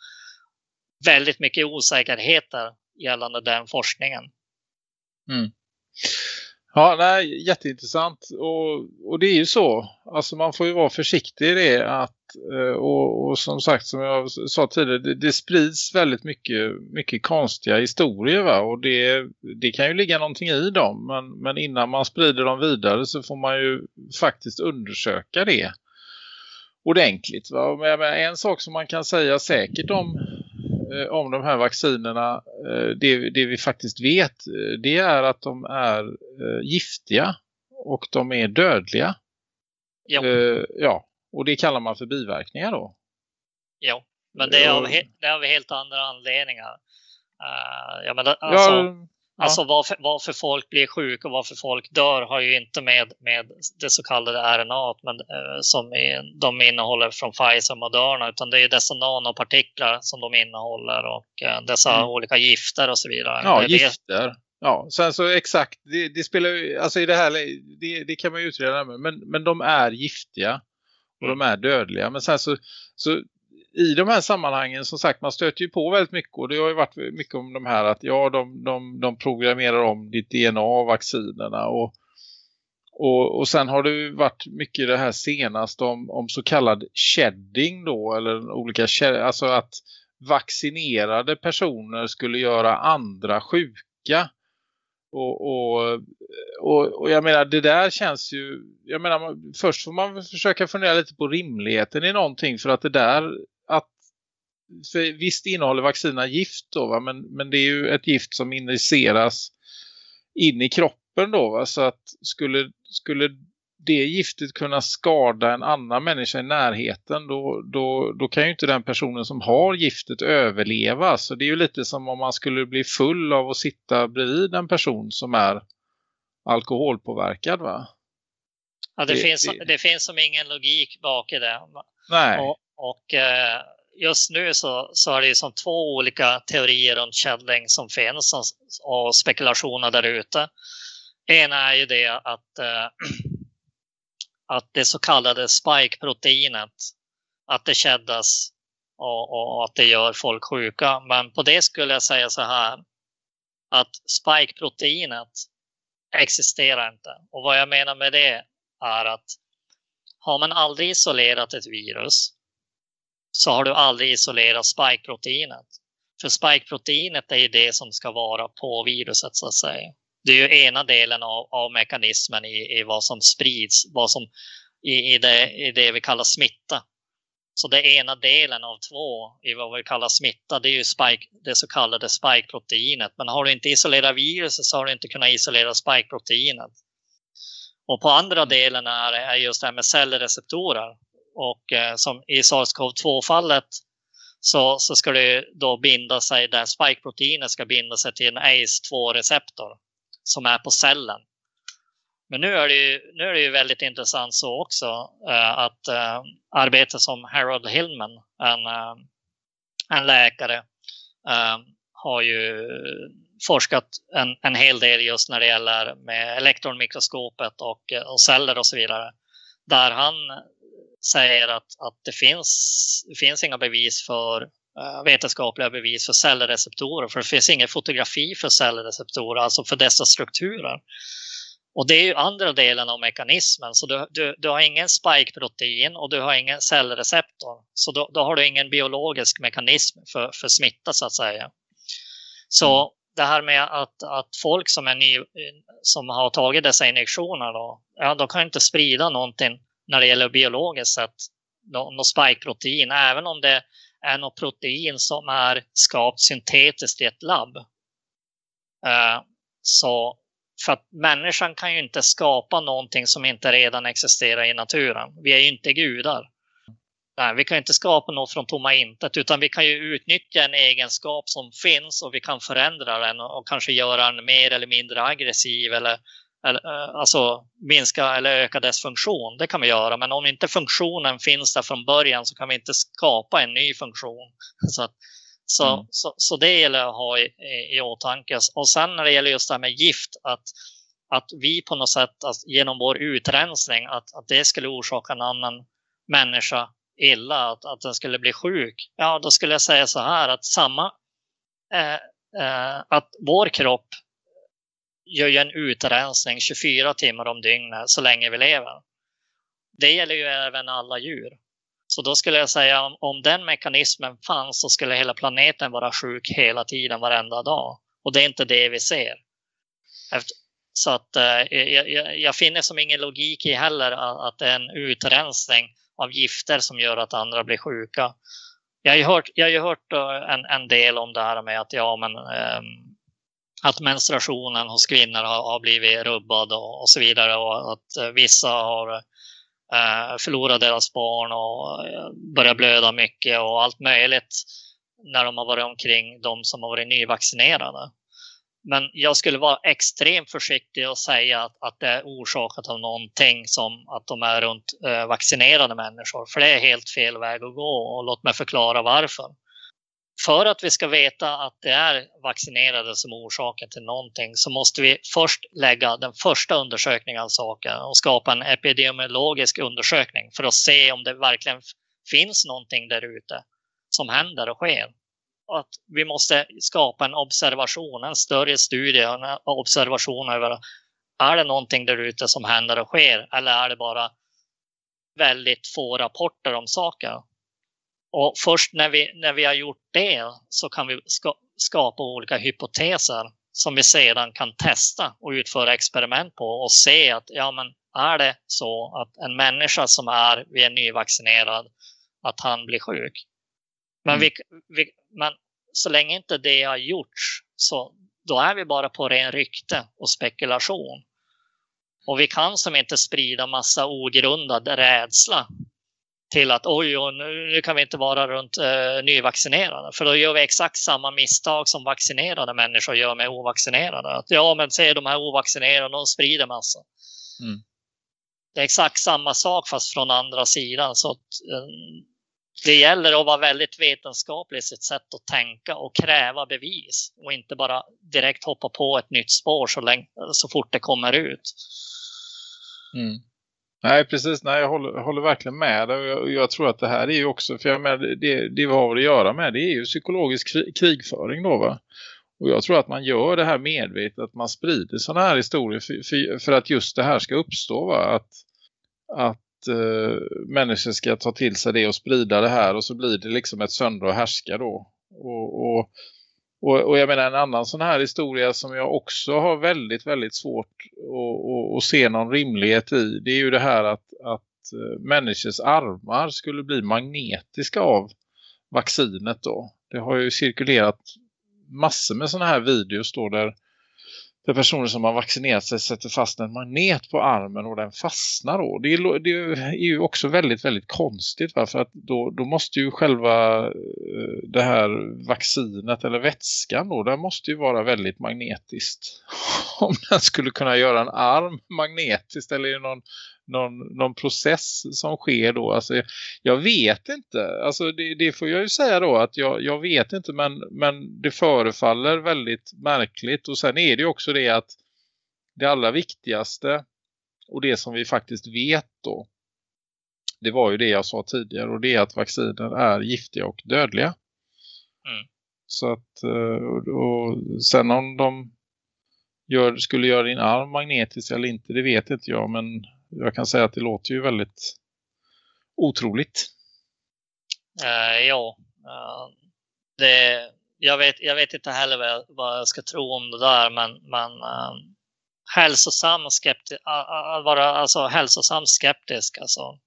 Väldigt mycket osäkerheter gällande den forskningen. Mm. Ja, nej, jätteintressant. Och, och det är ju så. Alltså man får ju vara försiktig i det. Att, eh, och, och som sagt, som jag sa tidigare, det, det, sprids väldigt mycket, mycket konstiga historier. Va? Och det, det kan ju ligga någonting i dem. Men, men innan man sprider dem vidare så får man ju faktiskt undersöka det ordentligt. Va? Men en sak som man kan säga säkert om om de här vaccinerna, eh, det, det, vi faktiskt vet, eh, det är att de är giftiga och de är dödliga. Ja. ja, och det kallar man för biverkningar då. Ja, men det är av, det är av helt andra anledningar. Uh, ja, men alltså, ja, Alltså varför, varför, folk blir sjuka och varför folk dör har ju inte med, med det så kallade RNA men, eh, som är, de innehåller från Pfizer och Moderna utan det är dessa nanopartiklar som de innehåller och eh, dessa mm. olika gifter och så vidare. Ja, gifter. Det. Ja, sen så exakt, det, det spelar ju, alltså i det här, det, det kan man ju utreda men, men de är giftiga och mm. de är dödliga. Men sen så, så i de här sammanhangen som sagt man stöter ju på väldigt mycket och det har ju varit mycket om de här att ja de, de, de programmerar om ditt DNA av vaccinerna och, och, och sen har det ju varit mycket det här senast om, om så kallad shedding då eller olika alltså att vaccinerade personer skulle göra andra sjuka. Och, och, och, och, jag menar det där känns ju jag menar först får man försöka fundera lite på rimligheten i någonting för att det där för visst innehåller vaccinerna gift då va? Men, men det är ju ett gift som injiceras in i kroppen då va? Så att skulle, skulle det giftet kunna skada en annan människa i närheten då, då, då kan ju inte den personen som har giftet överleva. Så det är ju lite som om man skulle bli full av att sitta bredvid en person som är alkoholpåverkad va? Ja, det, det finns, det... det finns som ingen logik bak i det. Nej. Och, och eh, just nu så, så är det som två olika teorier runt Källing som finns och spekulationer där ute. Ena är ju det att, äh, att det så kallade spike-proteinet, att det keddas och, och, att det gör folk sjuka. Men på det skulle jag säga så här att spike-proteinet existerar inte. Och vad jag menar med det är att har man aldrig isolerat ett virus så har du aldrig isolerat spike-proteinet. För spike-proteinet är ju det som ska vara på viruset så att säga. Det är ju ena delen av, av mekanismen i, i vad som sprids, vad som i, i, det, i det vi kallar smitta. Så det ena delen av två i vad vi kallar smitta, det är ju spike, det så kallade spike-proteinet. Men har du inte isolerat viruset så har du inte kunnat isolera spike-proteinet. Och på andra delen är, är just det här med cellreceptorer. Och eh, som i SARS-CoV-2-fallet så, så ska det då binda sig, där spike-proteinet ska binda sig till en ACE2-receptor som är på cellen. Men nu är det ju, nu är det ju väldigt intressant så också eh, att eh, arbete som Harold Hillman, en, eh, en läkare, eh, har ju forskat en, en hel del just när det gäller med elektronmikroskopet och, och celler och så vidare. Där han säger att, att det, finns, det finns inga bevis för uh, vetenskapliga bevis för cellreceptorer. För det finns ingen fotografi för cellreceptorer, alltså för dessa strukturer. Och det är ju andra delen av mekanismen. Så du, du, du har ingen spike-protein och du har ingen cellreceptor. Så då, då, har du ingen biologisk mekanism för, för smitta så att säga. Så mm. det här med att, att folk som, är ny, som har tagit dessa injektioner då, ja, de kan inte sprida någonting när det gäller biologiskt sett, något spike-protein, även om det är något protein som är skapat syntetiskt i ett labb. Uh, så för att människan kan ju inte skapa någonting som inte redan existerar i naturen. Vi är ju inte gudar. Nej, vi kan inte skapa något från tomma intet, utan vi kan ju utnyttja en egenskap som finns och vi kan förändra den och kanske göra den mer eller mindre aggressiv eller, alltså minska eller öka dess funktion. Det kan vi göra, men om inte funktionen finns där från början så kan vi inte skapa en ny funktion. *laughs* Så så, mm. så, så det gäller att ha i, i, i åtanke. Och sen när det gäller just det här med gift, att, att vi på något sätt att genom vår utrensning, att, att det skulle orsaka en annan människa illa, att, att den skulle bli sjuk. Ja, då skulle jag säga så här att samma, eh, eh, att vår kropp gör ju en utrensning 24 timmar om dygnet så länge vi lever. Det gäller ju även alla djur. Så då skulle jag säga om, om den mekanismen fanns så skulle hela planeten vara sjuk hela tiden, varenda dag. Och det är inte det vi ser. Efter, så att eh, jag, jag, finner som ingen logik i heller att, det är en utrensning av gifter som gör att andra blir sjuka. Jag har ju hört, jag har hört eh, en, en del om det här med att, ja, men, eh, att menstruationen hos kvinnor har, har blivit rubbad och, och, så vidare och att eh, vissa har Eh, förlorat deras barn och eh, börjat blöda mycket och allt möjligt när de har varit omkring de som har varit nyvaccinerade. Men jag skulle vara extremt försiktig och säga att, att det är orsakat av någonting som att de är runt eh, vaccinerade människor. För det är helt fel väg att gå och låt mig förklara varför för att vi ska veta att det är vaccinerade som orsaken till någonting så måste vi först lägga den första undersökningen av saken och skapa en epidemiologisk undersökning för att se om det verkligen finns någonting där ute som händer och sker. Och att vi måste skapa en observation, en större studie, en observation över är det någonting där ute som händer och sker eller är det bara väldigt få rapporter om saker? Och först när vi, när vi har gjort det så kan vi ska, skapa olika hypoteser som vi sedan kan testa och utföra experiment på och se att ja, men är det så att en människa som är, vi är nyvaccinerad, att han blir sjuk. Men, mm. vi, vi, men så länge inte det har gjorts så då är vi bara på ren rykte och spekulation. Och vi kan som inte sprida massa ogrundad rädsla till att oj, oj nu kan vi inte vara runt eh, nyvaccinerade. För då gör vi exakt samma misstag som vaccinerade människor gör med ovaccinerade. Att, ja, men se de här ovaccinerade, de sprider massa. Mm. Det är exakt samma sak fast från andra sidan. Så att, eh, det gäller att vara väldigt vetenskaplig i sitt sätt att tänka och kräva bevis och inte bara direkt hoppa på ett nytt spår så, länge, så fort det kommer ut. Mm. Nej, precis. Nej, jag håller, håller verkligen med. Jag, jag tror att det här är ju också, för jag menar, det, det vi har att göra med det är ju psykologisk krigföring då va? Och jag tror att man gör det här medvetet, att man sprider sådana här historier för, för, för, att just det här ska uppstå va? Att, att uh, människor ska ta till sig det och sprida det här och så blir det liksom ett sönder och härska då. Och, och, och, och, jag menar en annan sån här historia som jag också har väldigt, väldigt svårt att, att se någon rimlighet i. Det är ju det här att, att eh, människors armar skulle bli magnetiska av vaccinet då. Det har ju cirkulerat massor med sådana här videos då där för personer som har vaccinerat sig sätter fast en magnet på armen och den fastnar då. Det är, det är ju också väldigt, väldigt konstigt va? för att då, då måste ju själva eh, det här vaccinet eller vätskan då, den måste ju vara väldigt magnetiskt. *laughs* Om den skulle kunna göra en arm magnetiskt eller någon någon, någon process som sker då. Alltså, jag vet inte. Alltså, det, det får jag ju säga då att jag, jag vet inte men, men det förefaller väldigt märkligt. Och sen är det ju också det att det allra viktigaste och det som vi faktiskt vet då det var ju det jag sa tidigare och det är att vacciner är giftiga och dödliga. Mm. Så att eh, och sen om de gör, skulle göra din arm magnetisk eller inte, det vet inte jag. Men jag kan säga att det låter ju väldigt otroligt. Uh, ja, uh, det, jag, vet, jag vet inte heller vad, vad jag ska tro om det där, men, men uh, hälsosam skeptisk, att vara alltså, hälsosam skeptisk, alltså,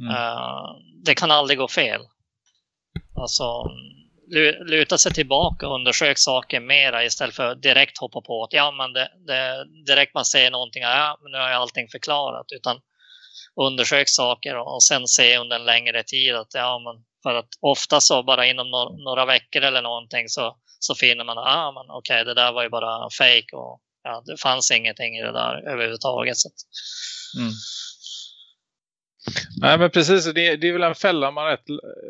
mm. uh, det kan aldrig gå fel. Alltså, luta sig tillbaka och undersöka saker mera istället för att direkt hoppa på att ja, men det, det, direkt man säger någonting, ja, men nu har jag allting förklarat, utan undersök saker och, och sen se under en längre tid att ja, men för att ofta så bara inom no några veckor eller någonting så, så finner man att ah, men okej, okay, det där var ju bara fake och ja, det fanns ingenting i det där överhuvudtaget. Så att... mm. Nej men precis, det, det är väl en fälla man, rätt,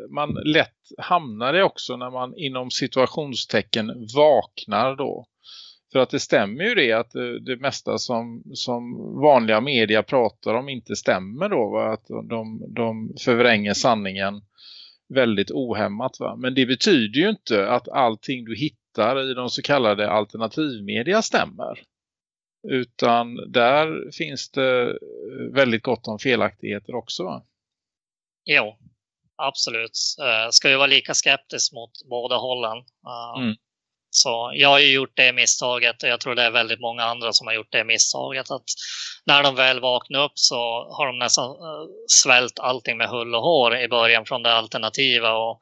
man lätt hamnar i också när man inom situationstecken vaknar då. För att det stämmer ju det att det, det mesta som, som vanliga media pratar om inte stämmer då. Va? Att de, de förvränger sanningen väldigt ohämmat. Va? Men det betyder ju inte att allting du hittar i de så kallade alternativmedia stämmer. Utan där finns det väldigt gott om felaktigheter också va? Jo, absolut. Uh, ska ju vara lika skeptisk mot båda hållen. Uh, mm. Så jag har ju gjort det misstaget och jag tror det är väldigt många andra som har gjort det misstaget att när de väl vaknar upp så har de nästan svält allting med hull och hår i början från det alternativa och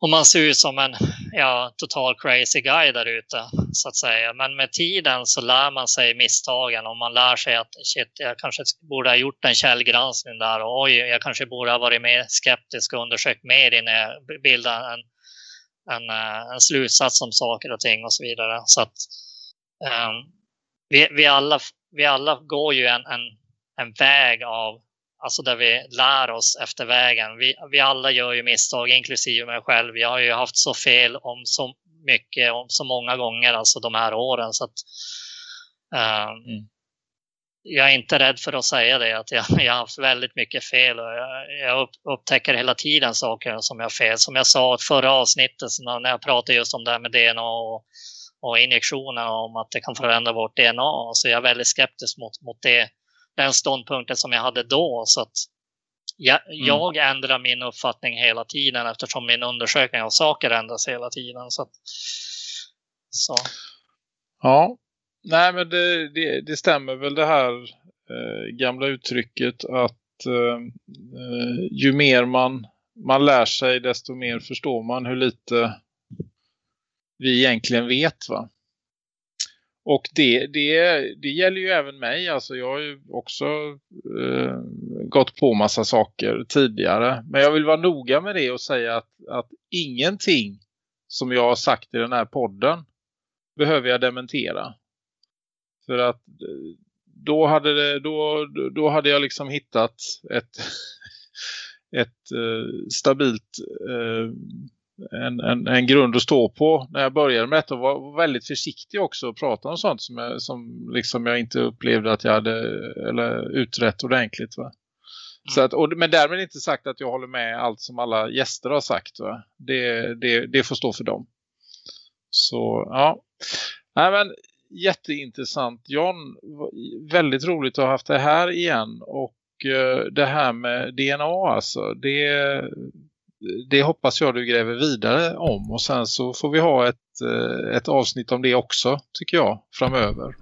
och man ser ut som en ja, total crazy guy där ute så att säga. Men med tiden så lär man sig misstagen och man lär sig att shit, jag kanske borde ha gjort en källgranskning där och oj, jag kanske borde ha varit mer skeptisk och undersökt mer innan jag bildade en, en, eh, en slutsats om saker och ting och så vidare. Så att um, vi, vi, alla, vi alla går ju en, en, en väg av Alltså där vi lär oss efter vägen. Vi, vi alla gör ju misstag, inklusive mig själv. Jag har ju haft så fel om så mycket, om så många gånger, alltså de här åren. Så att, um, mm. Jag är inte rädd för att säga det, att jag, jag har haft väldigt mycket fel och jag, jag upptäcker hela tiden saker som jag har fel. Som jag sa i förra avsnittet när jag pratade just om det här med DNA och, och injektioner om att det kan förändra vårt DNA. Så jag är väldigt skeptisk mot, mot det den ståndpunkten som jag hade då. Så att jag, mm. jag ändrar min uppfattning hela tiden eftersom min undersökning av saker ändras hela tiden. Så, att, så. Ja, nej men det, det, det stämmer väl det här eh, gamla uttrycket att eh, ju mer man, man lär sig desto mer förstår man hur lite vi egentligen vet va. Och det, det, det gäller ju även mig. Alltså jag har ju också eh, gått på massa saker tidigare. Men jag vill vara noga med det och säga att, att ingenting som jag har sagt i den här podden behöver jag dementera. För att eh, då hade, det, då, då hade jag liksom hittat ett, *laughs* ett eh, stabilt eh, en, en, en, grund att stå på när jag började med detta och var väldigt försiktig också att prata om sånt som, jag, som liksom jag inte upplevde att jag hade eller utrett ordentligt va. Mm. Så att, och, men därmed inte sagt att jag håller med allt som alla gäster har sagt va. Det, det, det får stå för dem. Så ja. Nej men jätteintressant John. Väldigt roligt att ha haft det här igen och uh, det här med DNA alltså. Det, det hoppas jag du gräver vidare om och sen så får vi ha ett, eh, ett avsnitt om det också tycker jag framöver.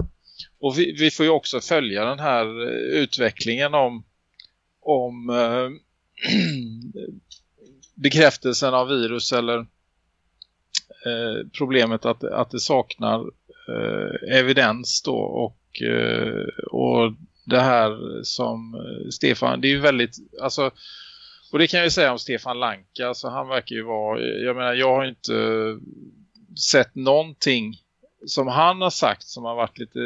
Och vi, vi får ju också följa den här eh, utvecklingen om, om äh, *clears throat* bekräftelsen av virus eller problemet att, att det saknar eh, evidens då och, eh, och det här som Stefan, det är ju väldigt, alltså och det kan jag ju säga om Stefan Lanka, alltså han verkar ju vara, jag menar jag har inte sett någonting som han har sagt som har varit lite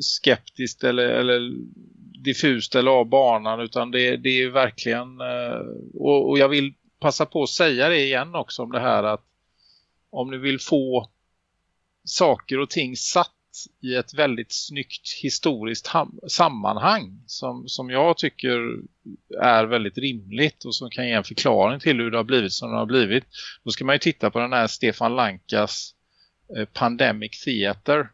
skeptiskt eller, eller diffust eller av banan utan det, det är verkligen eh, och, och jag vill passa på att säga det igen också om det här att om ni vill få saker och ting satt i ett väldigt snyggt historiskt sammanhang som, som jag tycker är väldigt rimligt och som kan ge en förklaring till hur det har blivit som det har blivit. Då ska man ju titta på den här Stefan Lankas eh, Pandemic Theater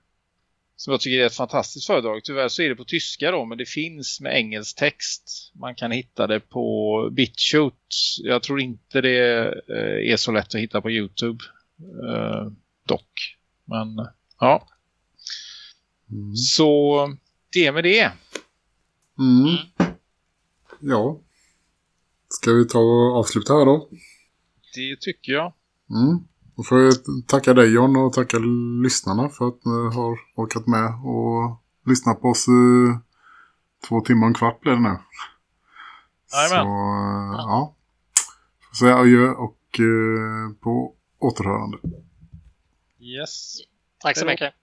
som jag tycker är ett fantastiskt föredrag. Tyvärr så är det på tyska då men det finns med engelsk text. Man kan hitta det på BitChute. Jag tror inte det eh, är så lätt att hitta på Youtube eh, dock. Men ja. Mm. Så det med det. Mm. Ja. Ska vi ta och avsluta här då? Det tycker jag. Mm. Då får jag tacka dig John och tacka lyssnarna för att ni har orkat med och lyssnat på oss i två timmar och en kvart blir det nu. Amen. Så ja. ja. Får säga adjö och eh, på återhörande. Yes. Tack så mycket.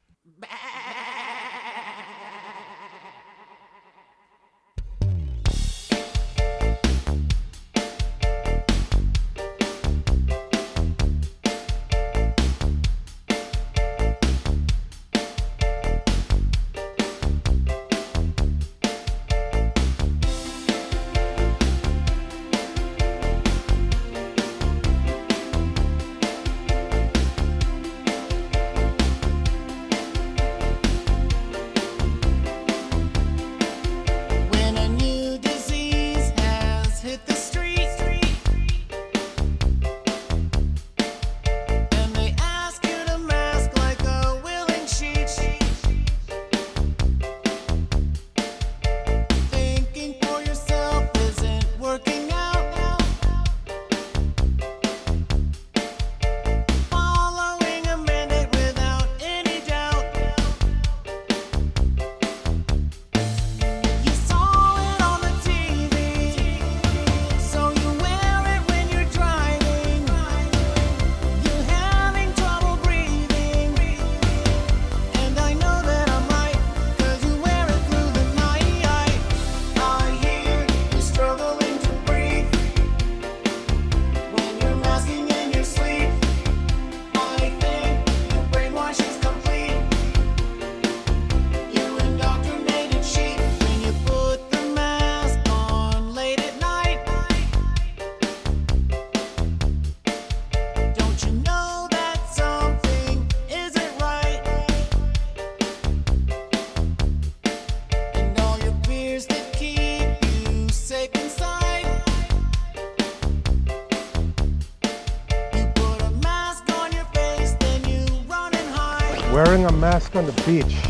On the beach.